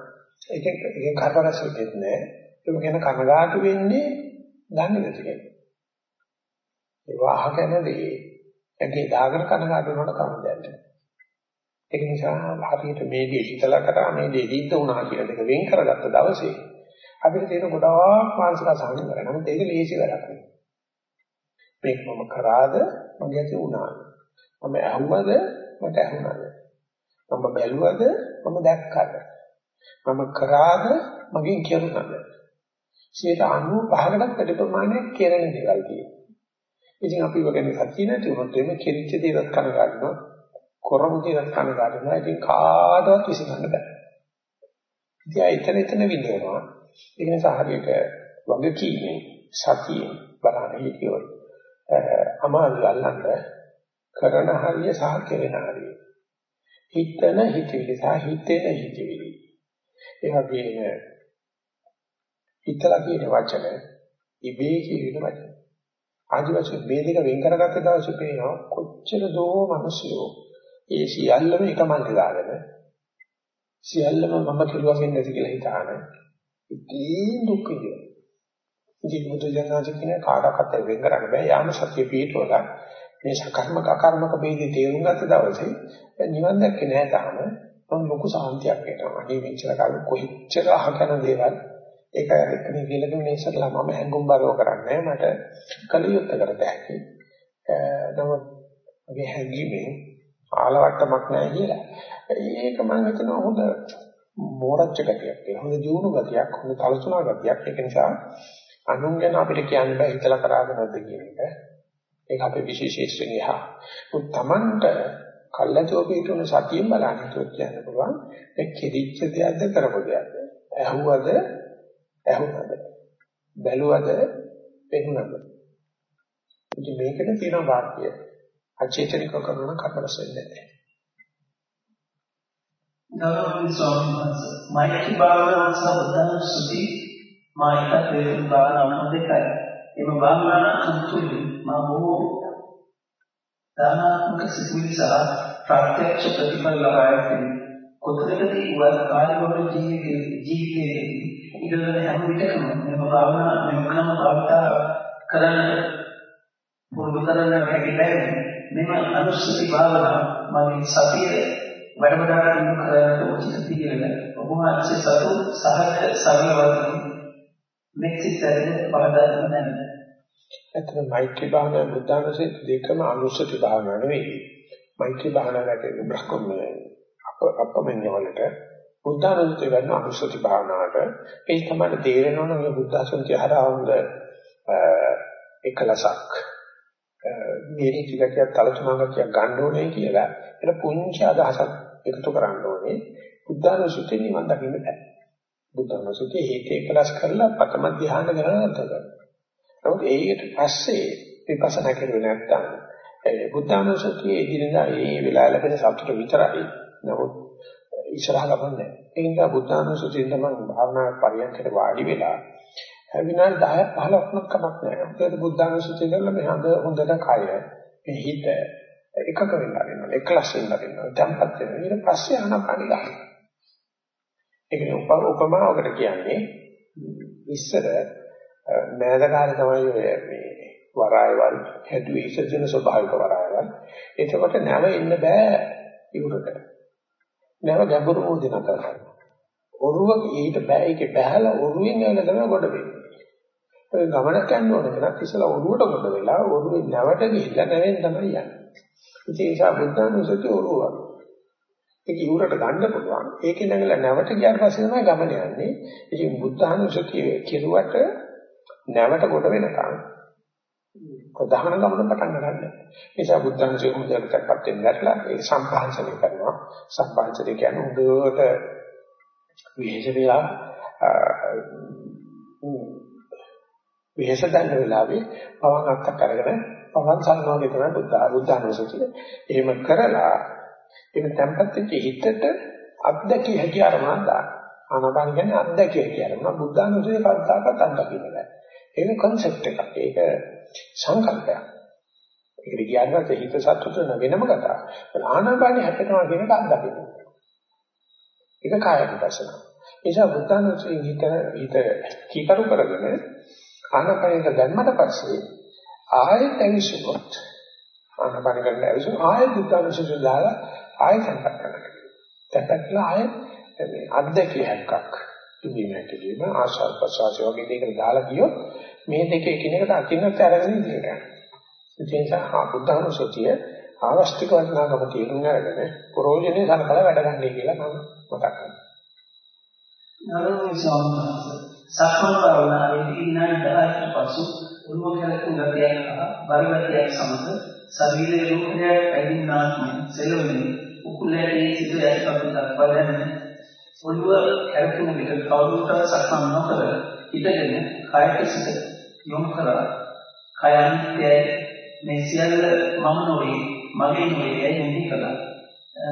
ඒකෙන් ඒකෙන් කර්ම රැස් වෙන්නේ නැහැ. ඒක ගැන කනගාටු වෙන්නේ දන්නේ නැති කෙනෙක්. ඒ වාහකනදී ඇගේ දාගෙන කනගාටු වෙනකොට කර්ම දෙන්නේ. ඒක නිසා හරියට මේ දේ හිතලා කරා මේ දේ හිත වුණා කියලා දෙක වෙන් කරගත්ත දවසේ අපිට තියෙන ගොඩාක් මානසික අසහන කරනවා. නමුත් ඒක ලේසි වැඩක් නෙවෙයි. මේක මම කරාද මගේ ඇති වුණාද? මම ඇහුවද මට ඇහුණාද? මම බැලුවද මම දැක්කද? මම කරාද මගෙන් කියුණාද? 95කටත් වැඩි ප්‍රමාණයක් කෙරෙන දේවල් තියෙනවා. ඉතින් අපි වගේ සත්‍ය නැති වුණොත් එimhe කෙරිච්ච දේවල් කනගාටුනවා. කරමු කියලා කනගාටු වෙනවා. ඉතින් කාටවත් විසඳන්න බෑ. ඉතින් එතන එතන විඳිනවා. ඒ නිසා හරියට වගකීමේ සතියෙන් බලන්න හිටියොත් අමාරු අල්ලන්න කරන හරිය සහ කෙරෙන හරිය. හිතන හිතවිලි සහ හිතෙන හිතවිලි. ඒ වගේම හිතලා කියන වචන ඉබේ කියන වචන. ආදි වශයෙන් මේ දෙක වෙන් කරගත්ත දවසේ පේනවා කොච්චර දෝ මිනිස්සුયો ඒ සියල්ලම එක මල්ලේ දාගෙන සියල්ලම මම කෙරුවා වෙන්නේ නැති කියලා හිතාන ඉතින් දුක් විඳිනවා. ඉතින් මුතු ජනනාජ කියන කාටවත් වෙන් කරන්න බෑ යාම සත්‍ය පිටවල මේ සකර්මක අකර්මක ભેදේ තේරුම් ගත්ත දවසේ නිවන් දැක්කේ නෑ තාම මම ලොකු සාන්තියක් එනවා. මේ මෙච්චර කාලෙ කොච්චර අහකන දේවල් ඒක එක්කනේ කියලා මේ ඉස්සරලා මම හැංගුම් බරව කරන්නේ මට කලියුත් කරත හැකි. නමුත් මගේ හැංගීමේ ආලවට්ටමක් නැහැ කියලා. ඒක මම හිතනවා හොඳ මෝරච්ච ගතියක් කියලා. හොඳ ජීවුණු ගතියක්, හොඳ තලසුණා ගතියක්. ඒක නිසා අනුන් ගැන අපිට කියන්න බෑ හිතලා කරාද නැද්ද කියන එක. ඒක අපේ විශේෂීස්ත්‍රණිය. උත් Tamanට කල්ලාචෝ පිටුන සතියෙන් බලන්න හිතුවත් කියන්න පුළුවන්. ඒ කිරිච්ච දෙයක්ද කරපු දෙයක්ද? ඇහුවද? ඇහුණද? බැලුවද? පෙනුනද? ඉතින් මේකට තියෙන වාක්‍යය අචේතනිකව කරන කර්මරස වෙන්නේ නැහැ. ගෞරවනීය ස්වාමීන් වහන්සේ මෛත්‍රී භාවනාව සහ බුද්ධාන සුති මායික තේරුම් භාවනාව දෙකයි. එම භාවනාව සම්පූර්ණ මා බොහෝ දානාත්මක සිතුවිලි සහ ප්‍රත්‍යක්ෂ ප්‍රතිඵල ලබා ඇති කොතනකදී වත් කාර්යවල ජීවිතයේදී ඉඳලා හැම විටකම මෙම භාවනාව මෙම ක්‍රම භාවිතා කරන්න පුරුදු කරන්න හැකි බැහැ. මෙම අනුස්සති භාවනාව මගේ සතිය වැඩමඩාර දිනු කරන්න උචිත පිළිවෙල ඔබ වහන්සේ සතු සහජ සරල වර්ගයෙන් මෙච්චිතරේ පාදා දෙන්න. එතන මෛත්‍රී භාවනාව බුද්ධානුසෙත් දෙකම අනුස්සති භාවනාව නෙවෙයි. මෛත්‍රී භාවනාවට බ්‍රහ්මනේ අප අපමණය වලට බුද්ධානුස්සති ගන්න අනුස්සති භාවනාවට. ඒ තමයි තේරෙනවනේ මේ බුද්ධාසන්ති හරහා හොඳ එකලසක්. මේ ටිකක් තලතුණක් ගන්න ඕනේ කියලා. ඒක පුංචි අදහසක් එකතු කරන්න ඕනේ. බුද්ධානුසුතිය නිවන් දකින්න බෑ. බුද්ධානුසුතිය ඒක එකලස් කරලා පතම ධ්‍යාන ගන්න ගන්න. නමුත් ඒකට පස්සේ විපස්සනා කරුවේ නැත්තම් ඒ බුද්ධානුසුතිය ඉදිරියදා ඒ වෙලාව ලැබෙන සතුට විතරයි. නමුත් ඉස්සරහ ගමන්නේ. ඒ නිසා බුද්ධානුසුතියෙන් තමයි භාවනා පරියන්කට වාඩි වෙලා විනාඩි 10ක් 15ක් කමක් නැහැ. ඒකට බුද්ධානුස්සතිය කරලා මේ හඳ හොඳට කය මේ හිත එකක වෙලා ඉන්නවා. එකලස් වෙලා ඉන්නවා. tempත් වෙනවා. ඊට පස්සේ ආනපනි ගන්න. ඒකනේ උපමාවකට කියන්නේ ඉස්සර මෑදකාරේ තමයි ඔය මේ වරායවල් හැදුවේ ඉස්සෙන ස්වභාවික වරායවල්. එතකොට නැව ඉන්න බෑ ඉවුරට. නැව ගැඹුරු මොදින කරනවා. ඔරුව ඊට බෑ ඒකේ බහැලා ඔරුවෙන් යන තමයි ගොඩ වෙන්නේ. ඒ ගමනක් යන්න ඕන කෙනෙක් ඉස්සලා ඔරුවට කොට වෙලා ඔරුවේ නැවට ගිහිල්ලා නැවෙන් තමයි යන්නේ. ඒ නිසා බුද්ධානුස්සතිය ඔරුව වගේ. ඒක ඉවුරට ගන්න පුළුවන්. ඒකේ නැගලා නැවට ගියාට පස්සේ තමයි ගමන යන්නේ. ඉතින් බුද්ධානුස්සතිය කෙරුවට නැවට කොට වෙනකන් ප්‍රධාන ගමන පටන් ගන්න. ඒ නිසා බුද්ධංශයේ මුදලටපත් වෙන්න දැක්ලා ඒක සම්පාංශනය කරනවා. සම්පාංශනය කියන්නේ උදේට විශේෂ වෙලා විශේෂ දැන්න වෙලාවේ පවන් අත්ත කරගෙන පවන් සල්මාගේ තමයි බුද්ධ බුද්ධානුසතිය. එහෙම කරලා එහෙම tempat වෙච්ච හිතට අත්දැකිය හැකි අරමුණක් දාන්න. ආනපාන කියන්නේ අත්දැකිය හැකි අරමුණ. බුද්ධානුසතිය කද්දාකත් අත්දකින්න බෑ. ඒක concept එකක්. ඒක සංකල්පයක්. ඒකට කියන්නේ හිත සතුට වෙන වෙනම කතාවක්. ආනාපානිය හැපෙනවා කියන එක අත්දකින්න. ඒක කාය විපස්සනා. ඒ නිසා බුද්ධානුසතිය හිත හිත කීකරු කරගෙන ආනාපානියට දැම්මට පස්සේ ආයෙත් ඇවිස්සුනොත් ආනාපාන කරලා ඇවිස්සුන ආයෙත් බුද්ධානුසතිය දාලා ආයෙත් සංකල්ප කරනවා. දැක්කලා ආයෙත් මේ අත්දැකිය හැක්කක්. ඉදීම හැකීම ආශාර ප්‍රසවාසය වගේ දෙයකට දාලා ගියොත් මේ දෙකේ එකිනෙකට අකින්නත් අරගෙන ඉදිරියට යනවා. ඒ නිසා බුද්ධානුසතිය ආවස්තික වටිනාකම තේරුම් අරගෙන ප්‍රෝජනේ සලකලා වැඩ ගන්නයි කියලා මම මතක් කරනවා. නරෝ සම්මාස සක්මන් භාවනාවේදී විනාඩි 10කට පසු උරුම කරගෙන ගතියක් හා බරගතියක් සමග ශරීරයේ රූපයක් ඇදින්නාක් සෙලවෙන්නේ උකුලේ සිට යටිපතුල දක්වා දැනෙන ඔළුව හැරෙන විට කවුරුත් සක්මන් නොකර හිතගෙන කයට සිට යොමු කරලා කය අනිත්‍යයි මේ සියල්ල මම නොවේ මගේ නොවේ යයි මෙහි කළා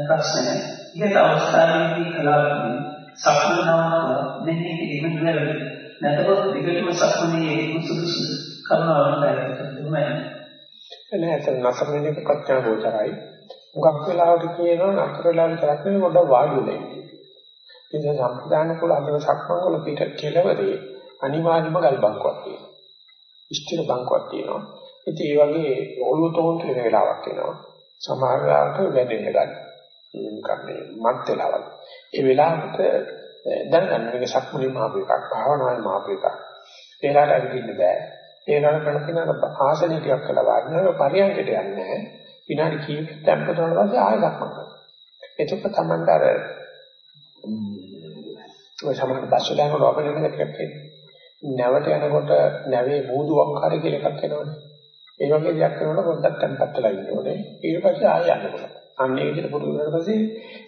ප්‍රශ්නය ඊට අවස්ථාවේදී කලාවකින් සක්මනවම මෙහි කිරීම නිවැරදි නැතහොත් විකටම සක්මනේ සුදුසු කරුණාවෙන් පැහැදිලි නෑ නතර වෙන එක ප්‍රඥා ගෝචරයි. මුගක් වෙලාවට කියනවා නතර වෙලාවට කරක් නෙවෙයි පොඩ්ඩක් වාඩි වෙලා ඉන්න. ඉතින් සම්ප්‍රදාන කුල අතර සක්මන් වල පිට කෙලවරේ අනිවාර්යම ගල් බංකුවක් තියෙනවා. ස්ථිර බංකුවක් තියෙනවා. ඉතින් ඒ වගේ ඔළුව තෝන්තු වෙන වෙලාවක් එනවා. සමහර වෙලාවට වැදෙන්න ගන්න. නිකන් මේ මත් වෙලාවක්. ඒ වෙලාවට දැනගන්න මේක සක්මණේ මාපු එකක්, භාවනාවේ මාපු එකක්. ඒලාට ඇවිදින්න බෑ. ඒලාට කරන කෙනාට ආසනෙ ටිකක් කළා වාඩිවෙලා පරියන්කට යන්නේ නැහැ. විනාඩි කීපයක් temp කරනවා පස්සේ ආයෙ සක්මන් කරනවා. එතකොට Tamanට අර ඔය සමහර බස් වලින් වල අපේ වෙන එකක් තියෙනවා. නැවට යනකොට නැවේ මූදු වංකාරය කියලා එකක් එනවනේ. ඒ වගේ දෙයක් කරනකොට පොඩ්ඩක් tempත් වෙලා ඉන්න ඕනේ. ඊට පස්සේ ආයෙ යන්න පුළුවන්. අන්න ඒ විදිහට පුරුදු කරලා පස්සේ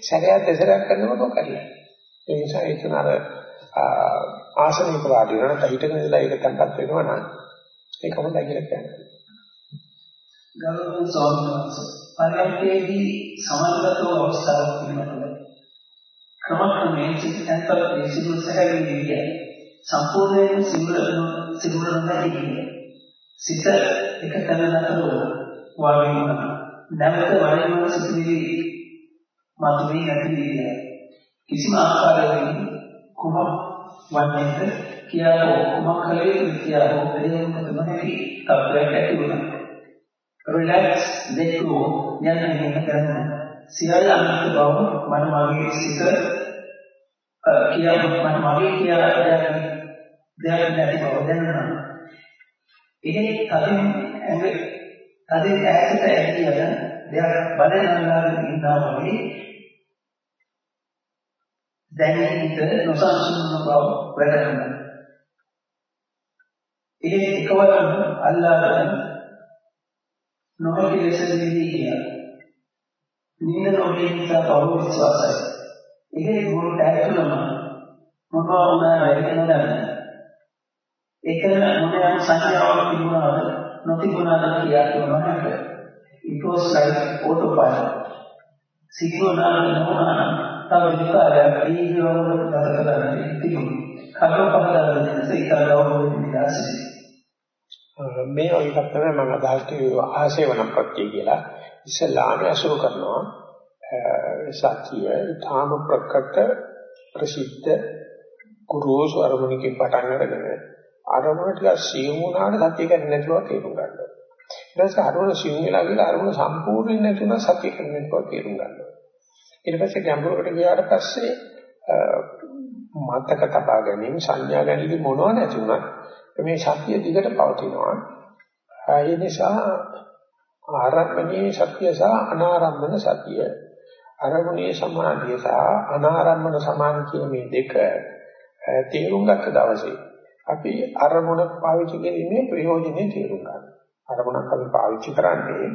සැරයක් දෙසරයක් කරනකොට ඔක කරලා. ඒ නිසා ඒක නර ආසනික වාඩි වෙනවා. හිටගෙන ඉඳලා ඒක tempත් වෙනවා නම් ඒක හොඳයි කියලා කියන්නේ. ගෞරවනීය ස්වාමීන් වහන්සේ පරිවර්තයේදී සමානගතව අවස්ථාවක් පිළිබඳව ක්‍රමක්‍රමයෙන් චිත්තයන්පත් සිදුව සැහැල්ලු විදිය සම්පූර්ණයෙන් සිදුවන සිදුවන නැති සිත එක තැන නතරව වාගේ වුණා. නැවත වරින් වර සිදුවි මතුවේ නැති විදිය කිසිම ආකාරයකින් කුමක් වන්නේද කියා හෝ කුමක් කලේ කියා හෝ දෙයක් නැති තත්ත්වයක් ඇති වුණා. රිලැක්ස් දෙකෝ යන මෙහෙම කරන සියල්ල අනිත් බව මන මගේ සිත කියා මන මගේ කියා දැන දෙයක් නැති බව දැනනවා. ඒ කලින් ඇඟ කලින් ඈතට ඇවිල්ලා දෙයක් බලන අල්ලාගෙන ඉන්නා වගේ දැනෙන්නට නොසන්සුන් බව වැඩ කරනවා. ඒ එකවරම අල්ලාගෙන නොහැකි ලෙස නිදී කියලා. නිින නොවේ නිසා බහුව විශ්වාසයි. ඒ මුළු ටැක්ලම මොනවා වුණා වැඩිම දන්නේ. ඒකන මොන යම් සංඥාවක් තිබුණාද නොතිබුණාද කියලා කියනවා It was like autopilot. සිකුණා නොවුණා තව විකාරයක් ඒ ජීවවල ගත කරන්නේ තිබුණා. කඩෝ පහදාගෙන සිතාලව වෙන්නේ මේ වගේ එකක් තමයි මම අදහස් කිව්වේ ආශේවන ප්‍රත්‍ය කියලා. ඉස්ලාම අසුරු කරනවා සත්‍ය ඊටාම ප්‍රකට ප්‍රසිද්ධ ගුරුසු අරමුණකින් පටන් අරගෙන අරමුණ ටික සියුම් වුණාට සත්‍ය කරන්නේ නැතුව තේරුම් ගන්නවා. ඊට පස්සේ අරමුණ සියුම් වෙලා ගිහලා අරමුණ සම්පූර්ණයෙන් නැතුව සත්‍ය කරන්නේ නැතුව තේරුම් ගන්නවා. ඊට පස්සේ ගැඹුරකට ගියාට පස්සේ මතක තබා ගැනීම සංඥා ගැනීම මොනව නැති වුණත් මේ සත්‍ය දිගට පවතිනවා. ඒ නිසා ආරම්භණයේ සත්‍ය සහ අනාරම්භන සත්‍ය අරමුණේ සමාධිය සහ අනාරම්භන සමාධිය කියන මේ දෙක තේරුම් ගත්ත දවසේ අපි අරමුණ පාවිච්චි කිරීමේ ප්‍රයෝජනෙ තේරුම් ගන්න. අරමුණක් අපි පාවිච්චි කරන්නේ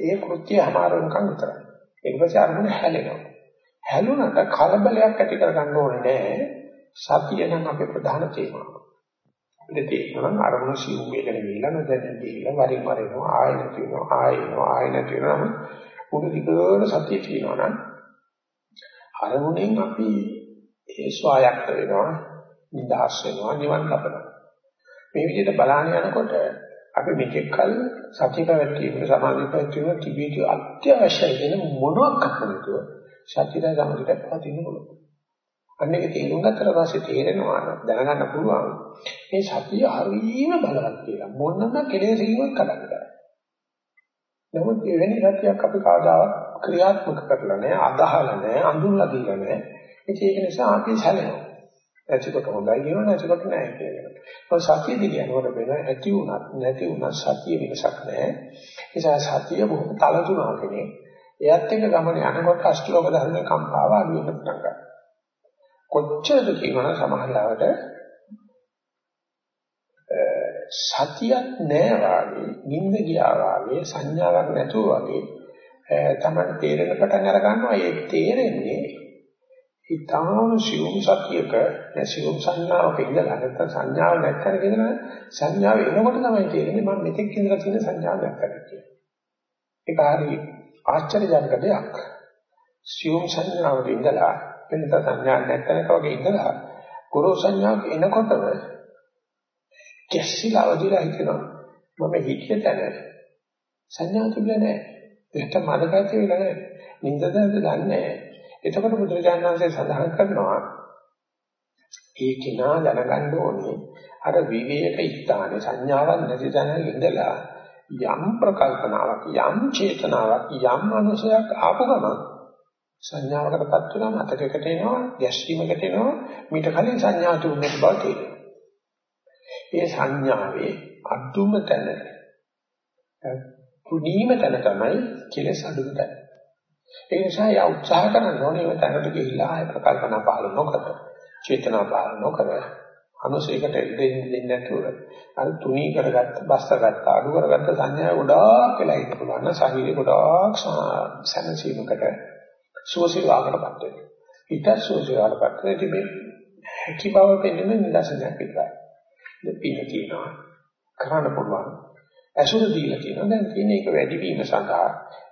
ඒ කෘත්‍ය හමාරුම්කම් විතරයි. ඊට පස්සේ අරමුණ හැලෙනවා. හැලුණට කලබලයක් ඇති කරගන්න ඕනේ නැහැ. සතිය නම් අපේ ප්‍රධාන තේමාව. අපිට තේරෙනවා අරමුණ සිව් වේගන ගිහිල්ලා නැදැන් ගිහිල්ලා වරින් වර එනවා ආයෙ නැති වෙනවා ආයෙ එනවා ආයෙ නැති වෙනවා. උඩ දිගට සතිය තියෙනවා නම් අරමුණෙන් අපි ඒ ස්වායක්ත වෙනවා නිදහස් වෙනවා නිවන් ලබනවා. මේ විදිහට බලාන යනකොට අපි මෙතෙක් කල සත්‍ය පැවැත්වීම සමාධි පැවැත්වීම තිබීතු අත්‍යවශ්‍යයි කියන මොනවාක් නැතුව සත්‍යද සමාධියට පවතින්න පුළුවන්. අන්න ඒක තේරුම් ගත්තට පස්සේ තේරෙනවා දැනගන්න පුළුවන් මේ සතිය හරියම බලවත් කියලා මොනම කෙලෙසින්වත් කඩන්න බෑ. නමුත් එවැනි සත්‍යයක් අපි කවදාවත් ක්‍රියාත්මක කරලා නැහැ, අදහලා නැහැ, අඳුන්ලා දීලා නැහැ. ඒක නිසා අපි සැලෙනවා. ඇතිකොට හොඳයි කියනවා නැතිකොට නැහැ කියනවා. ඔය සතිය දිගියනකොට වෙන ඇති වුණත් නැති වුණත් සතිය වෙනසක් නැහැ. ඒ නිසා සතිය බොහොම තලතුණා කෙනෙක්. එයත් එක්ක ගමන යනකොට අෂ්ටලෝක ධර්මේ කම්පාව අඩු වෙන පටන් ගන්නවා. කොච්චරද කියනවා සමහරවට සතියක් නැහැ වාගේ, නිින්ද ගියා වාගේ, සංඥාවක් නැතුව වගේ තමයි තේරෙන පටන් අර ගන්නවා. ඒ තේරෙන්නේ ඊටාම සියුම් සතියක නැසියුම් සංඥාවක ඉඳලා නැත්නම් සංඥාව නැත්තර කියන සංඥාව එනකොට තමයි තේරෙන්නේ මම මෙතෙක් ඉඳලා තියෙන සංඥාව නැත්තර කියලා. ඒක හරි ආශ්චර්යජනක දෙයක්. සියුම් සංඥාවක ඉඳලා වෙනත සංඥා නැත්තනක වගේ ඉඳලා ගුරු සංඥාවක් එනකොටම කැස්සිලා අවදිලා හිතෙනවා. මම හිතිය තැන සංඥා තිබුණේ නැහැ. ඒක මඩකට වෙලා නැහැ. නින්දද දන්නේ නැහැ. එතකොට බුදුරජාණන් වහන්සේ සඳහන් කරනවා ඒ කෙනා දැනගන්න ඕනේ අර විවේක ස්ථානේ සංඥාවක් නැති තැන ඉඳලා යම් ප්‍රකල්පනාවක් යම් චේතනාවක් යම් අනුසයක් ආපු ගමන් සංඥාවකටපත් වෙනවා මතකයකට එනවා ගැස්සීමකට එනවා මීට කලින් සංඥා තුනේ බව තේරෙනවා. ඒ සංඥාවේ අදුම තැන පුදීම තැන තමයි කෙලෙස් අඩුම තැන. ඒ නිසා යා උත්සාහ කරන්න ඕනේ මේ තැනට ගිහිලා ආය ප්‍රකල්පනා පහළ නොකර, චේතනා පහළ නොකර, අනුසයකට දෙන්නේ නැතුව අර තුනී කරගත්ත, බස්සගත්ත, අඩු කරගත්ත සංඥා ගොඩාක් වෙලා ඉන්න පුළුවන්. ශරීරේ ගොඩාක් සැනසීමකට සුවසේවාවකටපත් වෙනවා. ඊට සුවසේවාවකටපත් වෙන්නේ මේ හැකි බව පෙන්වන නිදර්ශනයක් විතරයි. දෙපින තියෙනවා. කරන්න පුළුවන්. ඇසුර දීලා තියෙනවා. දැන් තියෙන එක වැඩි වීම සඳහා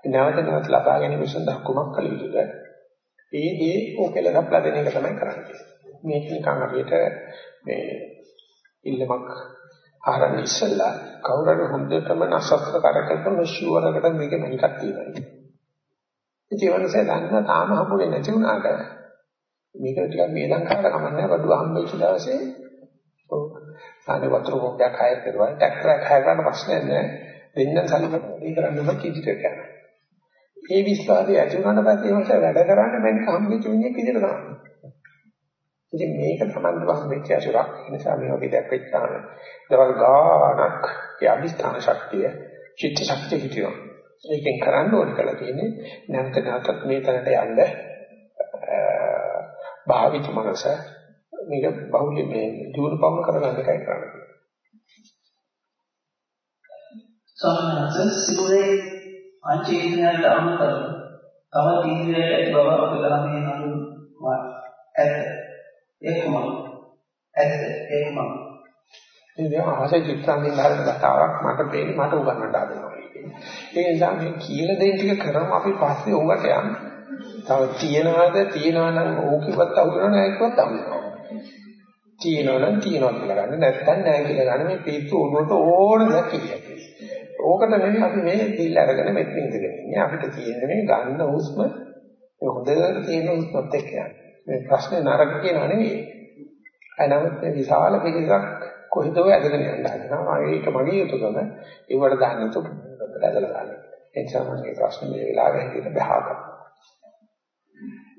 නැවත නැවත ලබා ගැනීම සඳහා කුමක් කළ යුතුද? ඒ දේ ඕකෙල ගප්ලා දෙන එක තමයි කරන්නේ. මේක නිකන් අපිට මේ ඉල්ලමක් ආරම්භ ඉස්සෙල්ලා කවුරුහරි හොඳටම නසත්‍ර කරකටම ෂුවරකට මේක මනිකක් තියෙනවා. ඉතින් ඒ වගේ දන්නවා තාම හම්බුනේ නැති වුණාට මේක ටිකක් මේ ලංකාවට කමන්නේ බඩුව හම්බෙච්ච දවසේ ඔව් සානේ වතුර කොක්කයක් හය කරුවා ට්‍රැක්ටරයක් හය ගන්න ප්‍රශ්නයක් නෑ දෙන්න සල්ලි දී කරන්න බෑ කීටි කරනවා ඒ විශ්වාසය ඇති වුණාට පස්සේ මොකද වැඩ කරන්න මේක හම්බෙච්ච මිනිහෙක් විදිහට තමයි. ඉතින් මේක තමයි හම්බෙච්ච අසුරක්. ඒ නිසා මේ වගේ දෙයක් වෙච්චාම දවල් ගානක් ඒ අදිස්ථාන ශක්තිය චිත්ත ශක්තිය හිටිනවා. ඒකෙන් කරන්න ඕනේ කියලා තියෙන්නේ නැවත නැවතත් මේ තැනට යන්න භාවිත මනස මේක බහුල මේ දියුණු පවුන කරගන්න එකයි කරන්නේ. සමහරවිට සිදුවේ අචේතනයට අනුතරව තව ඇති බව අපලමේ නඳුන්වා ඇත. ඒකම ඇත ඒකම. ඉතින් ආසයි චිත්තංගෙන් හරින කතාවක් මට පේන්නේ මට උගන්නට ආදෙනවා. ඒ නිසා මේ කියලා දෙන ටික කරමු අපි පස්සේ උඹට යන්න. තව තියනවාද තියනවා නම් ඕකෙවත් අවුලන නැයිකවත් අමුනවා. තියනවා නම් තියනවා කියලා ගන්න නැත්නම් නැහැ කියලා ගන්න මේ පිටු උඩට ඕන දෙයක් කියන්නේ. ඕකට නෙමෙයි අපි මේ දීල් අරගෙන මෙතන ඉඳගෙන ඉන්නේ. අපිට තියෙන්නේ මේ ගන්න හුස්ම මේ හොඳට තියෙන හුස්මත් එක්ක යන්නේ. මේ ප්‍රශ්නේ නරක කියනවා නෙමෙයි. අනවත් මේ විශාල පිළිසක් කොහෙදෝ ඇදගෙන යන්න හදනවා. ඒක මගේ යුතුයකම. ඒවට දාන්න තු පැත්තට ඇදලා ගන්න. ඒ නිසා මම මේ ප්‍රශ්නේ මේ වෙලාවේ හිතේ බහා කරනවා.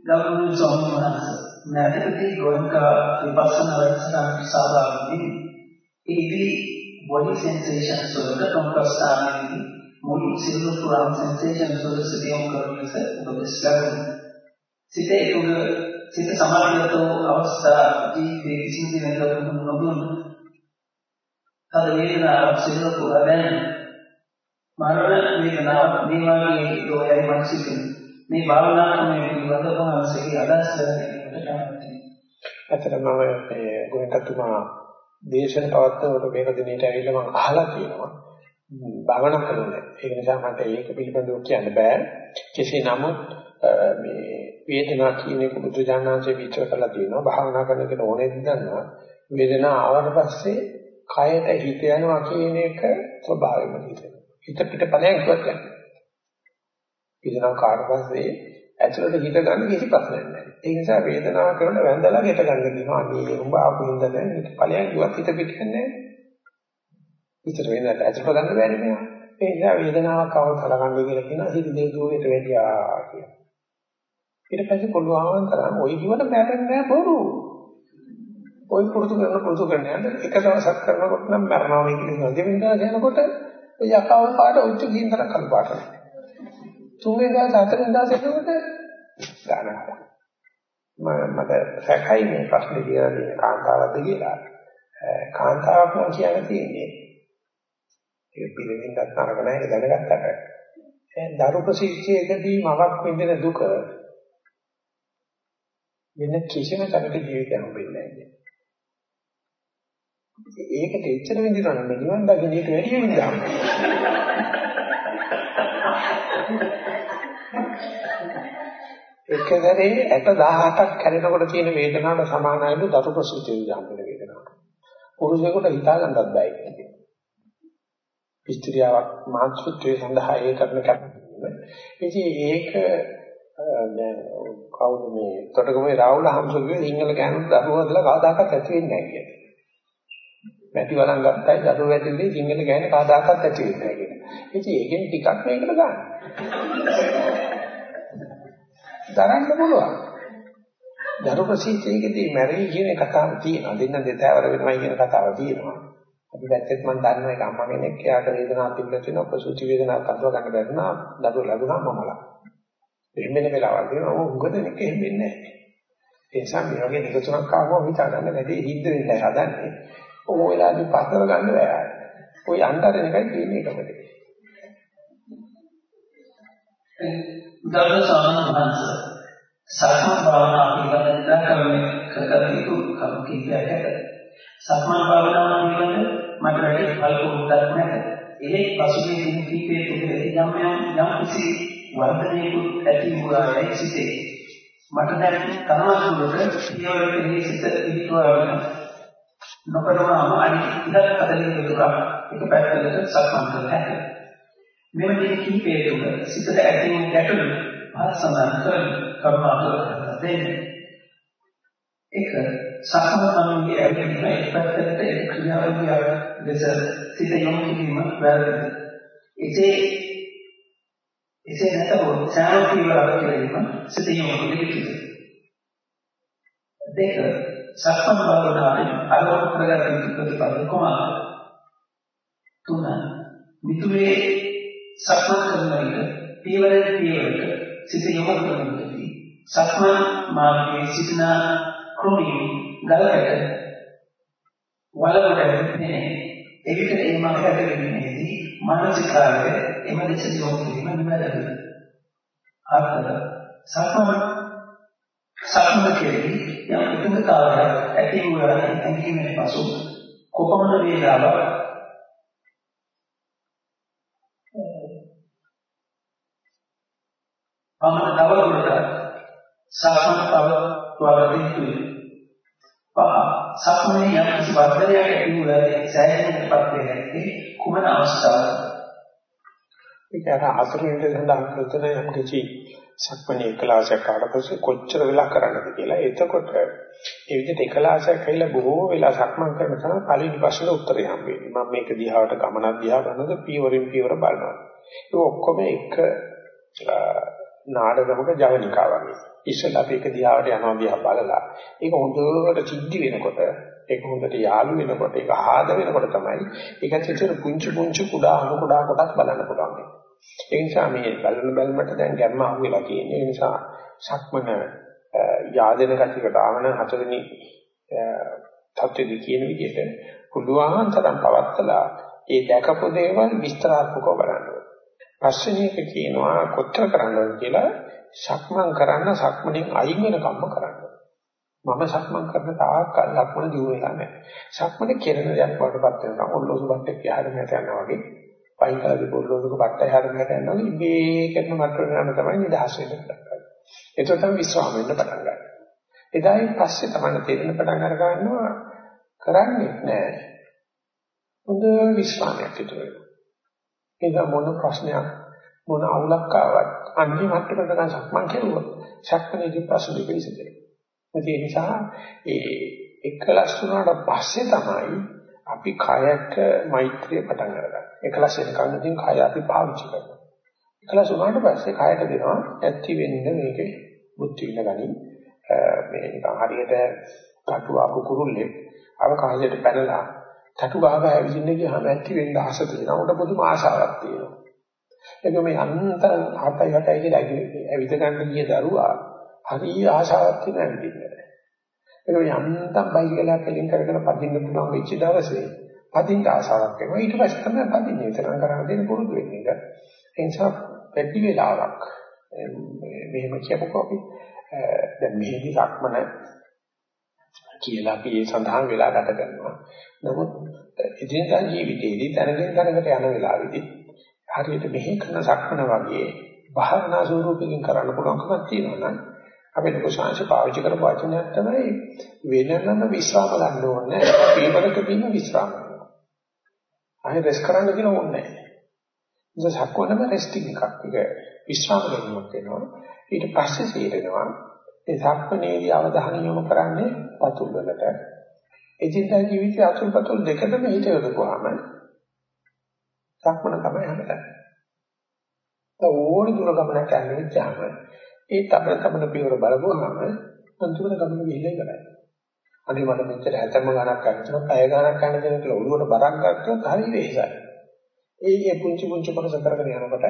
ගෞරවනීය ස්වාමීන් වහන්සේ නැවතදී ගෝංකා විපස්සනා වැඩසටහනට සහභාගී වෙමි. ඒදී body sensations වලට කොම්පස්තානදී මුළු සිරුර පුරාම sensations වල සිටියම් කරන ලෙස උපදෙස් ලැබුණා. සිතේ තුල සිත සමාධිගත අවස්ථාවේදී කිසිම දිනක නොදුන් තද වේදනාවක් සිදුව පුරා දැනෙනවා. මරණ වේදනාවක් මේ වගේ දෝයයි මනසිකනේ. මේ භාවනා ක්‍රමයේ පිළිබඳව වහන්සේගේ අදහස් දැනගන්නට කැමතියි. ඇත්තටම මේ ගෝවින්දතුමා දේශන පවත්වනකොට මේක දිනේට ඇවිල්ලා මම අහලා තියෙනවා. භාවනා කරන්නේ. ඒ නිසා මට ඒක පිළිබඳව කියන්න බෑ. කෙසේ නමුත් මේ වේදනාව කියන එක බුදුජානනාංශයේ විචාර කරලා තියෙනවා. භාවනා කරන කෙනෙක් ඕනේ දන්නවා. වේදනාව ආවට පස්සේ කයට හිත යනවා කියන එක ස්වභාවයෙන්ම හිතෙනවා. හිත පිට ඵලයක් ඉවත් කරනවා. වේදනාව කාට පස්සේ ඇතුළත හිත ගන්න කිසි ප්‍රශ්නයක් නැහැ. ඒ නිසා වේදනාව කරන වැඳලා ගෙට ගන්න කියනවා. මේ උඹ ආපු ඉඳලා දැන් ඵලයන් කිව්වත් හිත පිටින්නේ. ඉතර වෙනකට ඇතුළත ගන්න බැරි නෑ. ඒ නිසා වේදනාවක් අවල් කරගන්න කියලා කියනවා. හිත දේසුවේට වැටියා කියලා. ඊට පස්සේ පොළුවන් තරම් ওই ජීවන පැටර්න් නෑ බොරු. ওই පුරුදු කරන පුරුදු කරන යන එක දවසක් කරනකොට නම් මරණාවේ කියන දෙවෙනි දවසේ යනකොට ඔය යකාව පාට උච්ච ගින්තර කල්පාට නෑ. පාට නැහැ. තුන්වෙනිදා හතරවෙනිදා යනකොට ගානහා. මම මට සැකයි මේ ප්‍රශ්නේ කියලා දෙන කාන්තාවක්ද කියලා. කාන්තාවක් නම් කියන්න තියෙන්නේ ඒක පිළිවෙලින්වත් නරක නැහැ ඒක දැනගත්තට. දැන් දරු ප්‍රසිද්ධියකදී මවක් විඳින දුක වෙන කිසිම තැනක ජීවිතයක් හම්බෙන්නේ නැහැ. ඒකට එච්චර විඳිනවා නම් නිවන් දකින්න ඊට වැඩිය විඳිනවා. එකදරේ 618ක් කැරෙනකොට තියෙන වේදනාවට සමානයිලු දරු ප්‍රසිද්ධිය විඳින වේදනාව. පුරුෂයෙකුට හිතා ගන්නත් බෑ ඒක. ස්ත්‍රියාවක් මාතෘත්වයේ සඳහා ඒ කරන කැපවීම. ඉතින් ඒක දැන් කවුද මේ තොටගමේ රාහුල හම්සුගේ සිංහල ගෑනුත් දරුවෝදලා කවදාකවත් ඇති වෙන්නේ නැහැ කියන්නේ. මැටි වලන් ගත්තයි දරුවෝ ඇතුලේ සිංහල ගෑන කවදාකවත් ඇති වෙන්නේ නැහැ කියන්නේ. ඉතින් ඒකෙන් ටිකක් මේකට ගන්න. දරන්න පුළුවන්. දරු ප්‍රසීතයේදී මැරී කියන කතාව තියෙනවා. දෙන්න දෙතෑවර වෙනවා කියන කතාව තියෙනවා. අපි දැක්කත් මම දන්නවා ඒක අම්මා කෙනෙක් එයාට වේදනාවක් තිබිලා තියෙනවා ප්‍රසූති වේදනාවක් අඳුර ගන්න බැරි නා දරුවෝ ලැබුණා මමලා. එහෙම වෙන වෙලාවල් තියෙනවා ඕ උගද නෙක එහෙම වෙන්නේ නැහැ. ඒ නිසා මේ වගේ දෙක තුනක් ආවම හිතා ගන්න වැඩි හිද්ද වෙන්නයි හදන්නේ. ඕ වෙලාවදී පස්සර ගන්න බෑ. ඔය අන්තරෙන් එකයි තියෙන්නේ එකමද. ගෞරව ස්වාමීන් වහන්සේ සක්මන් භාවනා පිළිබඳව කරන්නේ කරගන්න යුතු කම කීපයක් සක්මන් භාවනාව පිළිබඳ මට වැඩි කල්පොත්තක් නැත. ඒ පසුගිය දින කිහිපයේ තුලදී යම් යම් යම් කිසි වර්ධනයකුත් ඇති වුණායි සිටේ. මට දැන් තනවාසුලට පියවරකදී සිට පිටවගෙන නොකරනම අනිත් ඉඳලා කඩලින් දුරක් එක පැත්තකට සක්මන් කළ හැකියි. මෙම දින කිහිපයේ තුල සිතට ඇති වූ ගැටලු පහ සමාන කරන කරුණාකර දෙන්නේ. එක සක්මන් සමයේ ඇවිදින එක පැත්තකට ඒ ක්‍රියාවලිය ලෙස සිත යොමු කිරීම වැරදි. එසේ එසේ නැතහොත් සෑම පියවරක් කිරීම සිත යොමු කිරීම. දෙක සක්මන් භාවනාවේ අරමුණු කරගත යුතු ප්‍රතිපද කොහොමද? තුන මිතුරේ සක්මන් කරන විට පියවරෙන් පියවරට සිත යොමු කරනවා. සක්මන් මාර්ගයේ සිටින ක්‍රමී ගලකට වලකට නේ එවිට ඒ මම හැදෙන්නේදී මානසිකාරය එම දෙස යොමු කිරීම නිවැරදි. අර්ථය සක්මන සක්මන කෙරෙහි යම් එකඟතාවයක් ඇති වූ ඇඟීමෙන් පසු කොපමණ වේලාවක් පමණ තවදුරටත් සක්මන තව වර්ධිත පහ සක්මනේ යම් කිසි වර්ධනයක් ඇති වුණා සෑහෙනපත් වෙන්නේ කුමන අවස්ථාවකද? ඒක අර හතරින් සඳහන් කරන යම් කිසි සක්මනේ එකලාසයක් ආඩපස්සේ කොච්චර වෙලා කරන්නද කියලා. එතකොට ඒ විදිහට එකලාසයක් ඇවිල්ලා බොහෝ වෙලා සක්මන් කරන තමයි පළවෙනි ප්‍රශ්නේ උත්තරය හම්බෙන්නේ මම මේක දිහාවට ගමනක් දිහා කරනද පියවරින් පියවර බලනවා. ඒක ඔක්කොම එක නාඩගමක ජවනිකා වගේ ඉස්සෙල්ලා අපි එක දිහාවට යනවා දිහා බලලා. ඒක හොඳට සිද්ධි වෙනකොට ඒක හොඳට යාළු වෙනකොට ඒක ආද වෙනකොට තමයි. ඒක ඇතුළේ පුංචි පුංචි කුඩා අණු කුඩා කොටස් බලන්න පුළුවන්. ඒ නිසා මේ බලන බැලමට දැන් ගැම්ම අහුවෙලා තියෙන. ඒ නිසා සක්මන යාදෙන කතිකට ආවන හතරවෙනි තත්ත්වෙදි කියන විදිහට පුළුවන් තරම් පවත්තලා ඒ දැකපු දේවල් විස්තරාත්මකව බලන්න පස්වෙනි එක කියනවා කොච්චර කරන්නද කියලා සක්මන් කරන්න සක්මණෙන් අයින් වෙන කම්ම කරන්න. මම සක්මන් කරන තාක් සක්මණ දියු වෙලා නැහැ. සක්මණ කෙරෙන දෙයක් වඩපත් වෙනවා. ඔල්ලෝසු බට්ටේ යහරම යනවා වගේ. පයින් කරලා ඔල්ලෝසුක බට්ටය යහරම යනවා වගේ ඉබේ කරන මට්ටම යන තමයි නිදහස් වෙන්න පටන් ගන්නේ. ඒක තමයි විශ්වාම වෙන්න පටන් ගන්නේ. එදායින් පස්සේ තමයි තේරෙන පටන් අර ගන්නවා කරන්නේ නැහැ. හොඳ විශ්වාමයක් ඉතුරු වෙනවා. ඒක මොන ප්‍රශ්නයක් මොන අවුලක් ආවත් අන්තිම මට්ටමට ගන්න සක්මන් කෙරුවොත් සක්මනේදී ප්‍රශ්න දෙක විසඳෙනවා. ඒ නිසා ඒ එකලස් වුණාට පස්සේ තමයි අපි කයට මෛත්‍රිය පටන් අරගන්නේ. එකලස් වෙනකන් ඉතින් කය අපි පාවිච්චි කරනවා. එකලස් වුණාට පස්සේ කයට දෙනවා ඇත්ති වෙන්න මේකේ බුද්ධි විඳ ගනින්. මේ නිකන් හරියට කටු ආපු කුරුල්ලෙක් අර කහලට පැනලා තටු ගහගහ ඇවිදින්න ගියාම ඇති වෙන්න ආස තියෙනවා. උඩ පුදුම ආශාවක් තියෙනවා. ඒක මේ අන්ත හතයි හතයි කියලා ඇවිද ගන්න ගිය දරුවා හරි ආශාවක් තියෙන ඇවිදින්න. ඒක මේ අන්තම් බයිකලා කෙලින් කරගෙන පදින්න පුළුවන් වෙච්ච දවසේ පදින්න ආශාවක් එනවා. ඊට පස්සේ තමයි පදින්නේ. විතරක් කරන්න දෙන්න පුරුදු වෙන්නේ. ඒ නිසා පැටි වෙලාවක් මෙහෙම කියපුවා අපි දැන් මෙහෙදි සක්මන කියලා අපි ඒ සඳහන් වෙලා ගත කරනවා. නමුත් එදිනදා ජීවිතයේදී තනකින් තනකට යන වෙලාවෙදී හරියට මෙහි කරන සක්මන වගේ භාවනා ස්වරූපකින් කරන්න පුළුවන්කමක් තියෙනවා නම් අපිට කුසාංශ පාවිච්චි කරපු වචනයක් තමයි වෙනම විශ්‍රාම ගන්න ඕනේ. පියවරක පින්න විශ්‍රාම කරනවා. ආයෙ රෙස් කරන්න කියන ඕනේ නැහැ. ඒක සක්මනම රෙස්ටිං එකක්. ඒක විශ්‍රාම ගැනීමක් වෙනවා. ඊට පස්සේ තේරෙනවා ඒ සක්මනේදී අවධානය යොමු කරන්නේ පතුල් වලට. එදිනදා ජීවිතයේ අතුල් පතුල් දෙකම හිත යොදපුවාම සක්මන තමයි හදන්නේ. ඕනි දුර ගමනක් යන්න වෙච්චාම ඒ තබන තබන පියවර බලපුවාම අන්තිමට ගමන ගිහිල්ලා ඉවරයි. අනේ මට මෙච්චර හැතැම්ම ගණක් කරනවා, පැය ගණක් කරන දෙන කියලා ඔළුවට බරක් ගත්තොත් හරි වෙහෙසයි. ඒ ඒ පුංචි පුංචි කොටස කරගෙන යනකොට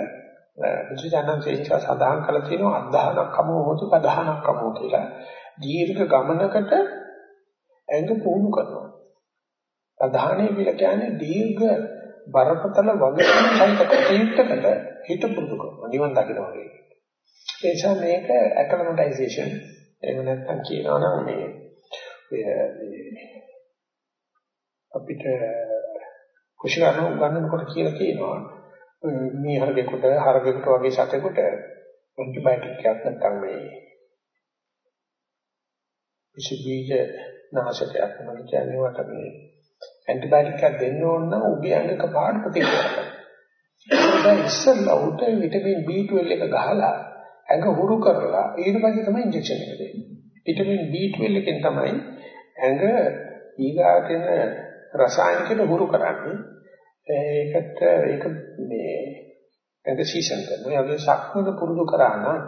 බුදුජානක සේචා සදාහන් කළ තියෙනවා අධධානක්කමෝ හොතු පධානක්කමෝ කියලා. දීර්ඝ ගමනකට ඇඟ පුහුණු කරනවා. අධධානය කියලා කියන්නේ දීර්ඝ බරපතල වගකීම් සහිත හිත පුරුදු කරනවා. නිවන් දකින්න වගේ. ඒ නිසා මේක ඇකලමටයිසේෂන් එහෙම නැත්නම් කියනවා නම් මේ අපිට කුෂිකාරණ උගන්වනකොට කියලා තියෙනවා මේ හරකෙකුට හරකෙකුට වගේ සතෙකුට ඇන්ටිබයොටික් එකක් නැත්නම් මේ විසබීජ නාශකයක් මම කියන්නේ වට මේ ඇන්ටිබයොටික් එකක් දෙන්න ඕන නම් උගේ අංගක පාඩ ප්‍රතික්‍රියා කරනවා. ඒක ඉස්සෙල්ලා උට විටමින් B12 එක ගහලා ඇඟ හුරු කරලා ඊට පස්සේ තමයි ඉන්ජෙක්ෂන් එක දෙන්නේ. විටමින් B12 එකෙන් තමයි ඇඟ ඊගාටෙන රසායනිකයට හුරු කරන්නේ. ඒකට ඒක මේ ඇඟ සීසන් කරනවා. ඒ සක්මන පුරුදු කරා නම්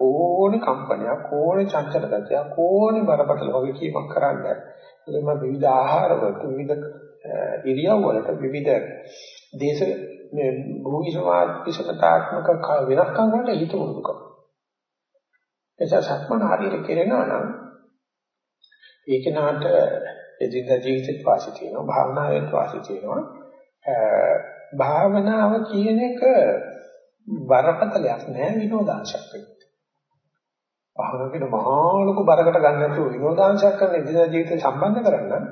ඕනේ කම්පනයක් ඕනේ චංචල ගතියක් ඕනේ බරපතල වගේ කීමක් කරන්න. එතන විවිධ ආහාර වලට විවිධ ඉරියව් වලට විවිධ දේශ මේ භූමි සමාජ විසකතාත්මක වෙනස්කම් වලට හිත උරුදු කරනවා. එසා සක්මන හරියට කෙරෙනවා නම් ඒක නාට එදිනදා ජීවිතේ වාසි තියෙනවා භාවනාවේ වාසි තියෙනවා භාවනාව කියන එක බරපතලයක් නෑ විනෝදාංශයක් වෙන්නේ. භාවනාව කියන මහා ලොකු බරකට ගන්න නැතුව විනෝදාංශයක් කරන එදිනදා ජීවිතේ සම්බන්ධ කරගන්න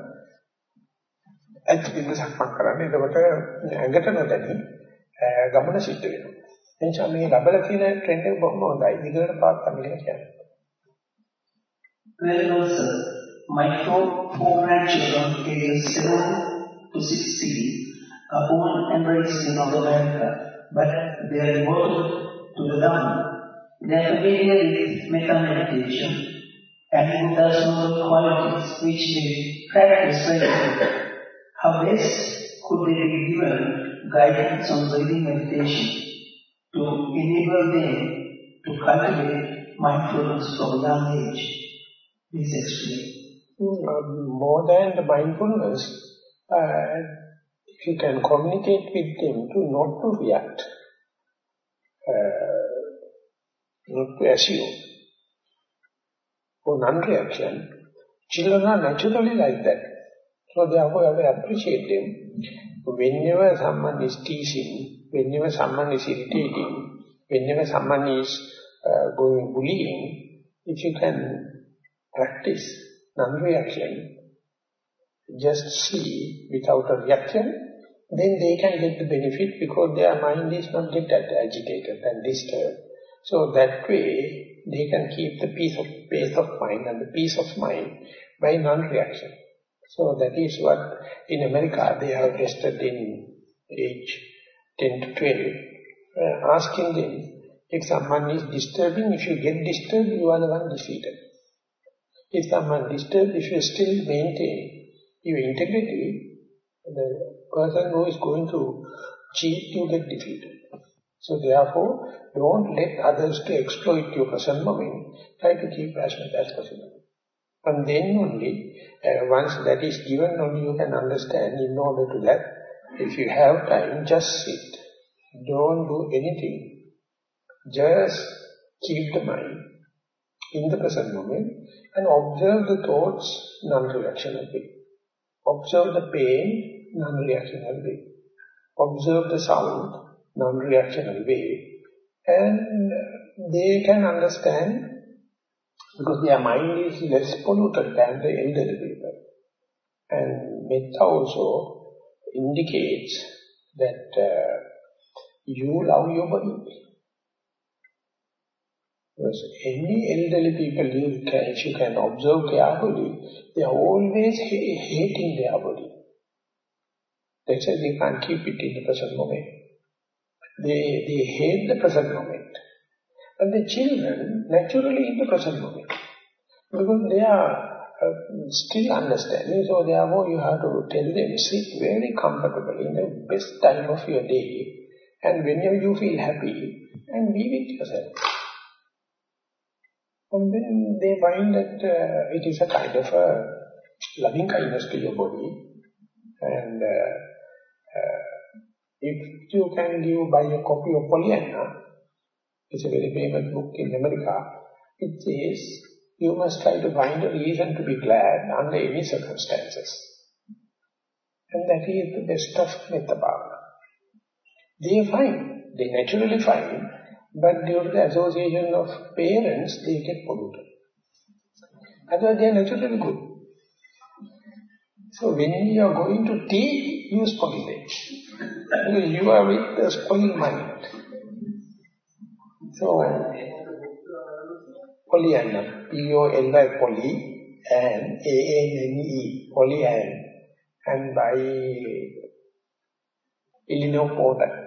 ඇත්තටම සක්මන් කරන්න. එතකොට ඇඟට නොදැනි ගමන සිද්ධ වෙනවා. එනිසා මේ ලැබලා තියෙන ට්‍රෙන්ඩ් එක බොහොම හොඳයි. දිගට පාත් තමයි කියන්නේ. My four, grandchildren ages 7 to 16 are born and raised in North America, but they are devoted to the Dhamma. They are familiar with mental meditation and does know qualities which they practice regularly. How best could they be given guidance on breathing meditation to enable them to cultivate mindfulness from young age? Please explain. Mm, more than the mindfulness, uh, if you can communicate with them to not to react, uh, not to assume, for non-reaction, children are naturally like that. So therefore, I have to appreciate them. Whenever someone is teasing, whenever someone is irritating, whenever someone is uh, going bullying, if you can practice non-reaction, just see without a reaction, then they can get the benefit because their mind is not get that agitated and disturbed. So that way, they can keep the peace of, peace of mind and the peace of mind by non-reaction. So that is what in America they have tested in age 10 to 12, uh, asking them, if someone is disturbing, if you get disturbed, you are the one defeated. If someone disturbed, if you still maintain your integrity, the person who is going to cheat, you get defeated. So therefore, don't let others to exploit your present moment. Try to keep as much as possible. And then only, uh, once that is given, only you can understand in order to that, if you have time, just sit. Don't do anything. Just keep the mind in the present moment and observe the thoughts non-reactionary. Observe the pain non-reactionary. Observe the sound non-reactionary way. And they can understand because their mind is less polluted than the elderly people. And metta also indicates that uh, you love your body. Because any elderly people, you can, if you can observe their body, they are always ha hating their body. That's why they can't keep it in the present moment. They, they hate the present moment. But the children, naturally in the present moment. Because they are uh, still understanding, so therefore you have to tell them, sit very comfortable in the best time of your day, and whenever you feel happy, and be with yourself. And then they find that uh, it is a kind of a loving kindness to your body, and uh, uh, if you can give buy a copy of Pollyanna, it's a very famous book in America, it says, you must try to find a reason to be glad under any circumstances. And that is the best of Metta They find, they naturally find, but due to the association of parents, they get polluted. Otherwise, they are naturally good. So when you are going to tea, you spoil it. You are with the spoiled mind. So, Pollyanna, P-O-L-Y, Polly, and A-N-N-E, Polly and, by Eleanor Porter.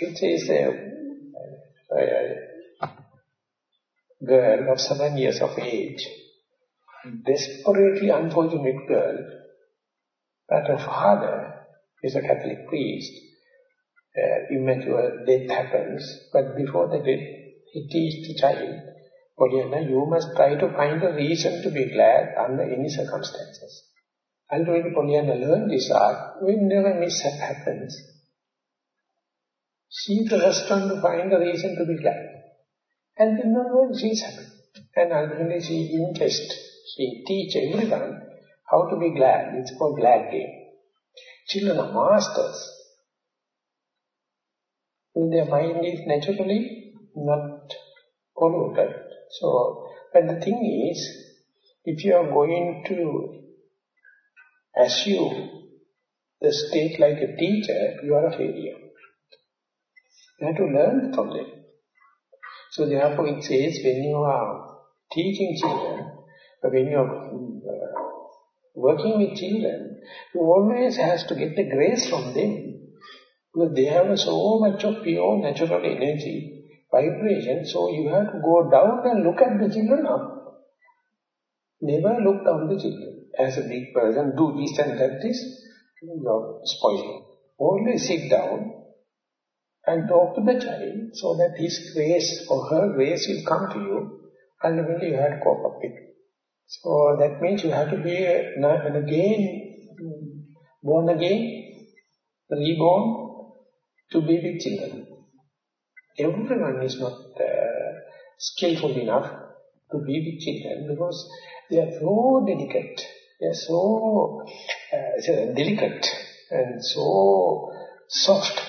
It is a, a, girl of seven years of age, desperately unfortunate girl, but her father is a Catholic priest. Uh, immature death happens, but before the death, he teaches the child, Pollyanna, you must try to find a reason to be glad under any circumstances. And when Pollyanna learned this art, whenever mishap happens, she the one to find a reason to be glad. And then onwards she is happy. And ultimately she invests, she teach everyone how to be glad. It's called glad game. Children are masters. And their mind is naturally not polluted. So, but the thing is, if you are going to assume the state like a teacher, you are a failure. You have to learn from them. So therefore it says when you are teaching children, when you are uh, working with children, you always has to get the grace from them. Because they have so much of pure natural energy, vibration, so you have to go down and look at the children up. Never look down the children. As a big person, do this and that this, you are spoiling. Always sit down and talk to the child so that his grace or her grace will come to you and ultimately you have to cope up with. So that means you have to be uh, again, born again, reborn to be with children. Everyone is not uh, skillful enough to be with children because They are so delicate. They are so uh, delicate and so soft.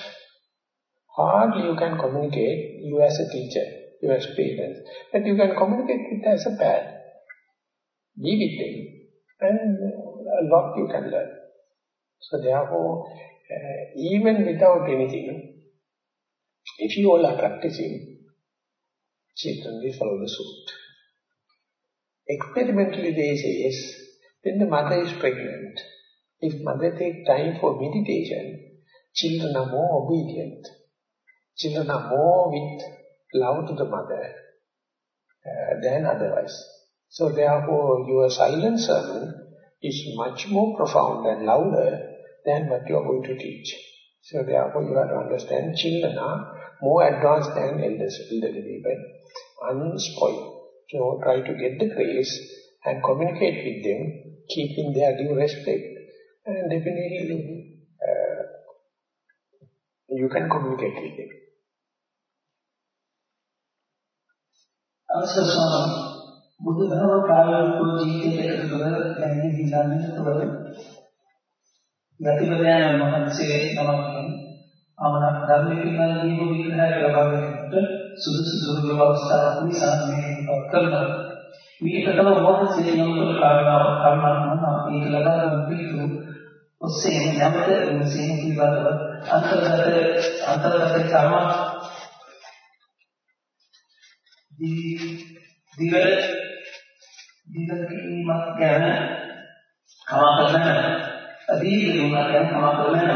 Hardly you can communicate, you as a teacher, you as parents, but you can communicate with as a parent. Be with them and a lot you can learn. So therefore, uh, even without anything, if you all are practicing, children will follow the suit. Experimentally they say, yes, when the mother is pregnant, if mother takes time for meditation, children are more obedient. Children are more with love to the mother uh, than otherwise. So therefore your silent sermon is much more profound and louder than what you are going to teach. So therefore you have to understand children are more advanced than elders, elderly people, unspoiled. So try to get the grace and communicate with them, keeping their due respect. And definitely uh, you can communicate with them. අවසර ස්වාමී බුදු දහම ප්‍රායෝගික ජීවිතයකට තුළ දැනෙන විඳන්නේ තුළ ගතිපදයන් මහන්සියේ නමකින් අමන ධර්ම පිළිබඳ දීප විග්‍රහය ලබා ගැනීමට සුදුසු දුර්ලභ අවස්ථාවක් නිසා මේ කරනවා. මේකටම වහන්සේ යොමු කළ කාරණාව කර්මන්න අපි ඒක ලබා ගන්න පිටු ඔස්සේ නැවත මේ පිළිබඳව අන්තර්ගත අන්තර්ගත කර්ම දී දිවර දිවර කීමක් ගැන කමා කරන අදීරුණා ගැන කමා කරන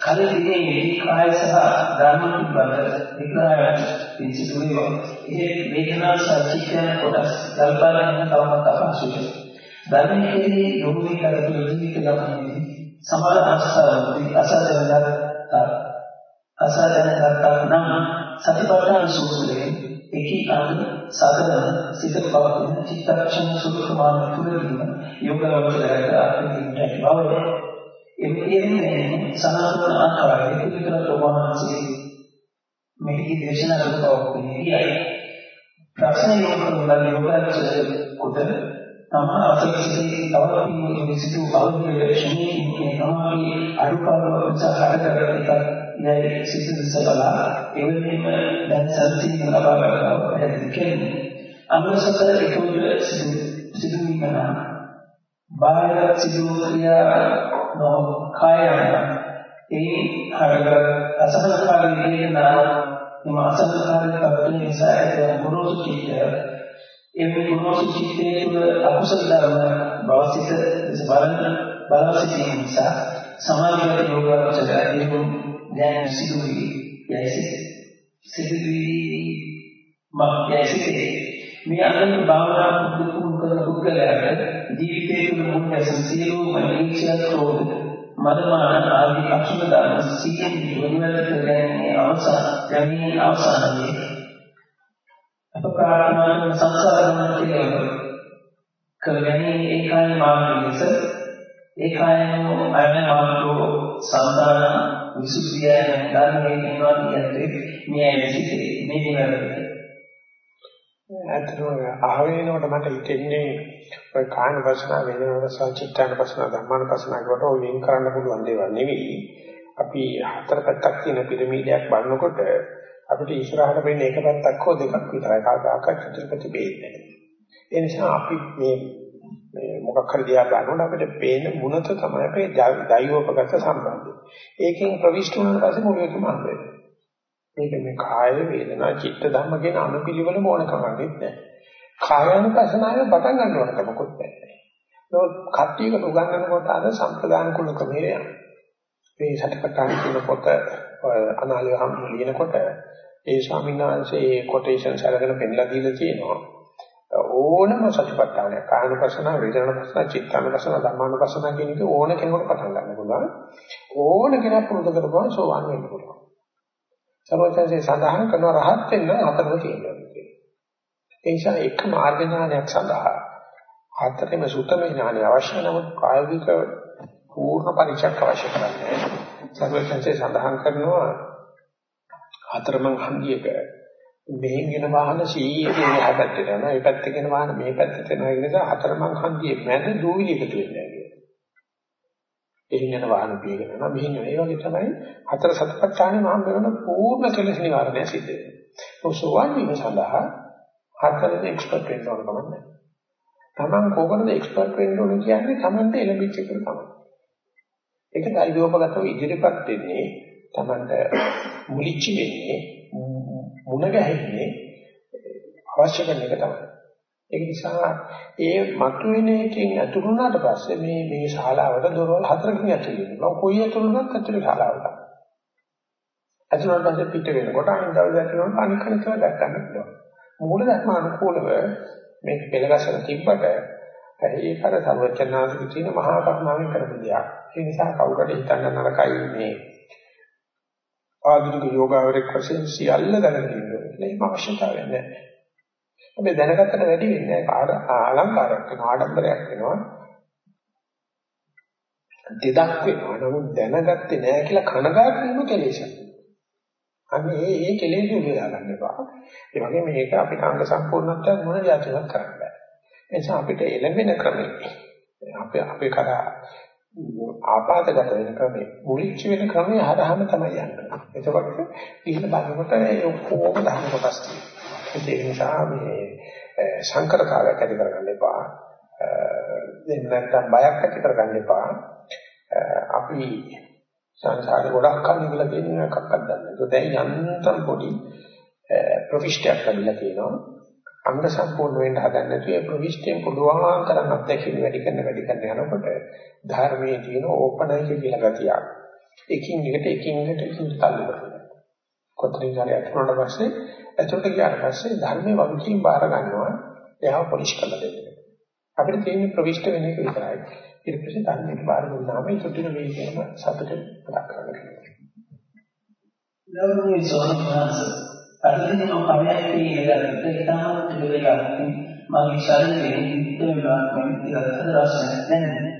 කලින් මේ කාය සහ ධර්ම පිළිබඳ විග්‍රහයක් පිළිසිතුනේ ඒ වේදනා සත්‍යයන් කොටස් කල්පනා කරන තවමත් අවශ්‍යයි. ධර්මයේ යොමු කරපු ජීවිත ගමනේ සමහර අවස්ථාවලදී අසාධනගත අසාධනගත නම් සතිපට්ඨාන සූත්‍රයේ එකී අංග සාධන සිත පවතින චිත්තක්ෂණ සුදු ප්‍රමාණ තුරදීම යෝගවලට අත්දැකීමට බවද එන්නේ සනාතන ආකාරයේ පිළිතුර ප්‍රමාණසේ මෙහි දේශනා කරන බවයි ප්‍රශ්න යොමුන යෝගාචර කොට තම අසලසිතේ තවතින සිදු බෞද්ධ ශ්‍රේණියේ තමයි අනුකම්පාව උත්සාහ කරන යයි සිත සබලා එවෙලෙම දැන් සත්‍යය ලබා ගන්නවා පැහැදිලි කියන්නේ අනුසතර ඒකෝද සිදු සිදු වීමන බාහිර සිදු ක්‍රියා නො කායන ඒ හරග අසහනකාරී කියන මේ අසහනකාරී තත්ත්වය නිසා ඇතිවන ගුරුසු චිත්තය එමේ ගුරුසු චිත්තයේ තුල අකුසල ධර්ම භවසිත බලන බලසිත නිසා සමාධිගත යෝගාවචරය එහුම් දැන් සිදුවී යයිසිත සිදුවී මක්යයිසිතේ මේ අතන භාවනා පුරුදු කරන පුද්ගලයාට ජීවිතයේ තුල මුල් ඇසන් සියලුම මනීක්ෂණ ක්‍රෝධ මදමාන ආදී අක්ෂර දාන සියයෙන් වනිවලට දැනෙන්නේ අවසාන ගැනීම අවසානයේ අප ප්‍රාර්ථනා කරන සංසාර ගමන කියලා. කරගන්නේ ඒකාය මාර්ගය ලෙස ඒකායම අයන මාර්ගෝ සම්දාන විසුද්ධිය ධර්මයේ කියනවා කියන්නේ මේ ඇවිසිතේ මේ නිවැරදිද? ඇත්තටම අහවෙනකොට මට හිතෙන්නේ ඔය කායන වසන වේදනාවන සංචිත්තන වසන ධම්මන වසන කොට ඔය වෙන් කරන්න පුළුවන් දේවල් නෙවෙයි. අපි හතර පැත්තක් තියෙන පිරමීඩයක් බලනකොට අපිට ඉස්සරහට වෙන්නේ එක පැත්තක් හෝ දෙකක් විතරයි කාදාකත් චතුර්පති බේන්නේ ඒ නිසා අපි මේ මේ මොකක් හරි දිහා බලනකොට අපිට පේන මුණත තමයි අපේ දෛවෝපගත සම්බන්ධය. ඒකෙන් ප්‍රවිෂ්ඨ වුණාට පස්සේ මොකෙකම හම්බ මේක මේ කාය වේදනා චිත්ත ධම්ම කියන අනුපිළිවෙල මොනකමක් නැහැ. කායानुපසනාවේ පටන් ගන්නවට මොකොත් නැහැ. ඒක කට්ටියකට උගන්වනකොට අර සම්ප්‍රදාන කුල ක්‍රමයේ යන. මේ සටකටාන කියන පොත අනාලිය හම් ලියනකොට ඒ ස්වාමීන් වහන්සේ කොටේෂන්ස් අරගෙන පෙන්නලා දීලා තියෙනවා. ඕනම සතිපට්ඨානය කායනුපසන වේදනානුපසන චිත්තානුපසන ධම්මානුපසන කියන එක ඕන කෙනෙකුට පටන් ගන්න පුළුවන්. ඕන කෙනෙක් පුරුදු කරපුවා සෝවාන් වෙන්න පුළුවන්. සර්වඥයන්සේ සඳහන් කරන රහත් වෙන්න හතරම තියෙනවා. ඒ නිසා එක මාර්ග ඥානයක් සඳහා හතරෙම සුතම ඥානය අවශ්‍ය නමුත් ප්‍රායෝගික පූර්ණ පරිචයක් අවශ්‍ය කරන්නේ සර්වඥයන්සේ සඳහන් කරනවා හතරමං හන්දියක මෙහෙන් එන වාහන 100 කියන එහා පැත්තට යනවා. ඒ පැත්තේ එන වාහන මේ පැත්තට යනවා. ඒ නිසා හතරමං හන්දියේ මැද දූවිලි එකතු වෙන්නේ නැහැ එහින් යන වාහන පියගෙන යනවා. මෙහින් යන ඒ වගේ තමයි හතර සතිපට්ඨානෙ මහම් වෙන පූර්ණ කෙලෙස් නිවාරණය සිද්ධ වෙනවා. ඔසෝවන් වීම සඳහා හතරේ එක්ස්පර්ට් වෙන්න ඕන කමක් නැහැ. Taman කොහොමද එක්ස්පර්ට් වෙන්න ඕන කියන්නේ Tamanට එළඹිච්ච එක තමයි. ඒක ධෛර්යෝපගතව ඉදිරිපත් වෙන්නේ Tamanට මුලිච්ච වෙන්නේ මුණ ගැහෙන්නේ අවශ්‍ය කරන එක තමයි. ඒක නිසා ඒ මතුවෙන එකෙන් අතුරු වුණාට පස්සේ මේ මේ ශාලාවට දොරවල් හතරකින් ඇතුළු වෙනවා. කොයි ඇතුළුනත් ඇතුළු ශාලාවට. ඇතුළුනට පස්සේ පිට වෙනකොට අනිත් දවසේ ඇතුළුනට අනිත් කෙනෙක්ව දැක් ගන්න පුළුවන්. මූල ධර්ම අනුකූලව මේක පෙළගසන තිබ්බට ඒක අර සර්වචනාසික කියන මහා කරුණාවෙන් කරපු දෙයක්. ඒ නිසා කවුරුට හිතන්න නරකයි මේ ආධුනික යෝගාවරෙක් වශයෙන් සියල්ල දැනගෙන ඉන්නවා. ඒක අවශ්‍යතාවයක් නැහැ. අපි දැනගත්තට වැඩි වෙන්නේ නැහැ. අලංකාරයක් වෙනවා, ආඩම්බරයක් වෙනවා. දෙදක් වෙනවා. නමුත් දැනගත්තේ නැහැ කියලා කනගාටු වීම කෙලෙසක්. අන්න ඒ ඒ කෙලෙස් උදලා ගන්න එපා. ඒ වගේම මේක අපිට අංග සම්පූර්ණත්වයක් මොන જાතියක් කරන්න බෑ. ඒ නිසා අපිට එළඹෙන ක්‍රමය අපේ අපේ කරා ආපාතගත වෙන ක්‍රමේ මුලිච්ච වෙන ක්‍රමය හරහාම තමයි යන්නේ. එතකොට ඉන්න බලනකොට ඒ ඔක්කොම ධර්ම කොටස් තියෙනවා. ඒ නිසා මේ සංකරතාවයක් ඇති කරගන්න එපා. දෙන්න නැත්නම් බයක් ඇති කරගන්න එපා. අපි සංසාරේ ගොඩක් කල් ඉඳලා තියෙන එකක්වත් දන්නේ නැහැ. දැන් යන්තම් පොඩි ප්‍රොෆිෂ්ටයක් ලැබිලා තියෙනවා. අංග සම්පූර්ණ වෙන්න හදන්නේ නැතුව ඒ ප්‍රවිෂ්ඨයෙන් පුළුවන් තරම් අත්දැකීම් වැඩි කරන වැඩි කරන යනකොට ධර්මයේ තියෙන ඕපනයික කියලා ගතියක්. එකින් එකට එකින් එකට ඉස්සුත් තල්ලු කරනවා. කොතනින් හරි අතුරට පස්සේ අතුරට ගියාට පස්සේ ධර්මයේ වගකීම් බාර ගන්නවා. එයාව පොලිෂ් කරලා දෙන්න. අපිට තියෙන ප්‍රවිෂ්ඨ වෙන එක විතරයි. ඊට පස්සේ ධර්මයට බාර දුන්නාම ඒක තුන මේ කියන සතුට පටන් ගන්නවා. ගෞරවනීය ස්වාමීන් වහන්සේ අදින මම කවයක් කියලාට ඉතාම දෙවියක් මගේ ශරීරයේ හිත වෙනවා මම ඉතින් රසයක් නැහැ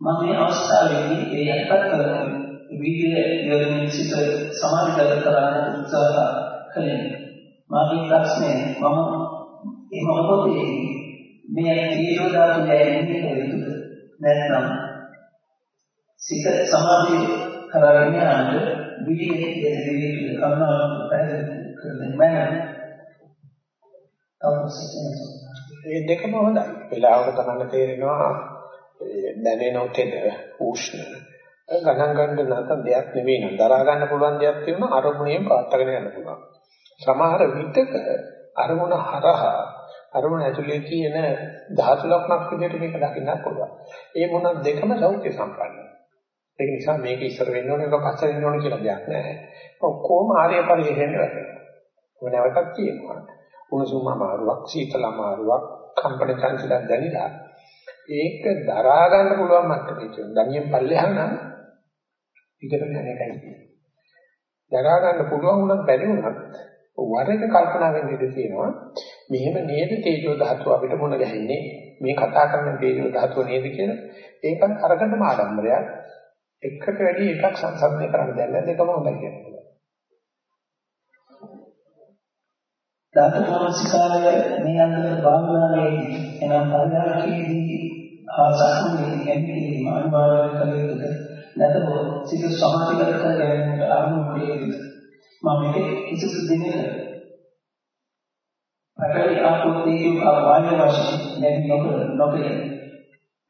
මම මේ අවස්ථාවේදී ඒ යටපත් කරන වීර්ය යොදමින් සිට සමාධිගත කරන්න උත්සාහ කළේ මගේ ප්‍රශ්නේ මම ඒ මොහොතේ මේ තීරෝ ධාතු දැනෙන්නේ කොහෙද නැත්නම් සිත සමාධිය කරගෙන යනකොට වීර්යයේ දෙවියන් කරනවා පැහැදිලි ඒ දෙකම හොඳයි. වෙලාවක තමයි තේරෙනවා දැනෙන උතෙද උෂ්ණ ගණන් ගන්න නැත්නම් දෙයක් නෙවෙයි නේද දරා ගන්න පුළුවන් දෙයක් තියෙනවා අරමුණෙන් පාත්තගෙන යන්න පුළුවන්. සමහර විටක අරමුණ හරහා අරමුණ ඇතුලේ තියෙන ධාතු ලක්ෂණක් විදිහට මේක දකින්න පුළුවන්. ඒ මොන දෙකම සෞඛ්‍ය සම්පන්නයි. ඒක නිසා මේක ඉස්සර වෙන්න ඕනේ ඒක පස්සේ වෙන්න ඕනේ කියලා දෙයක් නැහැ. ඔක්කොම ආර්ය පරිශ්‍රයෙන් වැඩේ. මම නැවතත් කියනවා. උණුසුම අමාරුවක්, සීතල අමාරුවක්, කම්පන චංචලයක් දැනිලා ඒක දරා ගන්න පුළුවන් මට්ටමේ කියන. දණියෙන් පල්ලෙහා නම් ඉගෙන ගන්න එකයි කියන්නේ. දරා ගන්න පුළුවන් උනත් බැරි උනත් වරක කල්පනා වෙන්න ඉඩ තියෙනවා. මෙහෙම නේද තේජෝ ධාතුව අපිට මුණ ගැහෙන්නේ. මේ කතා කරන තේජෝ ධාතුව නේද කියලා. ඒකත් අරකටම ආඩම්බරයක්. එකට වැඩි එකක් සංසන්දනය කරන්න දැල්ලා දෙකම හොඳයි කියන්නේ. ධාතුමනසිකාරය මේ අන්තර භාවනාවේදී එනම් පරිහරණයේදී ආසක්මනේ එන්නේ අනිවාර්ය කළ යුතුද? නැත්නම් සිත සමාධිගත කර ගැනීමට අනුමත යුතුද? මම මේක කිසිදු දිනක පටවි ආපෝතේ වායු වශයෙන් නැති නොකර නොකර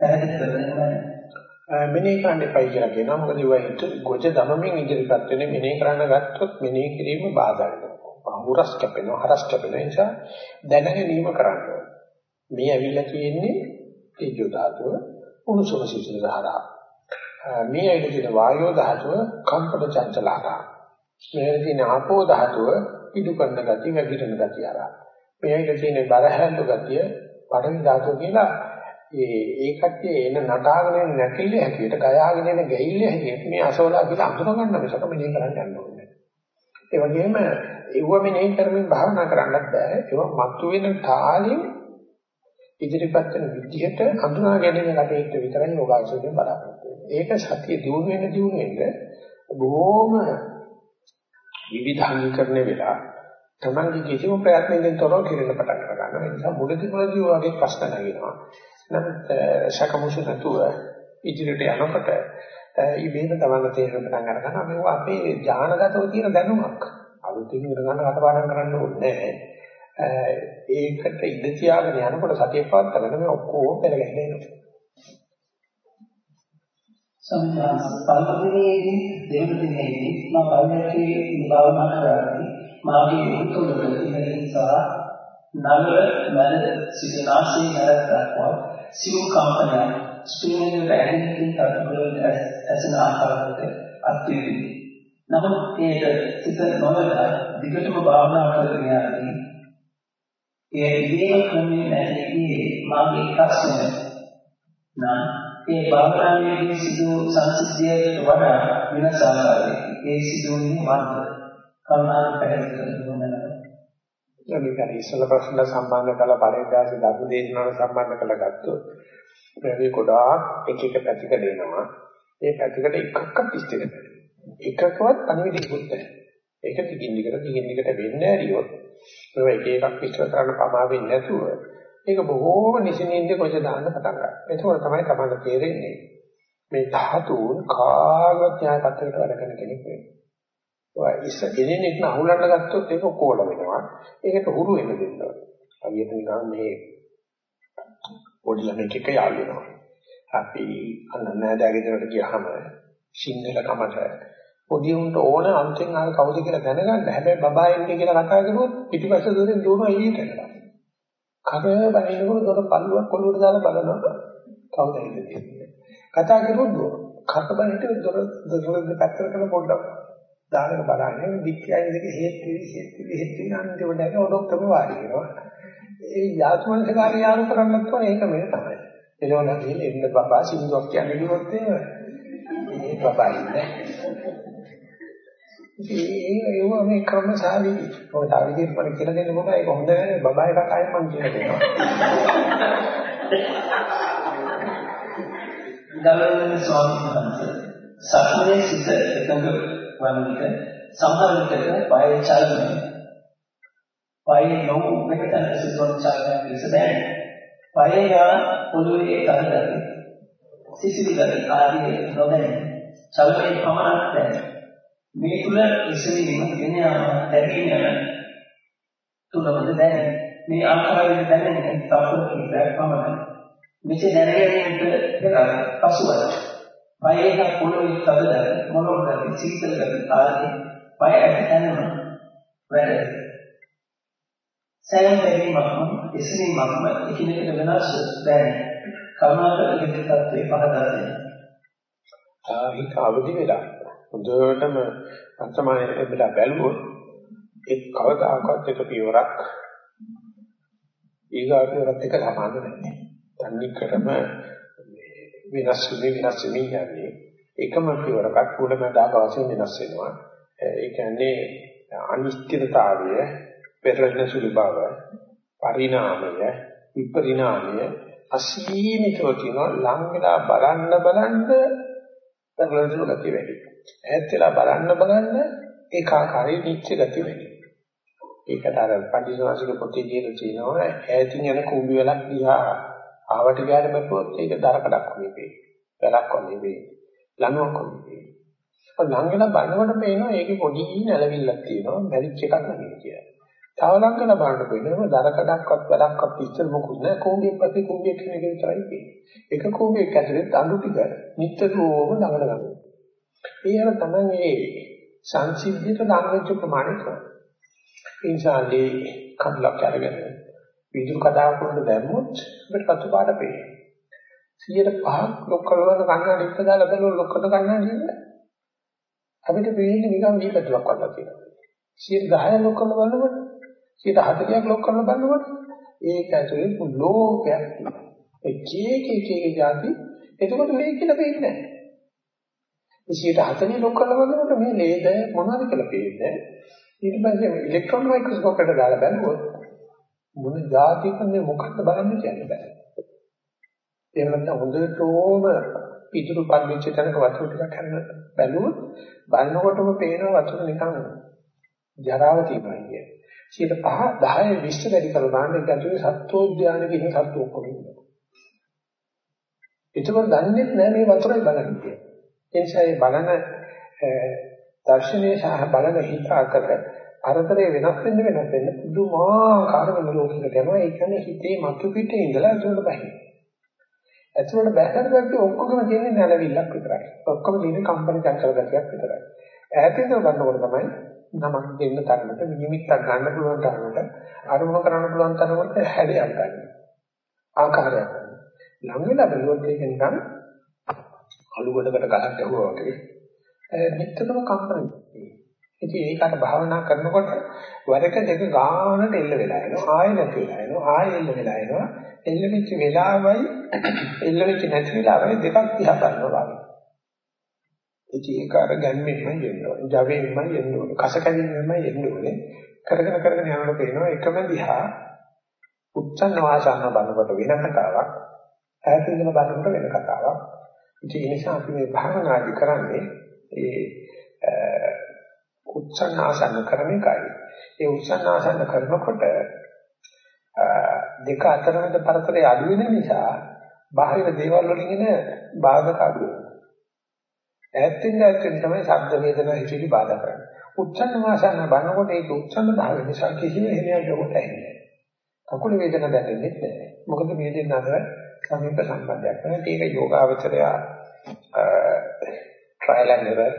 පැහැදිලි කරගන්න මෙනේ කන්නේ පයි කියලා කියනවා. මොකද ඒවා ගොජ දමමින් ඉදිරියට වෙන්නේ මෙනේ කරන්න ගත්තොත් මෙනේ කිරීම බාධා වෙනවා හුරස් කැපෙනවා හරස් කැපෙන නිසා දැනගැනීම කරන්න මේ ඇවිල්ලා තියෙන්නේ තේජෝ ධාතුව උණුසුම සිසිල ධාරා. මේ ඇවිල්ලා තියෙන වායෝ ධාතුව කම්පන චංචලහා මේ ඇවිල්ලා තියෙන ආපෝ ධාතුව පිටු කරන ගති වැగిරෙන ගති ආරා. මේ ඇවිල්ලා තියෙන බරහැල්ලු ගතිය පඩවි ධාතුව කියලා ඒ ඒ කට්ටිය එන නටාගෙන එන නැකිල්ල හැටියට ගයාගෙන එන ගැහිල්ල හැටියට මේ අසවලා කියලා අඳුර ගන්න මිසක මෙනේ කරන්න යන්න ඕනේ. ඒ වගේම ඒව මෙනෙහි කරමින් භාවනා කරන්නත් බෑ. ඒව මතුවෙන තාලෙන් ඉදිරිපත් වෙන විදිහට හඳුනා ගැනීම කටයුත්ත විතරයි යෝගාචරයෙන් බලාපොරොත්තු වෙන්නේ. ඒක සතිය දියුණු වෙන දියුණු වෙන බොහොම විවිධාංගීකරණය වෙලා තමන්ගේ කිසිම ප්‍රයත්නයකින් තොරව කිරෙන්න පටන් ගන්නවා. ඒ නිසා මුලදී මුලදී වගේ ප්‍රශ්න නැගෙනවා. නමුත් සකමුසු නැතුව ඉදිරියට යනකොට ඉබේම තමන්ගේ තේරෙන්න පටන් ගන්නවා. මේක අපේ ඥානගතව තියෙන දැනුමක්. අලුතින් ඉගෙන ගන්න කටපාඩම් කරන්න ඕනේ නැහැ. ඒකට ඉඳ තියාගෙන යනකොට සතිය පාත්තගෙන මේ ඔක්කොම පෙරගෙන එනවා. සම්මාස පළවෙනිදී දෙවන දිනේදී මම පරිණතයේ භාවනා කරන්නේ මාගේ උතුළට ඉන්න නිසා නලල මැද සිතනාසේ නැරක් දක්වා සිව් කම්පනය ස්පීනින් ඇහෙනින් තත්පරවල ඇසෙන ආකාරයට අත්විඳි. නමුත් ඒට සිත නොවලා දිගටම භාවනා කරගෙන යද්දී ඒ ඉදීම ක්‍රමයේ නැතිදී මාගේ ප්‍රශ්නය නම් ඒ භාවනාවේදී සිදු සංසිද්ධියට වඩා වෙනස් ආකාරයකින් ඒ සිදුවන්නේ වන්ද කරුණාවෙන් පැහැදිලි කරන්න ඕන. මේක ඉස්සල ප්‍රශ්න සම්බන්ධ කළ පරිද්දාස ධර්ම දේශනාවට සම්බන්ධ කළ ගත්තොත් මේ ගොඩාක් එක එක පැතිකඩ එනවා. ඒ පැතිකඩ එකක්වත් ඉස්තර එකකවත් අනිවිදිකුත් නැහැ. ඒක දිගින් දිගට දිගින් දිගට වෙන්නේ ඇරියොත් මේ එක එකක් විස්තර කරන්න පමා වෙන්නේ නැතුව ඒක බොහෝම නිසින්ින්ද කොහෙද දාන්න පටන් ගන්නවා. ඒක තමයි තමයි තේරෙන්නේ. මේ ධාතුන් කාගවත් න්‍යාය පත්‍රයකට වැඩ කරන කෙනෙක් නෙවෙයි. ඔය ඉස්ස එනිනෙක් නහුලන්න ගත්තොත් ඒක කොල වෙනවා. ඒකට හුරු වෙන්න දෙන්න ඕනේ. හරියට නිකන් මේ පොඩි ළමෙක් එක්ක යාළු වෙනවා. අපි අන්නෑදෑගේ දරට ගියාම සිංහල කමට පොඩි උන්ට ඕන අන්තෙන් ආව කවුද කියලා දැනගන්න. හැබැයි බබා එන්නේ කියලා කතා කරුවොත් පිටිපස්ස දොරෙන් දුවනවා එළියට එනවා. කර බැලනකොට දොර පල්ලුවක් ඔලුවට දාලා බලනවා. කවුද ඉන්නේ කතා කරුවොත් කක බැලට දොර දොර දෙපැත්තට කරන පොඩ්ඩක් දාගෙන බලන්නේ දික්කයන් දෙක හේත් වෙවි හේත් වෙවි හේත් වෙවි අන්තිමට ඒක ඔඩොක්ටම වාඩි වෙනවා. ඒ යාතුමංශ කාර්ය යාරු කරන්නත් ඕනේ ඒක මේ තමයි. එනවනම් ගිහින් එන්න බබා සින්දුවක් කියන්නේ කිව්වොත් එහෙම මේ බබා ඉන්නේ. ඒ ඒව මේ ක්‍රමශාලී ඔය තාවිදින් පරි කියලා දෙන්න මොකද ඒක හොඳ නැහැ බබා එකක් ආයෙත් මං කියලා දෙනවා. ගෞරවනීය ස්වාමීන් වහන්සේ සක්මනේ සිට එකඟ වන විට සමහර විටක පය චලනය පය නොවු මෙතන සිදුවන චලනයක් ලෙස දැනේ. පය යා පොළොවේ තනගති සිසිල් ගති ආදී නොදැනේ. චලනයේ පමණක් දැනේ. මේ තුල ඉස්සෙවීම ගෙන යාම ලැබීම තුලමද දැනේ. මේ ආකාරයෙන් දැනෙන තත්ත්ව කිහිපයක් පමණයි. මෙසේ දැනගැනීමට පෙර පසුවයි. පයේ පොළොවේ තදද මොළොන් ගති සීතල ගති ආදී පය ඇති තැනම වැඩ. සෑම බැලීමක්ම එසවීමක්ම එකිනෙකට වෙනස් දැනේ. කරුණාකර ඉදිරි තත්ත්වේ පහදා දෙන්න. ආහික අවදි වෙලා හොඳටම අත්මානේ එබලා බැලුවොත් එක් කවදාකවත් එක පියවරක් ඊගා පියවරත් එක සමාන නැහැ. තන්නේ ක්‍රම වෙනස් වෙන්නේ වෙනස් වෙන්නේ යන්නේ එකම පියවරකට කුලමදාක වශයෙන් වෙනස් වෙනවා ඒ කියන්නේ අනිශ්චිතතාවය පෙරලෙන සුළු බව පරිණාමය විපරිණාමය අසීමිතව තියෙනවා ලං වෙලා බලන්න බලන්න පෙරලෙන සුළු ගතිය වැඩි ඈත් වෙලා බලන්න බලන්න ඒකාකාරී නිච්ච ගතිය වැඩි ඒකට අර පඬිසවාසික පොතේ කියන තියෙනවා ඈතින් යන කුඹි වලක් දිහා ආවට ගියාට බැලුවොත් ඒක දරකඩක් වගේ පේනවා. වැලක් වගේ පේනවා. ලණුවක් වගේ පේනවා. ළඟන බලනකොට පේනවා ඒකේ පොඩි නැලවිල්ලක් තියෙනවා. මැරිච් එකක් නෙමෙයි කියලා. තව ළඟන බලනකොට පේනවා දරකඩක්වත් වැලක්වත් ඉස්සර මොකුත් නැහැ. කෝඹියක් පස්සේ කෝඹියක් කියන එක විතරයි පේන්නේ. එක කෝඹියක් ඇතුලේ අඳු ටික නිතරම ළඟන ගන්නවා. ඒ අර තමයි මේ සංසිද්ධියට ළඟච්ච ප්‍රමාණය කරන්නේ. ඒ නිසා මේ කඩලක් අරගෙන විදුරු කඩාවක් උඩ දැම්මොත් අපිට පසු පාට පේනවා. 105ක් ලොක් කරලා කන්නඩි එක දාලා බලුවොත් ලොක්කද කන්නඩි නේද? අපිට පේන්නේ නිකන් දීපතුවක් වගේ තියෙනවා. 110 ලොක් කරලා බලනකොට 140ක් ලොක් කරලා බලනකොට ඒක ඇතුලේ ලෝකයක් තියෙනවා. එක එක එක එක જાති එතකොට මේක කියලා පේන්නේ නැහැ. 140 ලොක් කරලා බලනකොට මේ නේද මොනවද කියලා පේන්නේ. ඊට පස්සේ ඉලෙක්ට්‍රෝන මයික්‍රොස්කෝප් එකට දාලා බලනකොට මොන જાතිකද මොකක්ද බලන්න කියන්න බෑ. එහෙම නැත්නම් හොඳටම පිටුරු පල්ලිච්ච තැනක වතුර ටිකක් හරි බැලුවොත් බලනකොටම පේන වතුර නිකන් ජරාව තියෙනවා කියන්නේ. 5 10 20 වැඩි කරලා ගන්න එක ඇතුලේ සත්වෝද්‍යාන කියන සත්ව ඔක්කොම ඉන්නවා. ඒකම දන්නේ නැහැ මේ වතුරයි බලන්නේ. ඒ නිසා මේ බලන දර්ශනීය සහ බලන හිත අතර අරතරේ වෙනස් වෙන්න වෙනස් වෙන්න පුදුමාකාර වෙන ලෝකයකට යනවා. ඒ කියන්නේ හිතේ මතු පිටේ ඉඳලා ඇතුළට බහිනවා. ඇතුළට බැහැර ගත්තේ ඔක්කොම තියෙන්නේ නැලවිල්ලක් විතරයි. ඔක්කොම තියෙන්නේ කම්පන චංචල ගතියක් විතරයි. ඈතින් ගන්නකොට තමයි නමක් දෙන්න තරමට නිමිත්තක් ගන්න පුළුවන් තරමට අරමුණ කරන්න පුළුවන් තරමට හැඩයක් ගන්න. ආකාරයක් ගන්න. ලඟ වෙලා බලුවොත් ඒක නිකන් අලු කොටකට ගහක් ගැහුවා වගේ. නිතරම කම්පන. ඉතින් ඒකට භාවනා කරනකොට වරක දෙක ගානට එල්ල වෙලා එනවා ආයෙ නැති වෙලා එනවා ආයෙ එල්ල වෙලා එනවා එල්ල වෙච්ච වෙලාවයි එල්ල වෙච්ච නැති වෙලාවයි දෙකක් දිහා බලනවා වගේ. ඉතින් ඒක අර ගැන්මෙන්ම යන්න ඕනේ. ජවෙන්ම යන්න ඕනේ. කස කැදින්මම යන්න ඕනේ. කරගෙන කරගෙන යනකොට පේනවා එකම දිහා උච්චන්න වාසන්න බලනකොට වෙන කතාවක්. ඈතින් බලනකොට වෙන කතාවක්. ඉතින් ඒ නිසා අපි මේ භාවනාදි කරන්නේ ඒ උච්චන්න ආසන්න කරන එකයි. ඒ උච්චන්න ආසන්න කරනකොට දෙක අතරමැද පරතරය අඩු වෙන නිසා බාහිර දේවල් වලින් එන බාධක අඩු වෙනවා. ඈත්ින් ඈත්ින් තමයි ශබ්ද වේදනා හිතිලි බාධා කරන්නේ. උච්චන්න වාසන බනකොට ඒක උච්චන්න භාව නිසා කිසිම හේනයක් යොමුට ඇන්නේ කකුල වේදන දැනෙන්නේ නැහැ. මොකද මේ දෙන්න අතර සමීප සම්බන්ධයක් නැහැ. ඒක යෝගාවචරය ට්‍රයිල් ඇන්ඩ් එරර්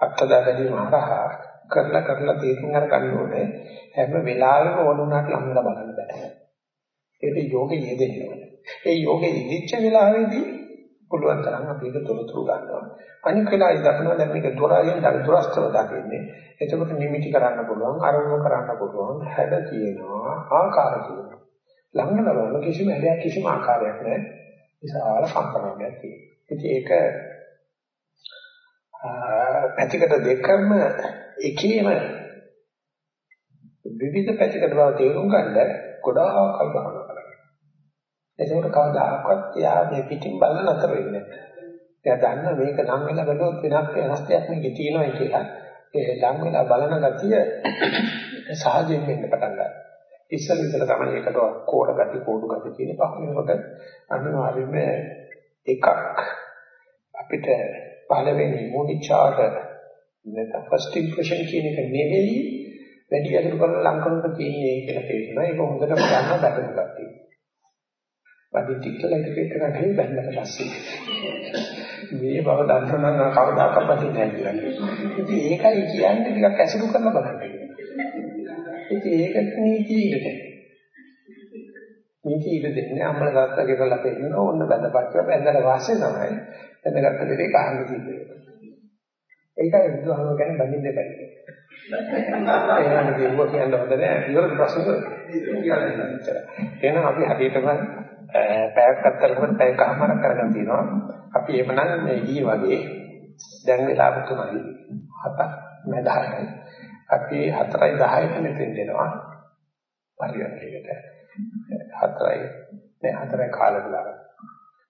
අත්දැකීම් හරහා කරලා කරලා තේරුම් අරගන්න ඕනේ. හැම වෙලාවෙම ඕනුණාට ළඟලා බලන්න බෑ. ඒක යෝගේ යෙදෙන්න ඕනේ. ඒ යෝගේ ඉදිච්ච වෙලාවේදී පුළුවන් තරම් අපි ඒක තොරතුරු ගන්නවා. අනිත් වෙලාවයි දක්නවා දැන් මේක දොරයෙන් දර දුරස්තව දකින්නේ. එතකොට නිමිටි කරන්න පුළුවන්, අරමුණු කරන්න පුළුවන්, හැඩ තියෙනවා, ආකාර තියෙනවා. ළඟන බලන කිසිම හැඩයක් කිසිම ආකාරයක් නැහැ. විශාල කම්පනයක් තියෙනවා. ඉතින් ඒක පැතිකඩ දෙකම එකේම විවිධ පැතිකඩ බව තේරුම් ගන්න ගොඩාක් කල් ගන්නවා. ඒකට කවදාකවත් එයා මේ පිටින් බලන අතර වෙන්නේ නැහැ. එයා දන්න මේක නම් වෙලා බලුවොත් වෙනස් වෙනස් දෙයක් මේකේ තියෙනවා කියලා. ඒ ලං වෙලා බලන ගතිය සහජයෙන් වෙන්න පටන් ගන්නවා. ඉස්සෙල් ඉස්සෙල් තමයි ඒකට කෝඩ ගති කෝඩු ගති කියන පහළනකොට අනිවාර්යයෙන්ම එකක් අපිට පළවෙනි මුනිචාර නැත්නම් ෆස්ට් ඉම්ප්‍රෙෂන් කියන එක නෙවෙයි වැඩි අතුරු කරලා ලං කරනකොට තියෙන්නේ කියලා තේරෙනවා. ඒක හොඳටම ගන්න බැටුමක් තියෙනවා. වදින් ටිකලා එක එක කරන්නේ බැලලා පස්සේ. මේ බව දන්නවනම් කවදාකවත් වදින්නේ නැහැ කියලා. ඉතින් ඒකයි කියන්නේ ටිකක් ඇසුරු කරන බලන්න ඉතින් ඒකට නීති ඉඩ නීති ඉඩ දෙන්නේ අම්මලා තාත්තා ගෙවලා පෙන්නන ඕන්න බඳපත්ව බැඳලා වාසේ තමයි. එතනකට දෙලේ කහන්න තියෙන්නේ. ඒකයි බුදුහාම කියන්නේ බඳින්න බැරි. ඒවනේ කිව්වා කියන්න හොඳ නෑ. ඉවර ප්‍රශ්න කරලා. එහෙනම් අපි හදිහටම පැයක් අත්තරකට පැයකමාරක් කරගෙන තියෙනවා. අපි එමනම් මේ ඊ වගේ දැන් වෙලාව තුනයි හතක් මැදහරයි. අපි 4යි 10ට මෙතෙන් දෙනවා. පරිවර්තයකට. 4යි නෑ 4යි කාල වෙලාව.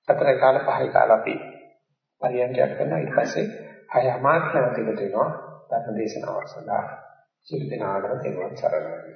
4යි කාල 5යි කාල අපි පරිවර්තයක් කරනවා. ඊට පස්සේ 6 අමාත්‍යකට දෙනවා. ධර්ම දේශනාවක් සඳහා සිල් දනාගෙන දෙනවා සරණයි.